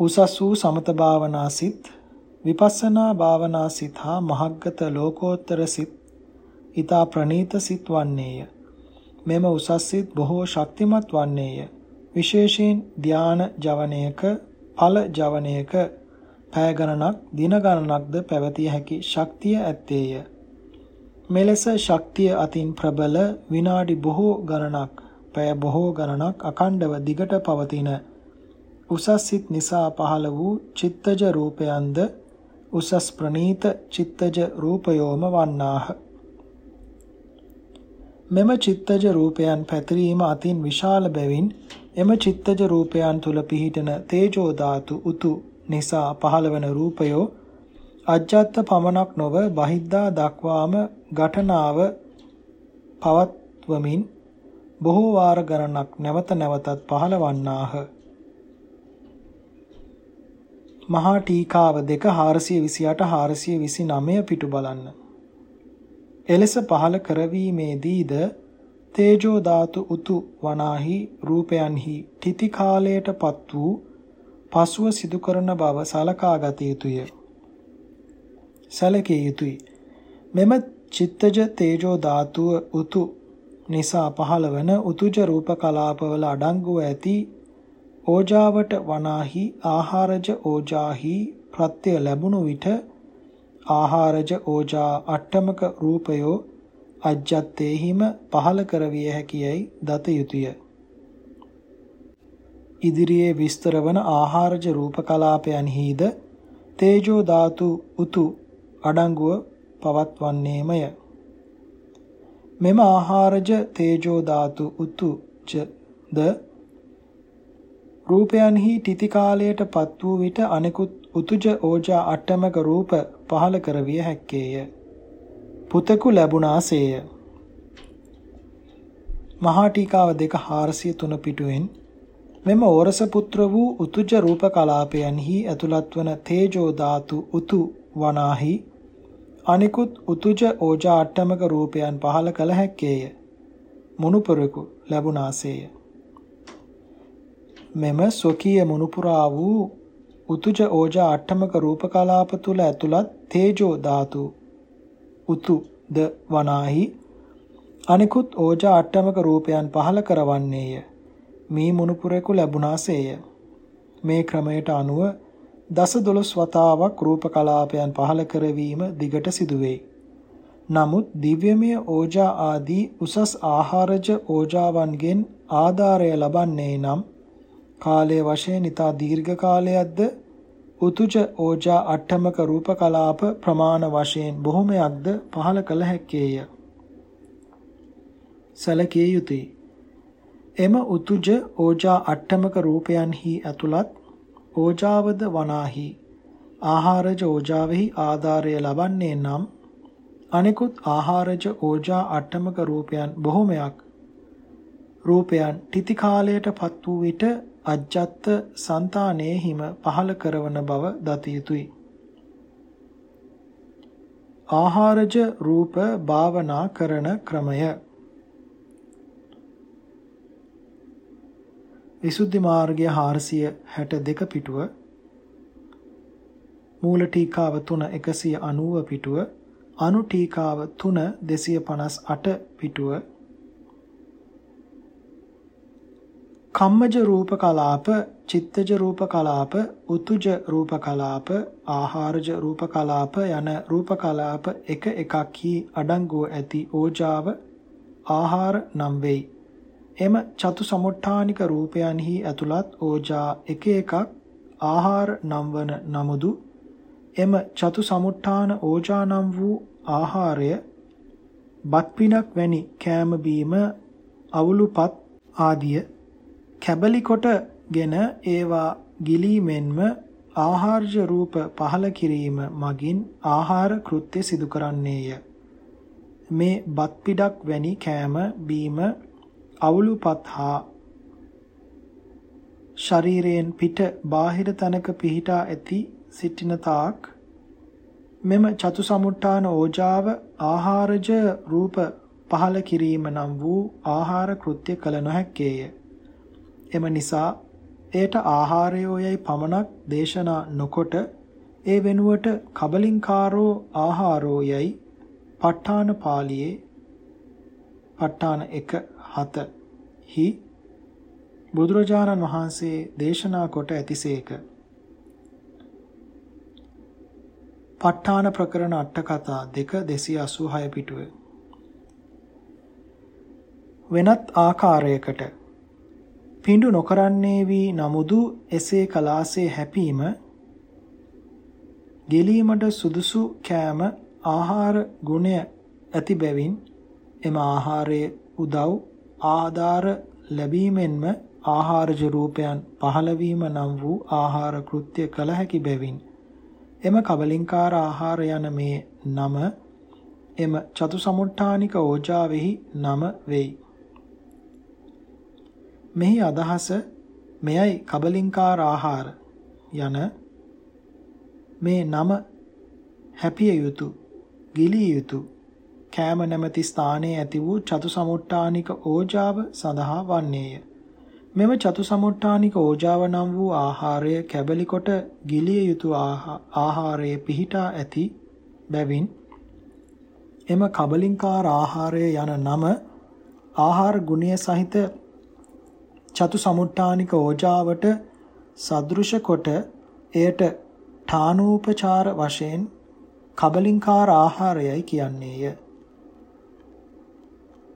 උසස් වූ සමත භාවනා සිත් විපස්සනා භාවනා සිත හා මහග්ගත ලෝකෝත්තර සිත් ඊතා ප්‍රනීත සිත් වන්නේය. මෙම උසස් සිත් බොහෝ ශක්තිමත් වන්නේය. විශේෂයෙන් ධාන ජවනයක ඵල ජවනයක පැය ගණනක් දින ගණනක්ද පැවතිය හැකි ශක්තිය ඇත්තේය. මෙලෙස ශක්තිය අතින් ප්‍රබල විනාඩි බොහෝ ගණනක් පැය බොහෝ ගණනක් අකණ්ඩව දිගට පවතින උසස් සිත් නිසා පහළ වූ චිත්තජ රූපයන්ද උසස් ප්‍රනීත චිත්තජ රූපයෝම වන්නාහ. මෙම චිත්තජ රූපයන් පැතිරීම අතින් විශාල බැවින් එම චිත්තජ රූපයන් තුල පිහිටන තේජෝ ධාතු උතු නිසා පහළවන රූපයෝ අජ්ජත් පමණක් නොව බහිද්දා දක්වාම ඝටනාව පවත්වමින් බොහෝ වාර ගණනක් නැවත නැවතත් පහළවන්නාහ. මහා ටීකාව 2 428 429 පිටු බලන්න. එලෙස පහළ කරවීමේදීද තේජෝ ධාතු උතු වනාහි රූපයන්හි තිති කාලයටපත් වූ පසුව සිදු කරන බව සලකා ගත යුතුය. සැලකිය යුතුය. මෙම චිත්තජ තේජෝ ධාතුව උතු නිසා පහළවන උතුජ රූප කලාපවල අඩංගුව ඇති ඕජාවට වනාහි ආහාරජ ඕජාහි ප්‍රත්‍ය ලැබුණු විට ආහාරජ ඕජා අට්ටමක රූපයෝ අජ්ජත්තේහිම පහල කරවිය හැකියයි දත යුතුය. ඉදිරියේ විස්තර වන ආහාරජ රූප කලාපයන්හිද තේජෝ ධාතු උතු අඩංගුව පවත්වන්නේමය. මෙම ආහාරජ තේජෝ ධාතු උතුජ ද රූපයන්හි තිති කාලයට පත් වූ විට අනෙකුත් උතුජ ඕජා අට්ටමක රූප පහල කරවිය හැක්කේය. පුතෙකු ලැබුණාසේය. මහා ටීකාව දෙක 403 පිටුවෙන් මෙම ඕරස පුත්‍ර වූ උතුජ රූප කලාපයන්හි ඇතුළත් වන තේජෝ ධාතු උතු වනාහි අනිකුත් උතුජ ඕජා අට්ටමක රූපයන් පහල කළ හැක්කේය. මුණුපුරෙකු ලැබුණාසේය. මෙම ස්වකීය මුණුපුරා වූ උතුජ ඕජා අට්ටමක රූප කලාප තුල ඇතුළත් තේජෝ ධාතු උතු ද වනාහි අනිකුත් ඕජා අට්ටමක රූපයන් පහල කරවන්නේය. මේ මුණුපුරෙකු ලැබුණාසේය. මේ ක්‍රමයට අනුව දස දොළොස් වතාවක් රූප කලාපයන් පහල කරවීම දිගට සිදුවේ. නමුත් දිව්‍යමය ඕජා ආදී උසස් ආහාරජ ඕජාවන්ගෙන් ආධාරය ලබන්නේ නම් කාලයේ වශයෙන් ඊතා දීර්ඝ කාලයක්ද උතුජ ඕජා අට්ඨමක රූප කලාප ප්‍රමාණ වශයෙන් බොහොමයක්ද පහල කළ හැක්කේය. සැලකිය යුතුය. එම උතුජ ඕජා අට්ඨමක රූපයන්හි ඇතුළත් ඕජාවද වනාහි ආහාරජ ඕජාවෙහි ආධාරය ලබන්නේ නම් අනෙකුත් ආහාරජ ඕජා අට්ටමක රූපයන් බොහොමයක් රූපයන් තිති කාලයට පත් වූ විට අජ්ජත් సంతානේහිම පහල කරවන බව දත යුතුය. ආහාරජ රූප භාවනා කරන ක්‍රමය. විසුද්ධි මාර්ගය 462 පිටුව. මූල ටීකාව 3 190 පිටුව. අනු ටීකාව 3 258 පිටුව. කම්මජ රූප කලාප චිත්තජ රූප කලාප උතුජ රූප කලාප ආහාරජ රූප කලාප යන රූප කලාප එක එකක්හි අඩංගුව ඇති ඕජාව ආහාර නම් වෙයි. එම චතු සමුට්ඨානික රූපයන්හි ඇතුළත් ඕජා එක එකක් ආහාර නම් වන නමුදු එම චතු සමුට්ඨාන ඕජා නම් වූ ආහාරය බත් පිනක් වැනි කෑම බීම අවුලුපත් ආදිය කැබලි කොටගෙන ඒවා ගිලීමෙන්ම ආහාර්ය රූප පහල කිරීම මගින් ආහාර කෘත්‍ය සිදු කරන්නේය මේ බත් පිඩක් වැනි කෑම බීම අවුලුපත් හා ශරීරයෙන් පිට බාහිර තනක පිහිටා ඇති සිටින තාක් මෙම චතුසමුට්ඨාන ඕජාව ආහාරජ රූප පහල කිරීම නම් වූ ආහාර කෘත්‍ය කළ නොහැක්කේය. එම නිසා එයට ආහාරයෝයයි පමණක් දේශනා නොකොට ඒ වෙනුවට කබලින්කාරෝ ආහාරෝයයි ප ဋ ාණ පාළියේ ප ဋ ාණ 1 7 හි බුදුරජාණන් වහන්සේ දේශනා කොට ඇතිසේක. ප ဋ ාණ ප්‍රකරණ අට කතා 2 286 පිටුවේ වෙනත් ආකාරයකට පිඬු නොකරන්නේ වී නමුදු එසේ කලාසේ හැපීම ගෙලීමට සුදුසු කෑම ආහාර ගුණය ඇති බැවින් එම ආහාරයේ උදව් ආධාර ලැබීමෙන්ම ආහාරජ රූපයන් පහළවීම නම් වූ ආහාර කෘත්‍ය කළ හැකි බැවින් එම කබලින්කාර ආහාර යන මේ නම එම චතුසමුට්ඨානික ඕජාවෙහි නම වෙයි. මෙහි අදහස මෙයයි කබලින්කාර ආහාර යන මේ නම හැපිය යුතු ගිලිය යුතු කෑම නැමැති ස්ථානයේ ඇති වූ චතුසමුට්ඨානික ඕජාව සඳහා වන්නේය. මෙම චතුසමුට්ඨානික ඕජාව නම් වූ ආහාරය කැබලි කොට ගිලිය යුතු ආහාරයේ පිහිටා ඇති බැවින් එම කබලින්කාර ආහාරය යන නම ආහාර ගුණය සහිත චතුසමුට්ඨානික ඕජාවට සදෘශ කොට එයට ඨානූපචාර වශයෙන් කබලින්කාර ආහාරයයි කියන්නේය.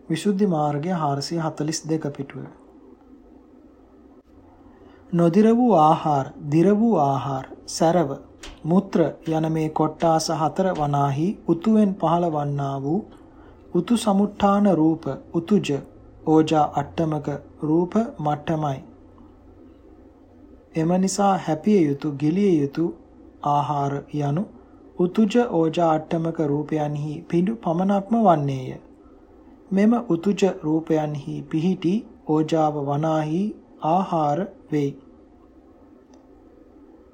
විසුද්ධි මාර්ගය 442 පිටුව. නොදිර වූ ආහාර, දිර වූ ආහාර, සරව, මුත්‍ර යන මේ කොට්ටාස හතර වනාහි උතුෙන් පහළ වන්නා වූ උතු සමුත්ථාන රූප, උතුජ, ඕජා අට්ටමක රූප මට්ටමයි. එම නිසා හැපිය යුතු, ගිලිය යුතු ආහාර යනු උතුජ ඕජා අට්ටමක රූපයන්හි පිඬු පමණක්ම වන්නේය. මෙම උතුජ රූපයන්හි පිහිටි ඕජාව වනාහි ආහාර වෙයි.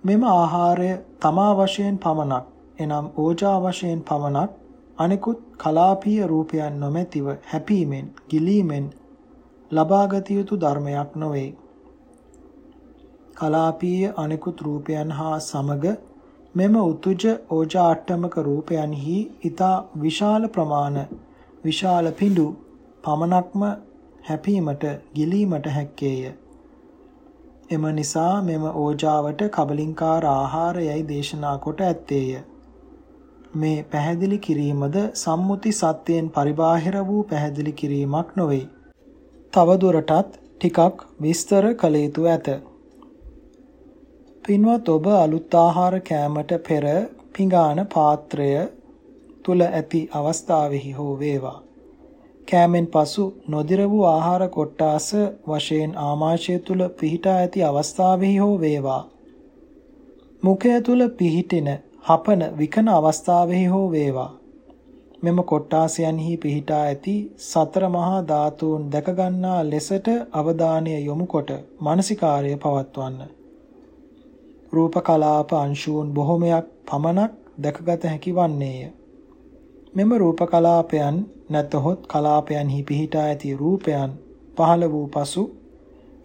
මෙම ආහාරය තමා වශයෙන් පමණක් එනම් ඕජා වශයෙන් පමණක් අනෙකුත් කලාපීය රූපයන් නොමැතිව හැපීමෙන් ගිලීමෙන් ලබාගත යුතු ධර්මයක් නොවේ. කලාපීය අනෙකුත් රූපයන් හා සමග මෙම උතුජ ඕජාට්ටමක රූපයන්හි ඊතා විශාල ප්‍රමාණ විශාල පිඬු පමණක්ම හැපීමට ගිලීමට හැක්කේය. එම නිසා මෙම ඕජාවට කබලින්කාර ආහාරයයි දේශනා කොට ඇත්තේය. මේ පැහැදිලි කිරීමද සම්මුති සත්‍යයෙන් පරිබාහිර වූ පැහැදිලි කිරීමක් නොවේ. තව දුරටත් ටිකක් විස්තර කළ යුතු ඇත. පින්වත් ඔබ අලුත් ආහාර කෑමට පෙර පිඟාන පාත්‍රය තුල ඇති අවස්ථාවෙහි හෝ වේවා. කෑමෙන් පසු නොදිර වූ ආහාර කොට්ටාස වශයෙන් ආමාශය තුල පිහිටා ඇති අවස්ථාවෙහි හෝ වේවා. මුඛය තුල පිහිටින හපන විකන අවස්ථාවෙහි හෝ වේවා. මෙම කොට්ටාසයන්හි පිහිටා ඇති සතර මහා ධාතුන් දැක ගන්නා ලෙසට අවධානය යොමු කොට මානසිකාර්යය පවත්වන්න රූප කලාප අංශූන් බොහොමයක් පමණක් දැකගත හැකි වන්නේය. මෙම රූප කලාපයන් නැතහොත් කලාපයන්හි පිහිටා ඇති රූපයන් පහළ වූ පසු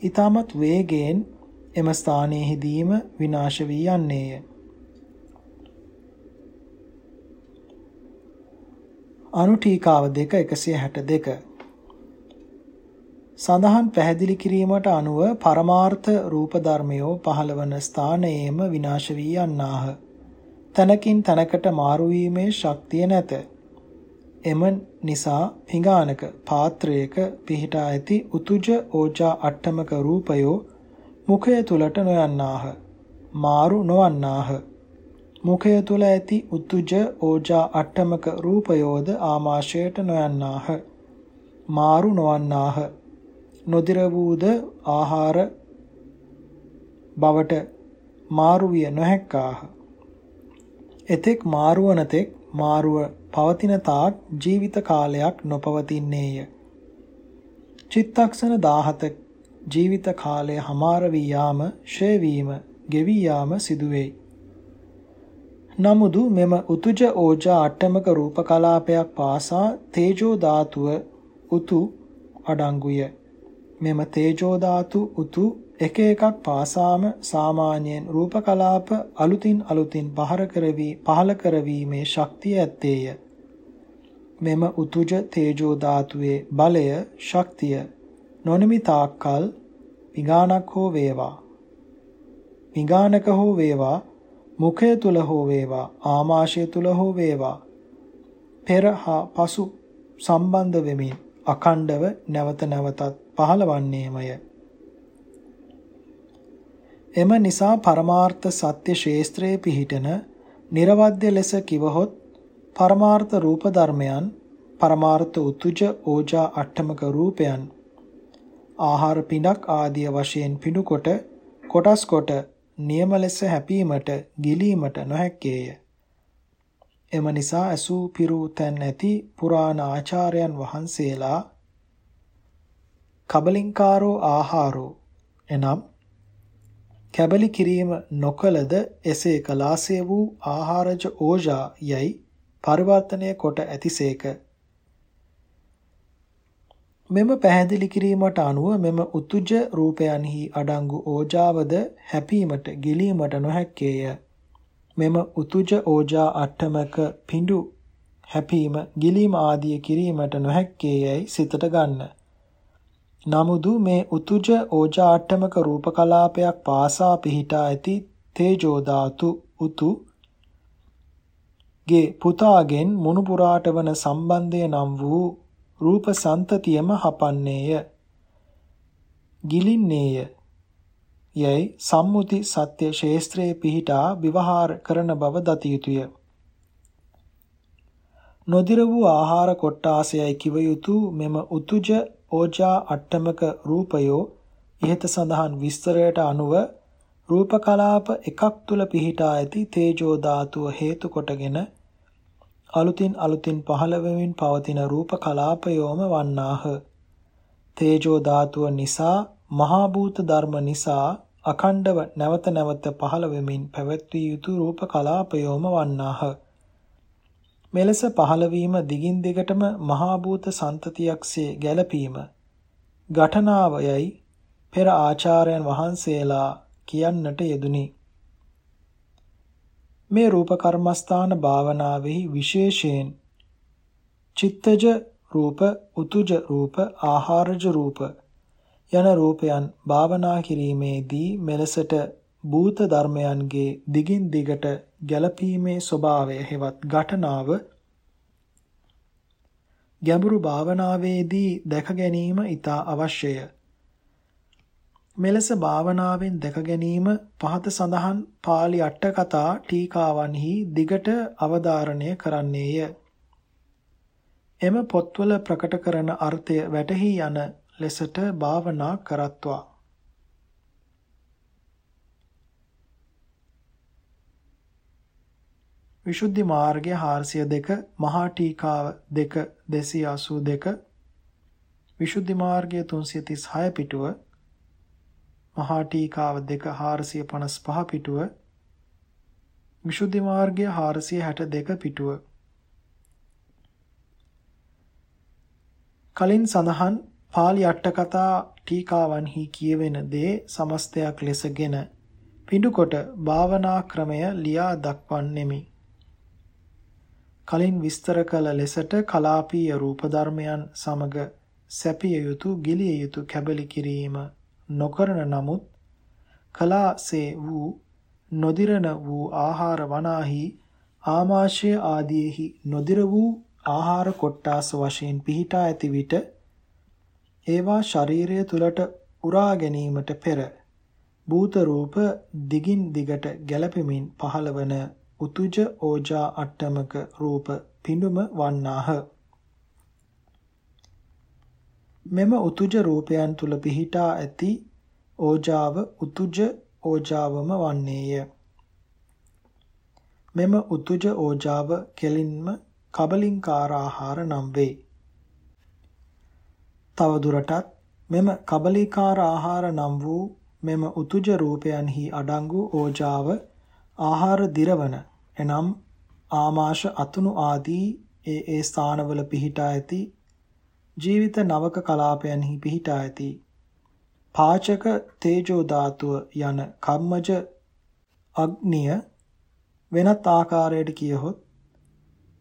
ඊටමත් වේගයෙන් එම ස්ථානයේදීම විනාශ වී යන්නේය. අනුටීකාව 2 162 සඳහන් පැහැදිලි කිරීමට අනුව පරමාර්ථ රූප ධර්මයෝ පහළවන ස්ථානයේම විනාශ වී යන්නාහ. තනකින් තනකට මාරු වීමේ ශක්තිය නැත. එම නිසා පිඟානක පාත්‍රයක පිහිටා ඇති උතුජ ඕජා අට්ටමක රූපයෝ මුඛය තුලට නොයන්නාහ. මාරු නොවන්නාහ. මුඛය තුල ඇති උතුජ ඕජා අට්ටමක රූපයෝද ආමාශයට නොයන්නාහ. මාරු නොවන්නාහ. නොදිර වූද ආහාර බවට මාරු විය නොහැක්කාහ. එතෙක් මාරුවන තෙක් මාරුව පවතින තාක් ජීවිත කාලයක් නොපවතින්නේය. චිත්තක්ෂණ 17 ජීවිත කාලය හමාර වී යාම, ෂේ වීම, ගෙවී යාම සිදුවේයි. නමුදු මෙම උතුජ ඕජා අට්ටමක රූප කලාපයක් පාසා තේජෝ ධාතුව උතු අඩංගුය. මෙම තේජෝ ධාතු උතු එක එකක් පාසාම සාමාන්‍යයෙන් රූප කලාප අලුතින් අලුතින් පහර කරවි පහල කරවීමේ ශක්තිය ඇත්තේය. මෙම උතුජ තේජෝ ධාතුවේ බලය ශක්තිය නොනිමි තාක්කල් පිගානක් හෝ වේවා. පිගානක හෝ වේවා මුඛය තුල හෝ වේවා ආමාශය තුල හෝ වේවා පෙර හා පසු සම්බන්ධ වෙමින් අඛණ්ඩව නැවත නැවතත් පහළවන්නේමය. එම නිසා පරමාර්ථ සත්‍ය ශේස්ත්‍රයේ පිහිටන නිර්වද්‍ය ලෙස කිවහොත් පරමාර්ථ රූප ධර්මයන් පරමාර්ථ උතුජ ඕජා අට්ඨමක රූපයන් ආහාර පිඬක් ආදිය වශයෙන් පිඬු කොට කොටස් කොට නියම ලෙස හැපීමට ගිලීමට නොහැක්කේය. එම නිසා අසූ පිරූ තැන් ඇති පුරාණ ආචාර්යයන් වහන්සේලා කබලින්කාරෝ ආහාරෝ එනම් කැබලි කිරීම නොකලද එසේ කලාසේ වූ ආහාරජ ඕජා යයි පරිවර්තනය කොට ඇතිසේක. මෙම පැහැදිලි කිරීමට අනුව මෙම උතුජ රූපයන්හි අඩංගු ඕජාවද හැපීමට ගිලීමට නොහැක්කේය. මෙම උතුජ ඕජා අට්ටමක පිඬු හැපීම ගිලීම ආදිය කිරීමට නොහැක්කේයයි සිතට ගන්න. නමුදු මේ උතුජ ඕජාට්ටමක රූප කලාපයක් පාසා පිහිටා ඇති තේජෝ ධාතු උතු ගේ පුතාගෙන් මුණුපුරාට වන සම්බන්ධය නම් වූ රූප සන්තතියම හපන්නේය. ගිලින්නේය. යයි සම්මුති සත්‍ය ශේස්ත්‍රයේ පිහිටා විවහාර කරන බව දත යුතුය. නොදිර වූ ආහාර කොට්ටාසයයි කිව යුතු මෙම උතුජ ඕජා අට්ටමක රූපයෝ ඉහත සඳහන් විස්තරයට අනුව රූප කලාප එකක් තුල පිහිටා ඇති තේජෝ ධාතුව හේතු කොටගෙන අලුතින් අලුතින් පහළ වෙමින් පවතින රූප කලාපයෝම වන්නාහ. තේජෝ ධාතුව නිසා මහා භූත ධර්ම නිසා අඛණ්ඩව නැවත නැවත පහළ වෙමින් පැවැත්විය යුතු රූප කලාපයෝම වන්නාහ. මෙලෙස පහළවීම දිගින් දිගටම මහා භූත සන්තතියක්සේ ගැලපීම ඝටනාවයයි පෙර ආචාර්යයන් වහන්සේලා කියන්නට යෙදුනි. මේ රූප කර්මස්ථාන භාවනාවෙහි විශේෂයෙන් චිත්තජ රූප, උතුජ රූප, ආහාරජ රූප යන රූපයන් භාවනා කිරීමේදී මෙලෙසට භූත ධර්මයන්ගේ දිගින් දිගට ගැළපීමේ ස්වභාවය හෙවත් ඝටනාව ගැඹුරු භාවනාවේදී දැක ගැනීම ඉතා අවශ්‍යය. මෙලෙස භාවනාවෙන් දැක ගැනීම පහත සඳහන් pāli අට කතා ටීකාවන්හි දිගට අවධාරණය කරන්නේය. එම පොත්වල ප්‍රකට කරන අර්ථය වැටහි යන ලෙසට භාවනා කරත්වා. විසුද්ධි මාර්ගය 402 මහා ටීකාව 2 282 විසුද්ධි මාර්ගය 336 පිටුව මහා ටීකාව 2 455 පිටුව විසුද්ධි මාර්ගය 462 පිටුව කලින් සඳහන් පාලි අට කතා ටීකාවන්හි කියවෙන දේ සමස්තයක් ලෙසගෙන පිඬුකොට භාවනා ක්‍රමය ලියා දක්වන්නෙමි. කලින් විස්තර කළ ලෙසට කලාපීය රූප ධර්මයන් සමග සැපිය යුතු ගිලිය යුතු කැබලි කිරීම නොකරන නමුත් කලාසේ වූ නොදිරන වූ ආහාර වනාහි ආමාශය ආදීෙහි නොදිර වූ ආහාර කොට්ටාස වශයෙන් පිහිටා ඇති විට ඒවා ශරීරය තුලට උරා ගැනීමට පෙර භූත රූප දිගින් දිගට ගැළපෙමින් පහළවන උතුජ ඕජා අට්ටමක රූප පිඬුම වන්නාහ. මෙම උතුජ රූපයන් තුල පිහිටා ඇති ඕජාව උතුජ ඕජාවම වන්නේය. මෙම උතුජ ඕජාව කෙලින්ම කබලින්කාර ආහාර නම් වේ. තව දුරටත් මෙම කබලිකාර ආහාර නම් වූ මෙම උතුජ රූපයන්හි අඩංගු ඕජාව ආහාර දිරවන එනම් ආමාශ අතුණු ආදී ඒ ඒ ස්ථානවල පිහිටා ඇති ජීවිත නවක කලාපයන්හි පිහිටා ඇති පාචක තේජෝ ධාතුව යන කම්මජ අග්නිය වෙනත් ආකාරයට කියහොත්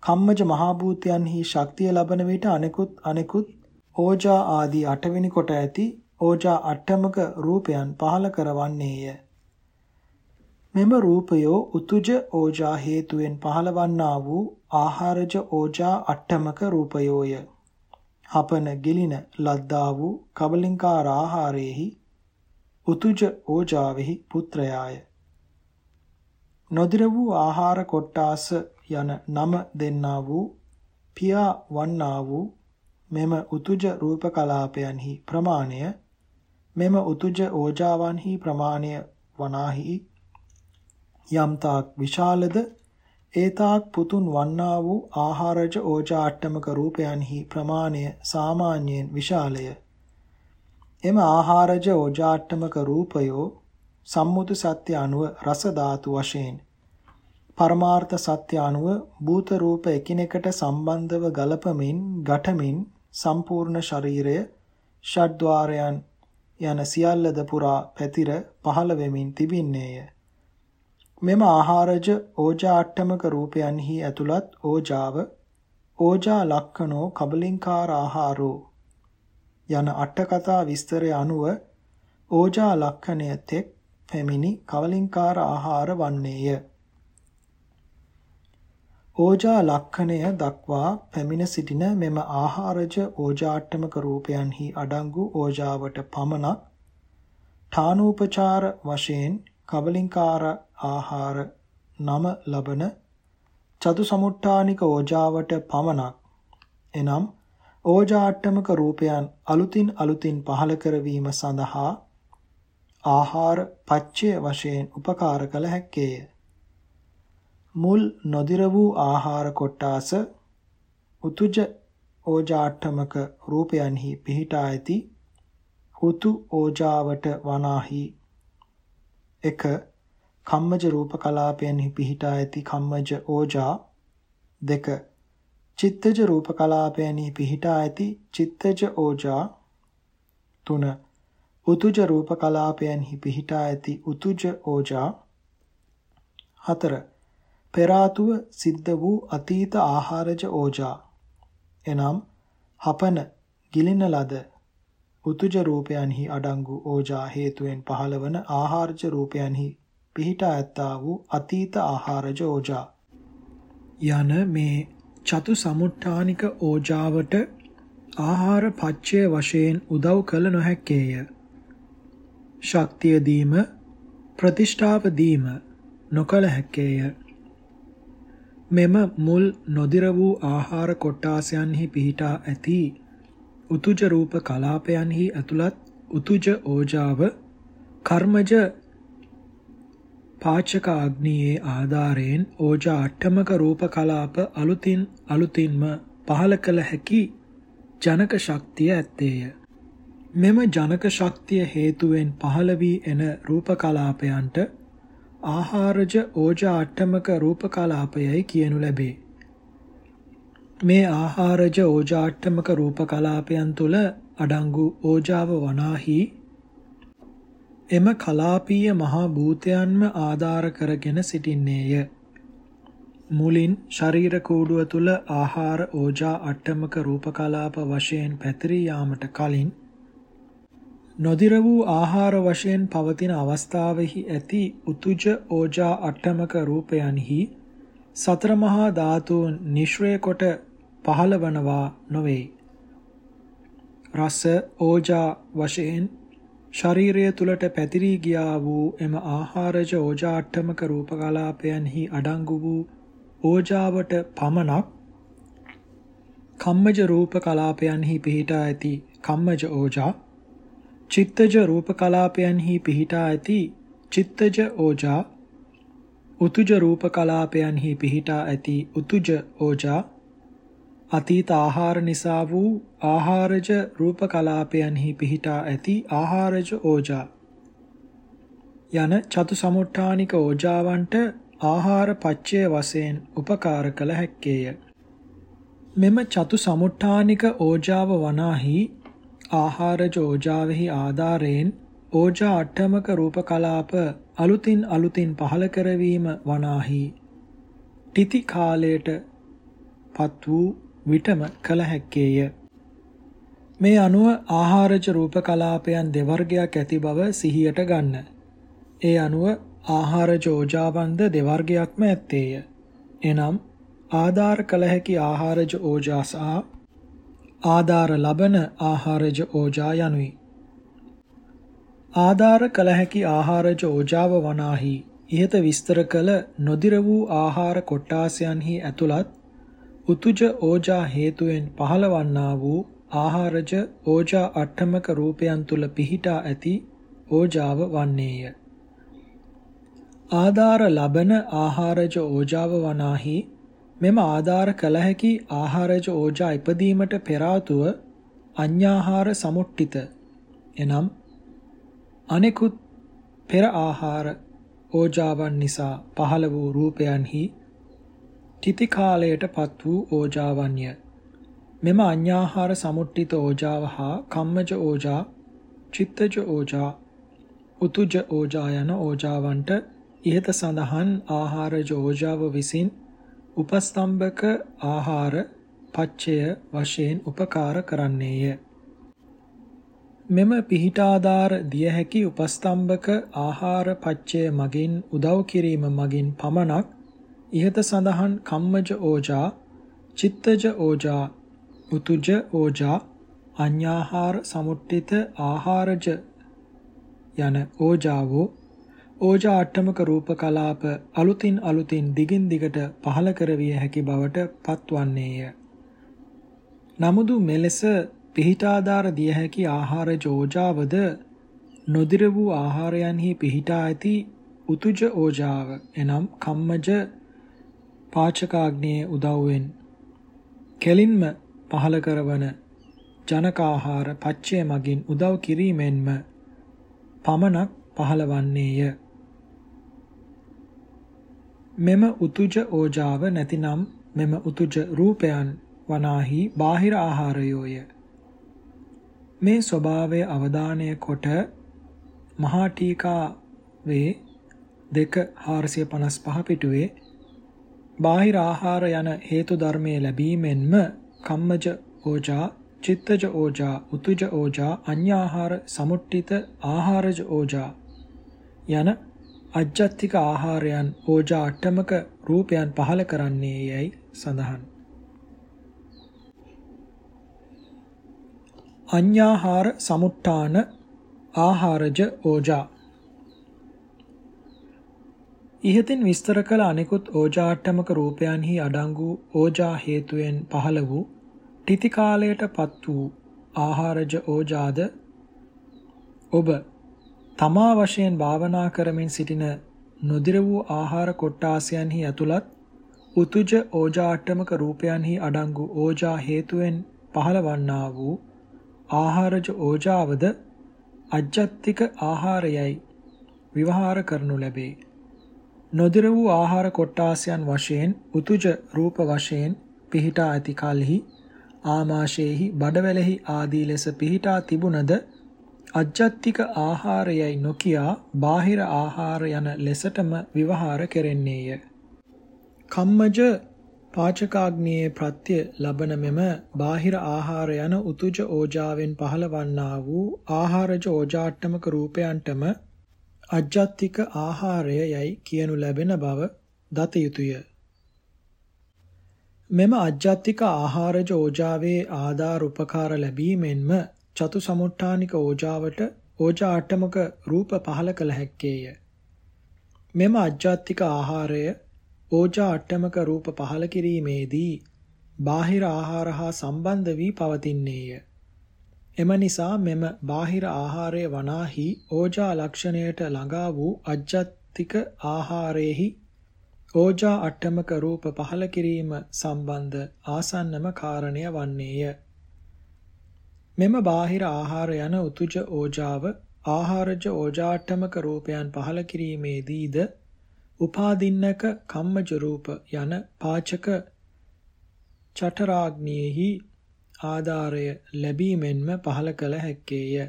කම්මජ මහා භූතයන්හි ශක්තිය ලබන විට අනෙකුත් අනෙකුත් ඕජා ආදී අටවෙනි කොට ඇති ඕජා අට්ටමක රූපයන් පහල කරවන්නේය මෙම රූපයෝ උතුජ ඕජා හේතුවෙන් පහළවන්නා වූ ආහාරජ ඕජා අට්ටමක රූපයෝය. හපන ගිලින ලද්දා වූ කබලින්කාර ආහාරයේහි උතුජ ඕජාවෙහි පුත්‍රයාය. නොදිර වූ ආහාර කොට්ටාස යන නම දෙන්නා වූ පියා වන්නා වූ මෙම උතුජ රූප කලාපයන්හි ප්‍රමාණය මෙම උතුජ ඕජාවන්හි ප්‍රමාණය වනාහි යම්තාක් විශාලද ඒතාක් පුතුන් වන්නා වූ ආහාරජ ඕජාට්ටමක රූපයන්හි ප්‍රමාණය සාමාන්‍යයෙන් විශාලය. එම ආහාරජ ඕජාට්ටමක රූපයෝ සම්මුති සත්‍ය අනුව රස ධාතු වශයෙන් පරමාර්ථ සත්‍ය අනුව භූත රූප එකිනෙකට සම්බන්ධව ගලපමින් ගැටමින් සම්පූර්ණ ශරීරය ෂඩ්්වාරයන් යන සියල්ලද පුරා පැතිර පහළ වෙමින් තිබින්නේය. මෙම ආහාරජ ඕජාට්ටමක රූපයන්හි ඇතුළත් ඕජාව ඕජා ලක්කනෝ කබලින්කාර ආහාරෝ යන අට කතා විස්තරය අනුව ඕජා ලක්ෂණය තෙක් පැමිණි කවලින්කාර ආහාර වන්නේය. ඕජා ලක්ෂණය දක්වා පැමිණ සිටින මෙම ආහාරජ ඕජාට්ටමක රූපයන්හි අඩංගු ඕජාවට පමණක් ඨානූපචාර වශයෙන් කබලින්කාර ආහාර නම ලබන චතු සමුට්ඨානික ඕජාවට පමණක්. එනම් ඕජාට්ටමක රූපයන් අලුතින් අලුතින් පහළ කරවීම සඳහා ආහාර පච්චය වශයෙන් උපකාර කළ හැක්කේය. මුල් නොදිර වූ ආහාර කොටාස උතුජ ඕජාට්ඨමක රූපයන්හි පිහිටා ඇති හුතු ඕජාවට වනාහි එක කම්මජ රූප කලාපයන්හි පිහිටා ඇති කම්මජ ඕජා දෙක. චිත්තජ රූප කලාපයන්හි පිහිටා ඇති චිත්තජ ඕජා තුන. උතුජ රූප කලාපයන්හි පිහිටා ඇති උතුජ ඕජා හතර. පෙර සිද්ධ වූ අතීත ආහාරජ ඕජා. එනම් හපන ගිලින ලද උතුජ රූපයන්හි අඩංගු ඕජා හේතුවෙන් පහළවන ආහාරජ රූපයන්හි පිහිටා ඇත්තා වූ අතීත ආහාරජ ඕජා යන මේ චතු සමුට්ඨානික ඕජාවට ආහාර පච්චය වශයෙන් උදව් කළ නොහැක්කේය. ශක්තිය දීම ප්‍රතිෂ්ඨාව දීම නොකල හැක්කේය. මෙම මුල් නොදිර වූ ආහාර කොට්ටාසයන්හි පිහිටා ඇති උතුජ රූප කලාපයන්හි ඇතුළත් උතුජ ඕජාව කර්මජ පාචක අග්නියේ ආධාරයෙන් ඕජා අට්ඨමක රූප කලාප අලුතින් අලුතින්ම පහළ කළ හැකි ජනක ශක්තිය ඇත්තේය. මෙම ජනක ශක්තිය හේතුවෙන් පහළ වී එන රූප කලාපයන්ට ආහාරජ ඕජා අට්ටමක රූප කලාපයයි කියනු ලැබේ. මේ ආහාරජ ඕජා අට්ටමක රූප කලාපයන් තුල අඩංගු ඕජාව වනාහි එම කලාපීය මහා භූතයන්ම ආධාර කරගෙන සිටින්නේය. මුලින් ශරීර කූඩුව තුල ආහාර ඕජා අට්ටමක රූප කලාප වශයෙන් පැතිරී යාමට කලින් නොදිර වූ ආහාර වශයෙන් පවතින අවස්ථාවෙහි ඇති උතුජ ඕජා අට්ඨමක රූපයන්හි සතර මහා ධාතුන් නිශ්‍රය කොට පහළවනවා නොවේ. රස ඕජා වශයෙන් ශරීරය තුලට පැතිරී ගියා වූ එම ආහාරජ ඕජා අට්ඨමක රූප කලාපයන්හි අඩංගු වූ ඕජාවට පමණක් කම්මජ රූප කලාපයන්හි පිහිටා ඇති කම්මජ ඕජා චිත්තජ රූප කලාපයන්හි පිහිටා ඇති චිත්තජ ඕජා උතුජ රූප කලාපයන්හි පිහිටා ඇති උතුජ ඕජා අතීත ආහාර නිසා වූ ආහාරජ රූප කලාපයන්හි පිහිටා ඇති ආහාරජ ඕජා. යන චතු සමුට්ඨානික ඕජාවන්ට ආහාර පච්චය වශයෙන් උපකාර කළ හැක්කේය. මෙම චතු සමුට්ඨානික ඕජාව වනාහි ආහාරජ ඕජාවෙහි ආධාරයෙන් ඕජා අට්ඨමක රූප කලාප අලුතින් අලුතින් පහල කරවීම වනාහි තිති කාලයට පත් වූ විටම කල හැක්කේය මේ අනුව ආහාරජ රූප කලාපයන් දෙවර්ගයක් ඇති බව සිහියට ගන්න. ඒ අනුව ආහාරජ ඕජාවන්ද දෙවර්ගයක්ම ඇත්තේය. එනම් ආධාර කළ හැකි ආහාරජ ඕජා සහ ආධාර ලබන ආහාරජ ඕජා යනුයි. ආධාර කළ හැකි ආහාරජ ඕජාව වනාහි ඉහත විස්තර කළ නොදිර වූ ආහාර කොට්ටාසයන්හි ඇතුළත් උතුජ ඕජා හේතුවෙන් පහළවන්නා වූ ආහාරජ ඕජා අට්ඨමක රූපයන් තුල පිහිටා ඇති ඕජාව වන්නේය. ආධාර ලබන ආහාරජ ඕජාව වනාහි මෙම ආධාර කළ හැකි ආහාරජ ඕජා ඉපදීමට පෙර අඤ්ඤාහාර සමුට්ඨිත එනම් අනෙකුත් පෙර ආහාර ඕජාවන් නිසා පහළ වූ රූපයන්හි තිති කාලයට පත් වූ ඕජාවන්ය මෙම අඤ්ඤාහාර සමුට්ඨිත ඕජාව හා කම්මජ ඕජා චිත්තජ ඕජා උතුජ ඕජා යන ඕජාවන්ට ඉහත සඳහන් ආහාරජ ඕජාව විසින් උපස්තම්භක ආහාර පච්චය වශයෙන් උපකාර කරන්නේය. මෙම පිහිටාදාර දිය හැකි උපස්තම්භක ආහාර පච්චය මගින් උදව් කිරීම මගින් පමණක් ඉහත සඳහන් කම්මජ ඕජා, චිත්තජ ඕජා, උතුජ ඕජා, අඤ්ඤාහාර සමුට්ඨිත ආහාරජ යන ඕජාවෝ ඕජා අට්ටමක රූප කලාප අලුතින් අලුතින් දිගින් දිගට පහළ කරවිය හැකි බවට පත්වන්නේය. නමුදු මෙලෙස පිහිටාදාර දිය හැකි ආහාර ජෝජාවද නොදිර වූ ආහාරයන්හි පිහිටා ඇති උතුජ ඕජාව එනම් කම්මජ පාචකාග්නියේ උදව්වෙන් කෙලින්ම පහළ කරවන ජනකාහාර පච්චය මගින් උදව් කිරීමෙන්ම පමණක් පහළවන්නේය. මෙම උතුජ ඕජාව නැතිනම් මෙම උතුජ රූපයන් වනාහි බාහිර ආහාරයෝය. මේ ස්වභාවය අවධානය කොට මහා ටීකාවේ 2455 පිටුවේ බාහිර ආහාර යන හේතු ධර්මයේ ලැබීමෙන්ම කම්මජ ඕජා චිත්තජ ඕජා උතුජ ඕජා අඤ්ඤාහාර සමුට්ඨිත ආහාරජ ඕජා යන අජ්ජත්තික ආහාරයන් ඕජා අට්ටමක රූපයන් පහල කරන්නේ යයි සඳහන්. අඤ්ඤාහාර සමුට්ඨාන ආහාරජ ඕජා ඉහතින් විස්තර කළ අනෙකුත් ඕජාට්ටමක රූපයන්හි අඩංගු ඕජා හේතුවෙන් පහළ වූ ටිති කාලයට පත් වූ ආහාරජ ඕජාද ඔබ තමා වශයෙන් භාවනා කරමින් සිටින නොදිර වූ ආහාර කොට්ටාසයන්හි ඇතුළත් උතුජ ඕජාට්ටමක රූපයන්හි අඩංගු ඕජා හේතුවෙන් පහළවන්නා වූ ආහාරජ ඕජාවද අජ්ජත්තික ආහාරයයි විවහාර කරනු ලැබේ. නොදිර වූ ආහාර කොට්ටාසයන් වශයෙන් උතුජ රූප වශයෙන් පිහිටා ඇති කලෙහි ආමාශයේහි බඩවැලෙහි ආදී ලෙස පිහිටා තිබුණද අජ්ජත්තික ආහාරයයි නොකියා බාහිර ආහාර යන ලෙසටම විවහාර කෙරෙන්නේය. කම්මජ පාචකාග්නියේ ප්‍රත්‍ය ලබන මෙම බාහිර ආහාර යන උතුජ ඕජාවෙන් පහළවන්නා වූ ආහාරජ ඕජාට්ටමක රූපයන්ටම අජ්ජත්තික ආහාරය යයි කියනු ලැබෙන බව දත යුතුය. මෙම අජ්ජත්තික ආහාරජ ඕජාවේ ආධාර උපකාර ලැබීමෙන්ම චතු සමුට්ඨානික ඕජාවට ඕජා අට්ටමක රූප පහල කළ හැක්කේය. මෙම අජ්ජත්තික ආහාරය ඕජා අට්ටමක රූප පහල කිරීමේදී බාහිර ආහාර හා සම්බන්ධ වී පවතින්නේය. එම නිසා මෙම බාහිර ආහාරය වනාහි ඕජා ලක්ෂණයට ළඟා වූ අජ්ජත්තික ආහාරයේහි ඕජා අට්ටමක රූප පහල කිරීම සම්බන්ධ ආසන්නම කාරණය වන්නේය. මෙම බාහිර ආහාර යන උතුජ ඕජාව ආහාරජ ඕජාට්ටමක රූපයන් පහල කිරීමේදීද උපාදින්නක කම්මජ රූප යන පාචක චටරාග්නියෙහි ආධාරය ලැබීමෙන්ම පහල කළ හැක්කේය.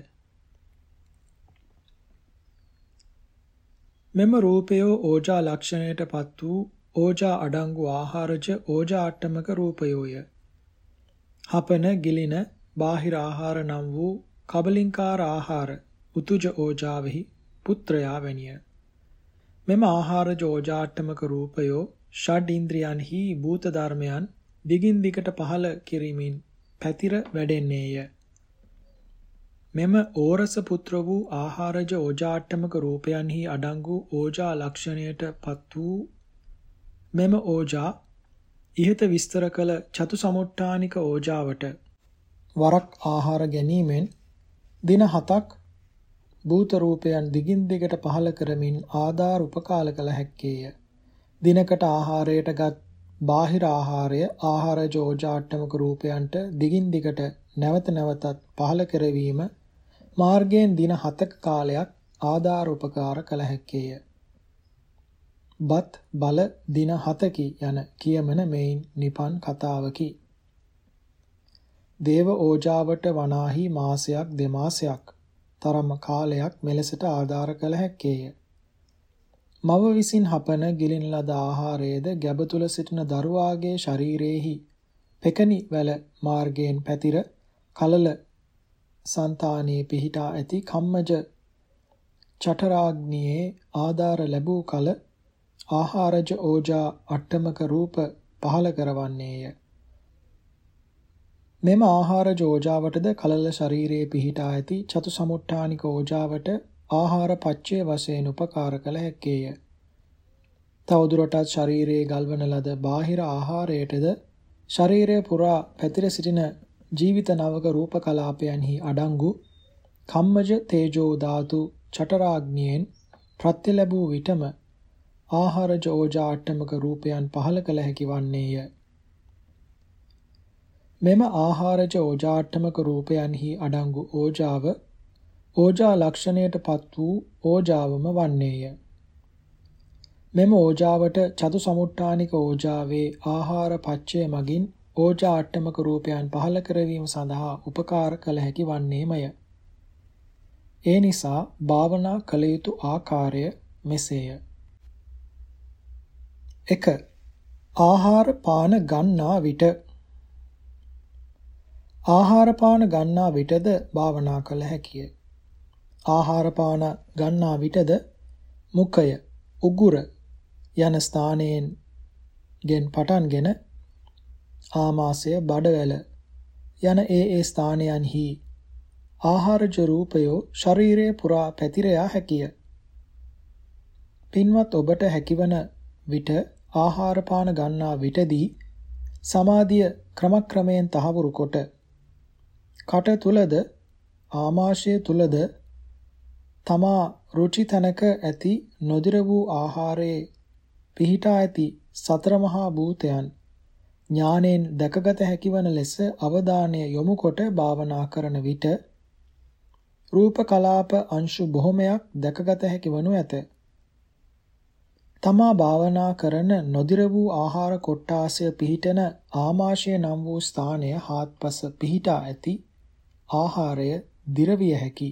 මෙම රූපය ඕජා ලක්ෂණයට පත් වූ ඕජා අඩංගු ආහාරජ ඕජා අට්ටමක රූපයෝය. හපන ගිලින බාහිර ආහාර නම් වූ කබලින්කාර ආහාර උතුජ ඕජාවෙහි පුත්‍රයා වැනිය. මෙම ආහාරජ ඕජාට්ටමක රූපයෝ ෂඩ් ඉන්ද්‍රියන්හි භූත ධර්මයන් දිගින් දිගට පහළ කිරීමෙන් පැතිර වැඩෙන්නේය. මෙම ඕරස පුත්‍ර වූ ආහාරජ ඕජාට්ටමක රූපයන්හි අඩංගු ඕජා ලක්ෂණයට පත් වූ මෙම ඕජා ඉහත විස්තර කළ චතු සමුට්ටානික ඕජාවට වරක් ආහාර ගැනීමෙන් දින 7ක් භූත රූපයන් දිගින් දිගට පහල කරමින් ආධාර උපකාල කළ හැක්කේය. දිනකට ආහාරයටගත් බාහිර ආහාරය ආහාර ජෝජාට්ටමක රූපයන්ට දිගින් දිගට නැවත නැවතත් පහල කරවීම මාර්ගයෙන් දින 7ක කාලයක් ආධාර උපකාර කළ හැක්කේය. බත් බල දින 7කි යන කියමන මෙයින් නිපන් කතාවකි. දේව ඕජාවට වනාහි මාසයක් දෙමාසයක් තරම කාලයක් මෙලෙසට ආධාර කළ හැක්කේය. මව විසින් හපන ගිලින ලද ආහාරයේද ගැබ තුල සිටින දරුවාගේ ශරීරයේහි පෙකණි වැල මාර්ගයෙන් පැතිර කලල సంతානයේ පිහිටා ඇති කම්මජ චටරාග්නියේ ආධාර ලැබූ කල ආහාරජ ඕජා අට්ටමක රූප පහල කරවන්නේය. මෙම ආහාරජ ඕජාවටද කලල ශරීරයේ පිහිටා ඇති චතු සමුට්ඨානික ඕජාවට ආහාර පච්චය වශයෙන් උපකාර කළ හැක්කේය. තවදුරටත් ශරීරයේ ගල්වන ලද බාහිර ආහාරයටද ශරීරය පුරා පැතිර සිටින ජීවිත නවක රූප කලාපයන්හි අඩංගු කම්මජ තේජෝ ධාතු චටරාග්නියෙන් ප්‍රත්‍ය ලැබූ විටම ආහාරජ ඕජා අට්ටමක රූපයන් පහල කළ හැකි වන්නේය. මෙම ආහාරජ ඕජාට්ටමක රූපයන්හි අඩංගු ඕජාව ඕජා ලක්ෂණයට පත් වූ ඕජාවම වන්නේය. මෙම ඕජාවට චතු සමුට්ඨානික ඕජාවේ ආහාර පච්චය මගින් ඕජාට්ටමක රූපයන් පහල කරවීම සඳහා උපකාර කළ හැකි වන්නේමය. ඒ නිසා භාවනා කළ යුතු ආකාරය මෙසේය. 1. ආහාර පාන ගන්නා විට ආහාර පාන ගන්නා විටද භාවනා කළ හැකිය. ආහාර පාන ගන්නා විටද මුඛය උගුර යන ස්ථානයෙන් ගෙන් පටන්ගෙන ආමාශය බඩවැල යන ඒ ඒ ස්ථානයන්හි ආහාරජ රූපයෝ ශරීරයේ පුරා පැතිර යා හැකිය. පින්වත් ඔබට හැකිවන විට ආහාර පාන ගන්නා විටදී සමාධිය ක්‍රමක්‍රමයෙන් තහවුරු කොට කට තුලද ආමාශය තුලද තමා රුචි තනක ඇති නොදිර වූ ආහාරයේ පිහිටා ඇති සතර මහා භූතයන් ඥානෙන් දැකගත හැකිවන ලෙස අවධානය යොමු කොට භාවනා කරන විට රූප කලාප අංශු බොහොමයක් දැකගත හැකි වනු ඇත. තමා භාවනා කරන නොදිර වූ ආහාර කොට්ටාසය පිහිටන ආමාශය නම් වූ ස්ථානය හාත්පස පිහිටා ඇති ආහාරය දිරවිය හැකි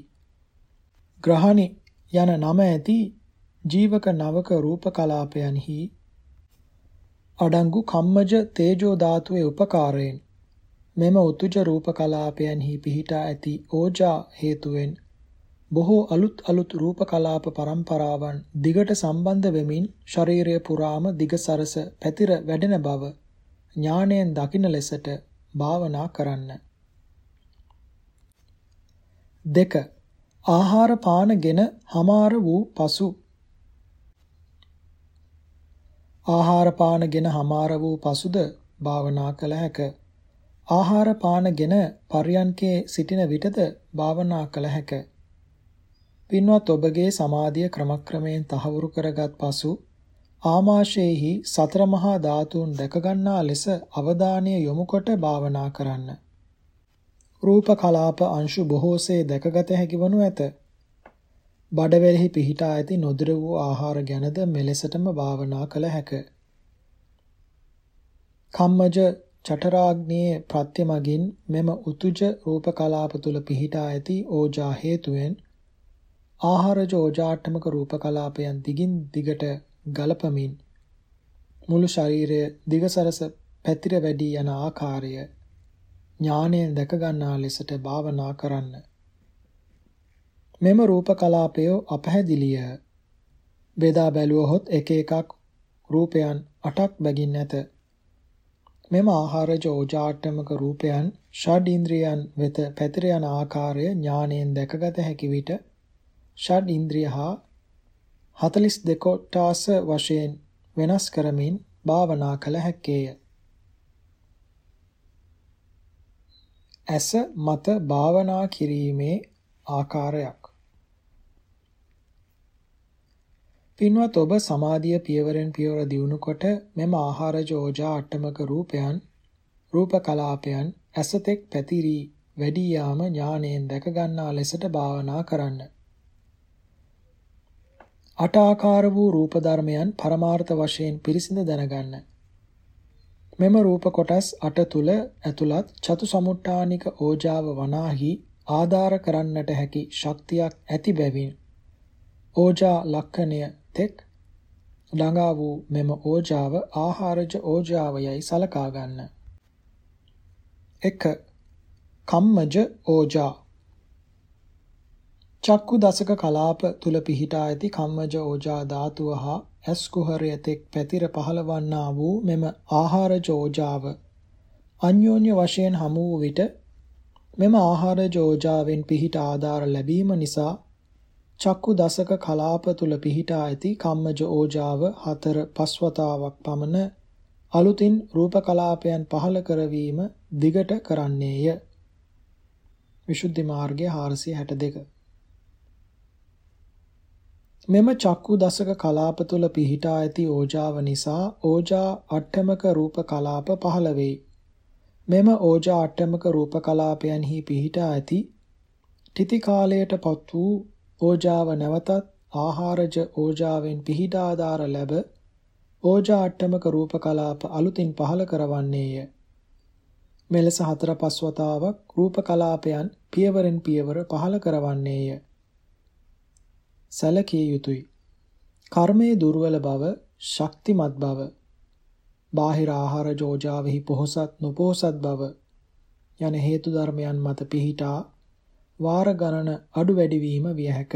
ග්‍රහණි යන නම ඇති ජීවක නවක රූප කලාපයන්හි අඩංගු කම්මජ තේජෝ ධාතුවේ උපකාරයෙන් මෙම උතුජ රූප කලාපයන්හි පිහිටා ඇති ඕජා හේතුවෙන් බොහෝ අලුත් අලුත් රූප කලාප පරම්පරාවන් දිගට සම්බන්ධ වෙමින් ශරීරය පුරාම දිගසරස පැතිර වැඩෙන බව ඥාණයෙන් දකින ලෙසට භාවනා කරන්න. දෙක ආහාර පානගෙන හමාර වූ පසු. ආහාර පානගෙන හමාර වූ පසුද භාවනා කළ හැක. ආහාර පානගෙන පර්යන්කේ සිටින විටද භාවනා කළ හැක. පින්වත් ඔබගේ සමාධිය ක්‍රමක්‍රමයෙන් තහවුරු කරගත් පසු ආමාශයේහි සතර මහා ධාතුන් දැක ගන්නා ලෙස අවධානය යොමු කොට භාවනා කරන්න. රූප කලාප අංශු බොහෝසේ දැකගත හැකි වනු ඇත. බඩවැලෙහි පිහිටා ඇති නොදිර වූ ආහාර ගැනද මෙලෙසටම භාවනා කළ හැක. කම්මජ චටරාග්නියේ ප්‍රත්‍ය මගින් මෙම උතුජ රූප කලාප තුල පිහිටා ඇති ඕජා හේතුවෙන් ආහාරජ ඕජාට්ටමක රූප කලාපයන් දිගින් දිගට ගලපමින් මුළු ශරීරය දිගසරස පැතිර වැඩි යන ආකාරය ඥාණයෙන් දැක ගන්නා ලෙසට භාවනා කරන්න. මෙම රූප කලාපය අපහැදිලිය. බෙදා බැලුවහොත් එක එකක් රූපයන් 8ක් බැගින් නැත. මෙම ආහාරජ ඕජාට්ටමක රූපයන් ෂඩ් ඉන්ද්‍රියන් වෙත පැතිර යන ආකාරය ඥාණයෙන් දැකගත හැකි විට ෂඩ් ඉන්ද්‍රිය හා 42 කොටාස වශයෙන් වෙනස් කරමින් භාවනා කළ හැක්කේය. ඇස මත භාවනා කිරීමේ ආකාරයක් පින්වත් ඔබ සමාධිය පියවරෙන් පියවර දියුණු කොට මෙම ආහාරජ ඕජා අට්ටමක රූපයන් රූප කලාපයන් ඇසතෙක් පැතිරී වැඩි යාම ඥාණයෙන් දැක ගන්නා ලෙසට භාවනා කරන්න. අට ආකාර වූ රූප ධර්මයන් පරමාර්ථ වශයෙන් පිරිසිඳ දැනගන්න. මෙම රූප කොටස් අට තුල ඇතුළත් චතු සමුට්ටානික ඕජාව වනාහි ආධාර කරන්නට හැකි ශක්තියක් ඇති බැවින් ඕජා ලක්ෂණය තෙක් ළඟා වූ මෙම ඕජාව ආහාරජ ඕජාවයයි සලකා ගන්න. 1. කම්මජ ඕජා චක්කු දසක කලාප තුල පිහිටා ඇති කම්මජ ඕජා ධාතුව හා ඇස් කුහරය තෙක් පැතිර පහළවන්නා වූ මෙම ආහාරජ ඕජාව අන්‍යෝන්‍ය වශයෙන් හමු වූ විට මෙම ආහාරජ ඕජාවෙන් පිහිට ආධාර ලැබීම නිසා චක්කු දසක කලාප තුල පිහිටා ඇති කම්මජ ඕජාව හතර පස්වතාවක් පමණ අලුතින් රූප කලාපයන් පහළ කරවීම දිගට කරන්නේය. විසුද්ධි මාර්ගය 462 මෙම චක්කු දසක කලාප තුල පිහිටා ඇති ඕජාව නිසා ඕජා අට්ඨමක රූප කලාප පහළ වේ. මෙම ඕජා අට්ඨමක රූප කලාපයන්හි පිහිටා ඇති තිති කාලයටපත් වූ ඕජාව නැවතත් ආහාරජ ඕජාවෙන් පිහිටාදාර ලැබ ඕජා අට්ටමක රූප කලාප අලුතින් පහල කරවන්නේය. මෙලෙස හතර පස් වතාවක් රූප කලාපයන් පියවරෙන් පියවර පහල කරවන්නේය. සැලකිය යුතුය. කර්මයේ දුර්වල බව, ශක්තිමත් බව, බාහිර ආහාර ජෝජාවෙහි පොහසත් නොපොහසත් බව යන හේතු ධර්මයන් මත පිහිටා වාර ගණන අඩු වැඩි වීම විය හැක.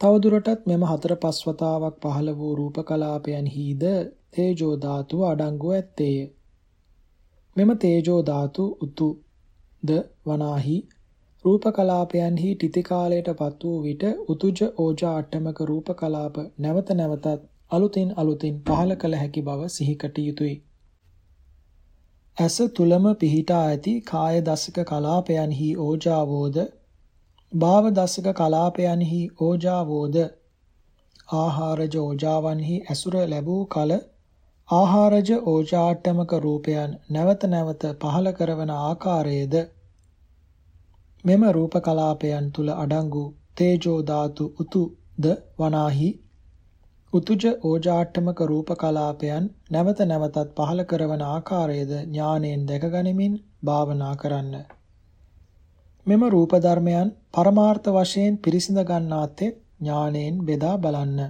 තවදුරටත් මෙම හතර පස් වතාවක් පහළ වූ රූප කලාපයන්හිද තේජෝ ධාතුව අඩංගු ඇත්තේය. මෙම තේජෝ ධාතු උතු ද වනාහි රූප කලාපයන්හි තිති කාලයටපත් වූ විට උතුජ ඕජා අට්ටමක රූප කලාප නැවත නැවතත් අලුතින් අලුතින් පහළ කළ හැකි බව සිහිකට යුතුය. ඇස තුලම පිහිටා ඇති කාය දසක කලාපයන්හි ඕජාවෝද භාව දසක කලාපයන්හි ඕජාවෝද ආහාරජ ඕජාවන්හි ඇසුර ලැබූ කල ආහාරජ ඕජාට්ටමක රූපයන් නැවත නැවත පහළ කරවන ආකාරයේද මෙම රූප කලාපයන් තුල අඩංගු තේජෝ ධාතු උතුද වනාහි උතුජ ඕජාට්ටමක රූප කලාපයන් නැවත නැවතත් පහළ කරවන ආකාරයේද ඥාණයෙන් දැකගනිමින් භාවනා කරන්න. මෙම රූප ධර්මයන් පරමාර්ථ වශයෙන් පිරිසිඳ ගන්නාත් ඥාණයෙන් බෙදා බලන්න.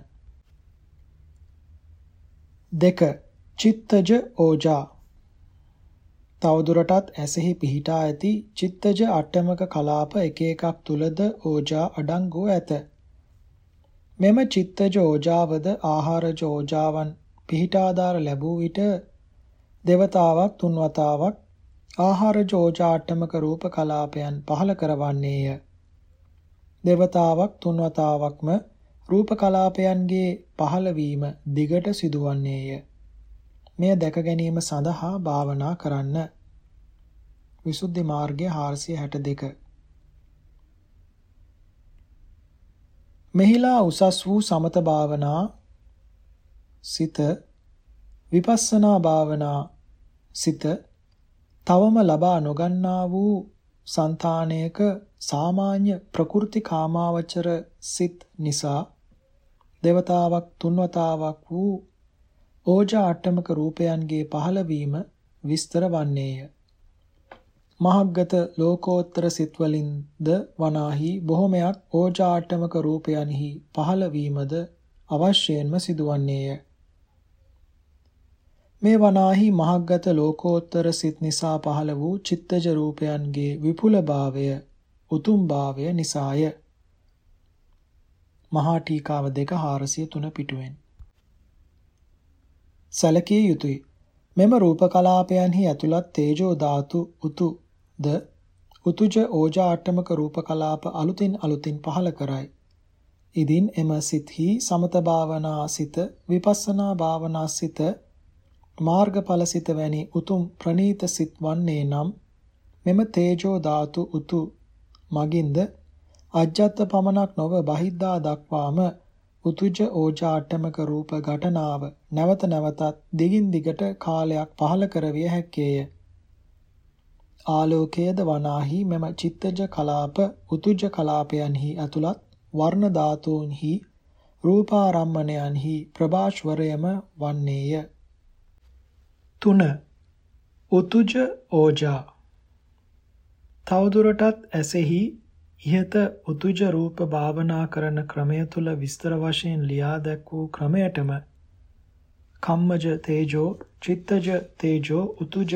2. චිත්තජ ඕජා තවදුරටත් ඇසෙහි පිහිටා ඇති චිත්තජ අට්ටමක කලාප එක එකක් තුලද ඕජා අඩංගු ඇත. මෙම චිත්තජ ඕජාවද ආහාරජ ඕජාවන් පිහිටාදාර ලැබූ විට දෙවතාවක් තුන්වතාවක් ආහාරජ ඕජාට්ටමක රූප කලාපයන් පහල කරවන්නේය. දෙවතාවක් තුන්වතාවක්ම රූප කලාපයන්ගේ පහළවීම දිගට සිදුවන්නේය. මෙය දැක ගැනීම සඳහා භාවනා කරන්න. විසුද්ධි මාර්ගය 462 මෙහිලා උසස් වූ සමත භාවනා සිත විපස්සනා භාවනා සිත තවම ලබා නොගන්නා වූ సంతානයක සාමාන්‍ය ප්‍රකෘති කාමාවචර සිත් නිසා දෙවතාවක් තුන්වතාවක් වූ ඕජා අට්ටමක රූපයන්ගේ පහළවීම විස්තර වන්නේය මහග්ගත ලෝකෝත්තර සිත්වලින්ද වනාහි බොහොමයක් ඕජාටමක රූපයන්හි පහළ වීමද අවශ්‍යයෙන්ම සිදුවන්නේය. මේ වනාහි මහග්ගත ලෝකෝත්තර සිත් නිසා පහළ වූ චිත්තජ රූපයන්ගේ විපුලභාවය උතුම්භාවය නිසාය. මහා ටීකාව 2 403 පිටුවෙන් සැලකිය යුතුය. මෙම රූප කලාපයන්හි ඇතුළත් තේජෝ ධාතු උතු ද උතුජ ඕජා අට්ටමක රූප කලාප අලුතින් අලුතින් පහළ කරයි. ඉදින් එම සිත්හි සමත භාවනා සිත විපස්සනා භාවනා සිත මාර්ගඵල සිත වැනි උතුම් ප්‍රනීත සිත් වන්නේ නම් මෙම තේජෝ ධාතු උතු මගින්ද අජ්ජත් පමණක් නොව බහිද්දා දක්වාම උතුජ ඕජාටමක රූප ඝටනාව නැවත නැවතත් දිගින් දිගට කාලයක් පහළ කරවිය හැක්කේය. ආලෝකයේද වනාහි මෙම චිත්තජ කලාප උතුජ කලාපයන්හි ඇතුළත් වර්ණ ධාතුන්හි රූපාරම්මණයන්හි ප්‍රභාෂ්වරයම වන්නේය. 3. උතුජ ඕජා තවදුරටත් ඇසෙහි ඉහත උතුජ රූප භාවනා කරන ක්‍රමය තුල විස්තර වශයෙන් ලියා දැක් වූ ක්‍රමයටම කම්මජ තේජෝ, චිත්තජ තේජෝ, උතුජ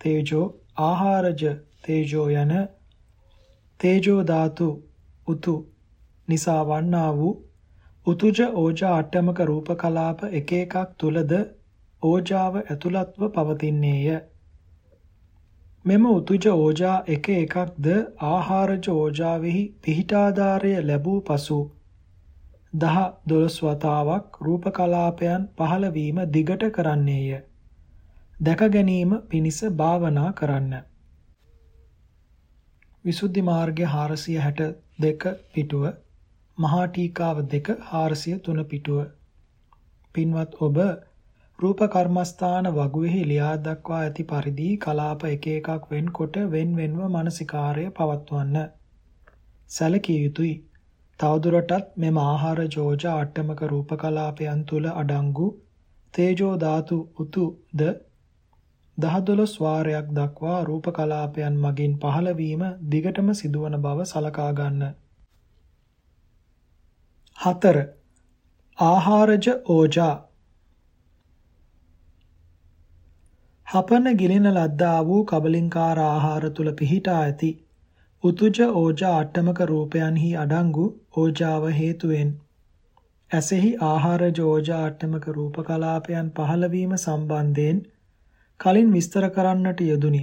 තේජෝ, ආහාරජ තේජෝ යන තේජෝ ධාතු උතු නිසා වන්නා වූ උතුජ ඕජා අට්ටමක රූප කලාප එක එකක් තුලද ඕජාව ඇතුළත්ව පවතින්නේය. මෙම උතුජ ඕජා එක එකක්ද ආහාරජ ඕජාවෙහි පිහිටාධාරය ලැබූ පසු දහ දොළොස් වතාවක් රූප කලාපයන් පහළ වීම දිගට කරන්නේය. දැක ගැනීම පිණිස භාවනා කරන්න. විසුද්ධි මාර්ගය 462 පිටුව මහා ටීකාව 2 403 පිටුව පින්වත් ඔබ රූප කර්මස්ථාන වගුවේහි ලියා දක්වා ඇති පරිදි කලාප එක එකක් වෙන්කොට wen wenව මානසිකාර්ය පවත්වන්න. සැලකිය යුතුයි. තවදුරටත් මෙම ආහාර ජෝජ අට්ටමක රූප කලාපයන් තුල අඩංගු තේජෝ ධාතු උතුද දහදොළොස් වාරයක් දක්වා රූප කලාපයන් මගින් පහළ වීම දිගටම සිදුවන බව සලකා ගන්න. 4. ආහාරජ ඕජා හපන ගිලින ලද්දා වූ කබලින්කාර ආහාර තුල පිහිටා ඇති උතුජ ඕජා අට්ටමක රූපයන්හි අඩංගු ඕජාව හේතුවෙන් ඇසෙහි ආහාරජ ඕජා අට්ටමක රූප කලාපයන් පහළවීම සම්බන්ධයෙන් කලින් විස්තර කරන්නට යෙදුනි.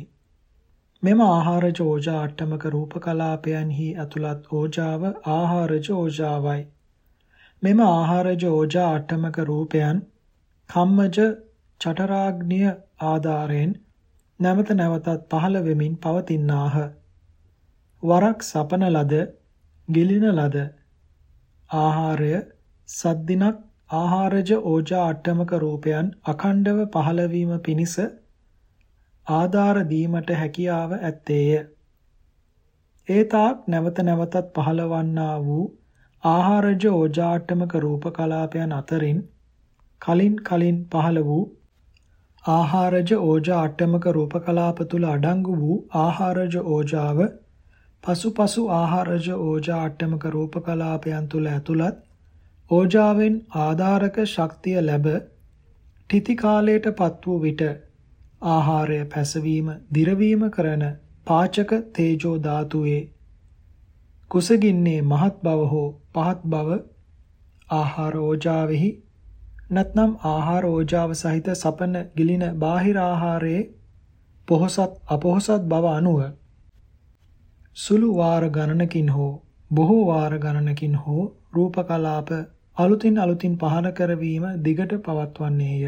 මෙම ආහාරජ ඕජා අට්ටමක රූප කලාපයන්හි ඇතුළත් ඕජාව ආහාරජ ඕජාවයි. මෙම ආහාරජ ඕජා අට්ටමක රූපයන් කම්මජ චටරාග්නිය ආධාරයෙන් නැවත නැවතත් පහළ වෙමින් පවතිනාහ. වරක් සපන ලද, ගිලින ලද ආහාරය සද්දිනක් ආහාරජ ඕජා අට්ටමක රූපයන් අඛණ්ඩව පහළවීම පිණිස ආධාර දීමට හැකියාව ඇත්තේය. ඒතාක් නැවත නැවතත් පහළවන්නා වූ ආහාරජ ඕජාට්ටමක රූප කලාපයන් අතරින් කලින් කලින් පහළ වූ ආහාරජ ඕජා අට්ටමක රූප කලාප තුල අඩංගු වූ ආහාරජ ඕජාව පසුපසු ආහාරජ ඕජා අට්ටමක රූප කලාපයන් තුල ඇතුළත් ඕජාවෙන් ආධාරක ශක්තිය ලැබ තිති කාලයටපත් වූ විට ආහාරය පැසවීම දිරවීම කරන පාචක තේජෝ ධාතුවේ කුසගින්නේ මහත් බව හෝ පහත් බව ආහාර ඕජාවෙහි නැත්නම් ආහාර ඕජාව සහිත සපන ගිලින බාහිර ආහාරයේ පොහසත් අපොහසත් බව අනුව සුළු වාර ගණනකින් හෝ බොහෝ වාර ගණනකින් හෝ රූප කලාප අලුතින් අලුතින් පහළ කරවීම දිගට පවත්වන්නේය.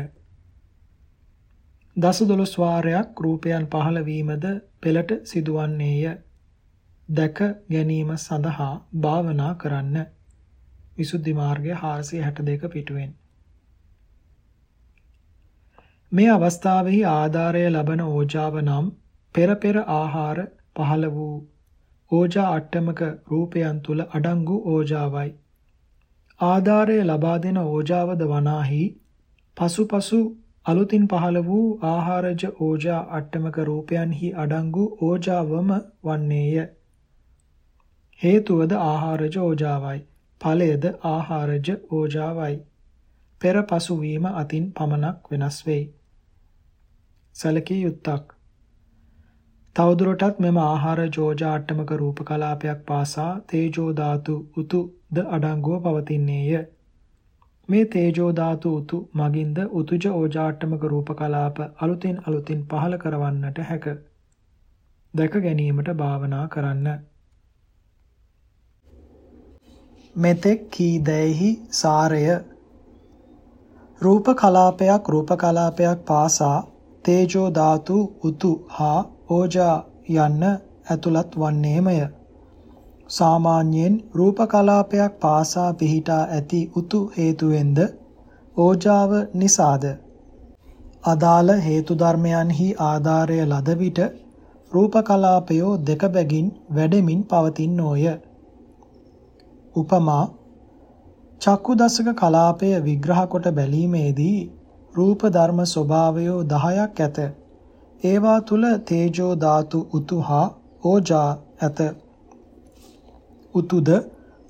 දස දොළොස් වාරයක් රූපයන් පහළ වීමද පෙළට සිදුවන්නේය. දැක ගැනීම සඳහා භාවනා කරන්න. විසුද්ධි මාර්ගය 462 පිටුවෙන් මේ අවස්ථාවෙහි ආධාරය ලබන ඕජාව නම් පෙර පෙර ආහාර පහළ වූ ඕජා අට්ටමක රූපයන් තුල අඩංගු ඕජාවයි. ආධාරය ලබා දෙන ඕජාවද වනාහි පසුපසු අලුතින් පහළ වූ ආහාරජ ඕජා අට්ටමක රූපයන්හි අඩංගු ඕජාවම වන්නේය. හේතුවද ආහාරජ ඕජාවයි. ඵලයද ආහාරජ ඕජාවයි. පෙර පසු වීම අතින් පමණක් වෙනස් වෙයි. සැලකිය යුත්තක්. තවදුරටත් මෙම ආහාර ජෝජාට්ටමක රූප කලාපයක් පාසා තේජෝ ධාතු උතු ද අඩංගුව පවතින්නේය. මේ තේජෝ ධාතු උතු මගින්ද උතුජ ඕජාට්ටමක රූප කලාප අලුතින් අලුතින් පහළ කරවන්නට හැක. දැක ගැනීමට භාවනා කරන්න. මෙතෙක් කී දැෙහි සාරය රූප කලාපයක් රූප කලාපයක් පාසා තේජෝ ධාතු උතු හා ඕජා යන්න ඇතුළත් වන්නේමය. සාමාන්‍යයෙන් රූප කලාපයක් පාසා පිහිටා ඇති උතු හේතුවෙන්ද ඕජාව නිසාද අදාළ හේතු ධර්මයන්හි ආධාරය ලද විට රූප කලාපයෝ දෙක බැගින් වැඩෙමින් පවතිනෝය. උපමා චක්කු දසක කලාපය විග්‍රහ කොට බැලීමේදී රූප ධර්ම ස්වභාවයෝ 10ක් ඇත. ඒවා තුල තේජෝ ධාතු උතු හා ඕජා ඇත. උතුද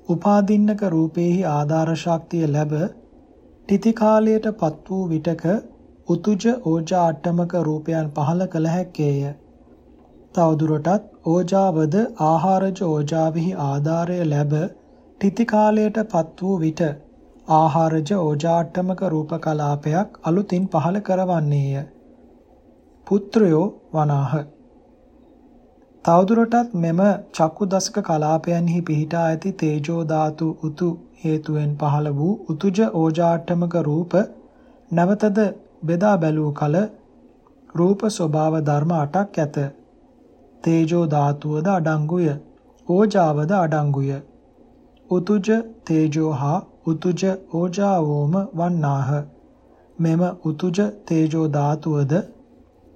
උපාදින්නක රූපේහි ආධාර ශක්තිය ලැබ තිති කාලයට පත් වූ විටක උතුජ ඕජා අට්ටමක රූපයන් පහළ කළ හැක්කේය. තවදුරටත් ඕජාවද ආහාරජ ඕජාවෙහි ආධාරය ලැබ තිති කාලයට පත් වූ විට ආහාරජ ඕජාට්ටමක රූප කලාපයක් අලුතින් පහළ කරවන්නේය. පුත්‍රයෝ වනාහ තවදුරටත් මෙම චක්කු දසක කලාපයන්හි පිහිටා ඇති තේජෝ ධාතු උතු හේතුවෙන් පහළ වූ උතුජ ඕජාට්ටමක රූප නැවතද බෙදා බැලූ කල රූප ස්වභාව ධර්ම 8ක් ඇත. තේජෝ ධාතුවද අඩංගුය. ඕජාවද අඩංගුය. උතුජ තේජෝ හා උතුජ ඕජාවෝම වන්නාහ. මෙම උතුජ තේජෝ ධාතුවද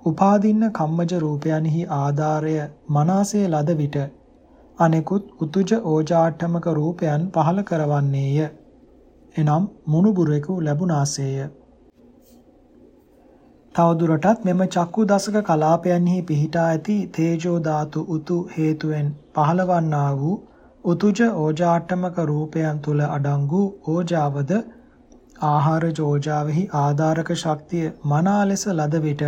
උපාදින්න කම්මජ රූපයන්හි ආධාරය මනසේ ලද විට අනෙකුත් උතුජ ඕජාට්ටමක රූපයන් පහල කරවන්නේය. එනම් මුණුබුරෙකු ලැබුණාසේය. තවදුරටත් මෙම චක්කු දසක කලාපයන්හි පිහිටා ඇති තේජෝ ධාතු උතු හේතුවෙන් පහළවන්නා වූ උතුජ ඕජාට්ටමක රූපයන් තුල අඩංගු ඕජාවද ආහාර ජෝජාවෙහි ආධාරක ශක්තිය මනා ලෙස ලද විට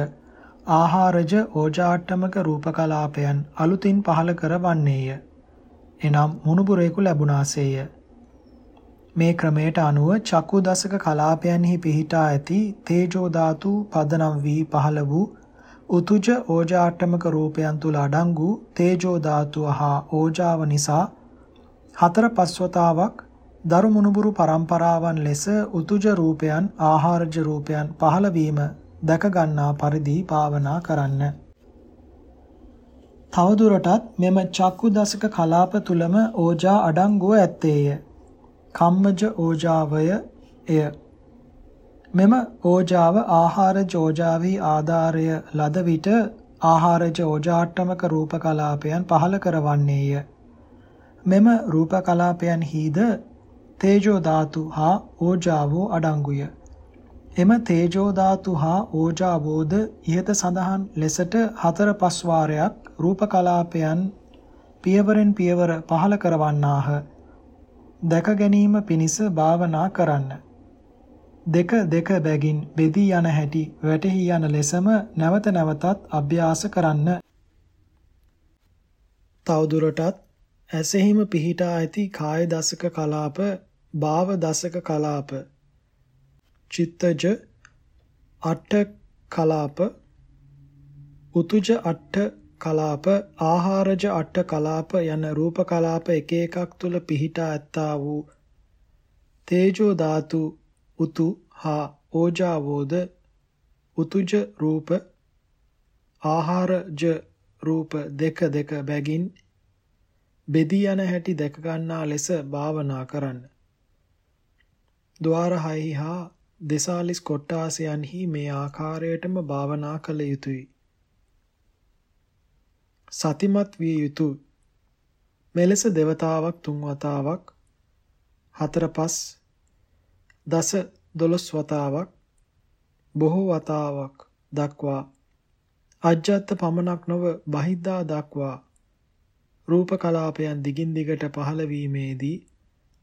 ආහාරජ ඕජාට්ටමක රූපකලාපයන් අලුතින් පහළ කරවන්නේය. එනම් මුණුබුරේකු ලැබුණාසේය. මේ ක්‍රමයට අනුව චක්කු දසක කලාපයන්හි පිහිටා ඇති තේජෝ ධාතු පදනම් වී පහළ වූ උතුජ ඕජාට්ටමක රූපයන් තුල අඩංගු තේජෝ ධාතුව හා ඕජාව නිසා හතර පස්වතාවක් දරු මුණුබුරු පරම්පරාවන් ලෙස උතුජ රූපයන් ආහාරජ රූපයන් පහළ වීම දැක ගන්නා පරිදි භාවනා කරන්න. තවදුරටත් මෙම චක්කු දසක කලාප තුලම ඕජා අඩංගුව ඇත්තේය. කම්මජ ඕජාවය එය. මෙම ඕජාව ආහාර ජෝජාවී ආධාරය ලද විට ආහාරජ ඕජාට්ටමක රූප කලාපයන් පහළ කරවන්නේය. මෙම රූප කලාපයන් හිද තේජෝ ධාතු හා ඕජාවෝ අඩංගුය. එම තේජෝ ධාතු හා ඕජාවෝද ইহත සඳහන් ලෙසට හතර පස් වාරයක් රූප කලාපයන් පියවරෙන් පියවර පහල කරවන්නාහ. දැක ගැනීම පිණිස භාවනා කරන්න. දෙක දෙක බැගින් බෙදී යන හැටි වැටහි යන ලෙසම නැවත නැවතත් අභ්‍යාස කරන්න. තවදුරටත් ඇසෙහිම පිහිටා ඇති කාය දසක කලාප, භාව දසක කලාප චිත්තජ අට්ඨ කලාප උතුජ අට්ඨ කලාප ආහාරජ අට්ඨ කලාප යන රූප කලාප එක එකක් තුල පිහිටා ඇත්තා වූ තේජෝ ධාතු උතු හා ඕජාවෝද උතුජ රූප ආහාරජ රූප දෙක දෙක බැගින් බෙදී යන හැටි දැක ගන්නා ලෙස භාවනා කරන්න. ద్వාර හයහි හා දෙසාලිස් කොට්ටාසයන්හි මේ ආකාරයටම භාවනා කළ යුතුය. සතිමත් විය යුතුය. මෙලෙස දෙවතාවක් තුන් වතාවක් හතර පස් දස දොළොස් වතාවක් බොහෝ වතාවක් දක්වා අජ්ජත් පමණක් නොව බහිද්දා දක්වා රූප කලාපයන් දිගින් දිගට පහළ වීමේදී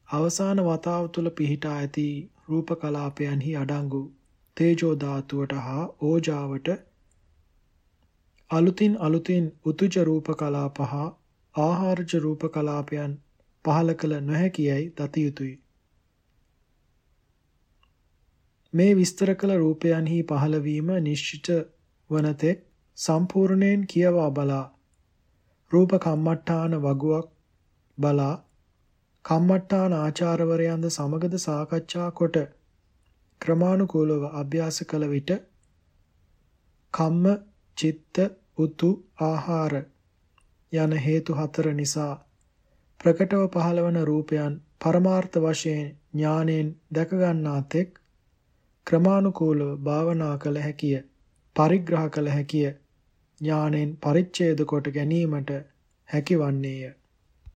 අවසාන වතාව තුල පිහිටා ඇති රූප කලාපයන්හි අඩංගු තේජෝ ධාතුවට හා ඕජාවට අලුතින් අලුතින් උතුජ රූප කලාප හා ආහාරජ රූප කලාපයන් පහල කළ නොහැකියයි දත යුතුය. මේ විස්තර කළ රූපයන්හි පහළවීම නිශ්චිත වනතෙක් සම්පූර්ණයෙන් කියවා බලා රූප කම්මට්ටාන වගුවක් බලා කම්මට්ටාන ආචාර්යවරයන්ද සමගද සාකච්ඡා කොට ක්‍රමානුකූලව අභ්‍යාස කළ විට කම්ම චිත්ත උතු ආහාර යන හේතු හතර නිසා ප්‍රකටව පහළවන රූපයන් පරමාර්ථ වශයෙන් ඥානෙන් දැක ගන්නා තෙක් ක්‍රමානුකූලව භාවනා කළ හැකිය පරිග්‍රහ කළ හැකිය. ඥානෙන් පරිච්ඡේද කොට ගැනීමට හැකිවන්නේය.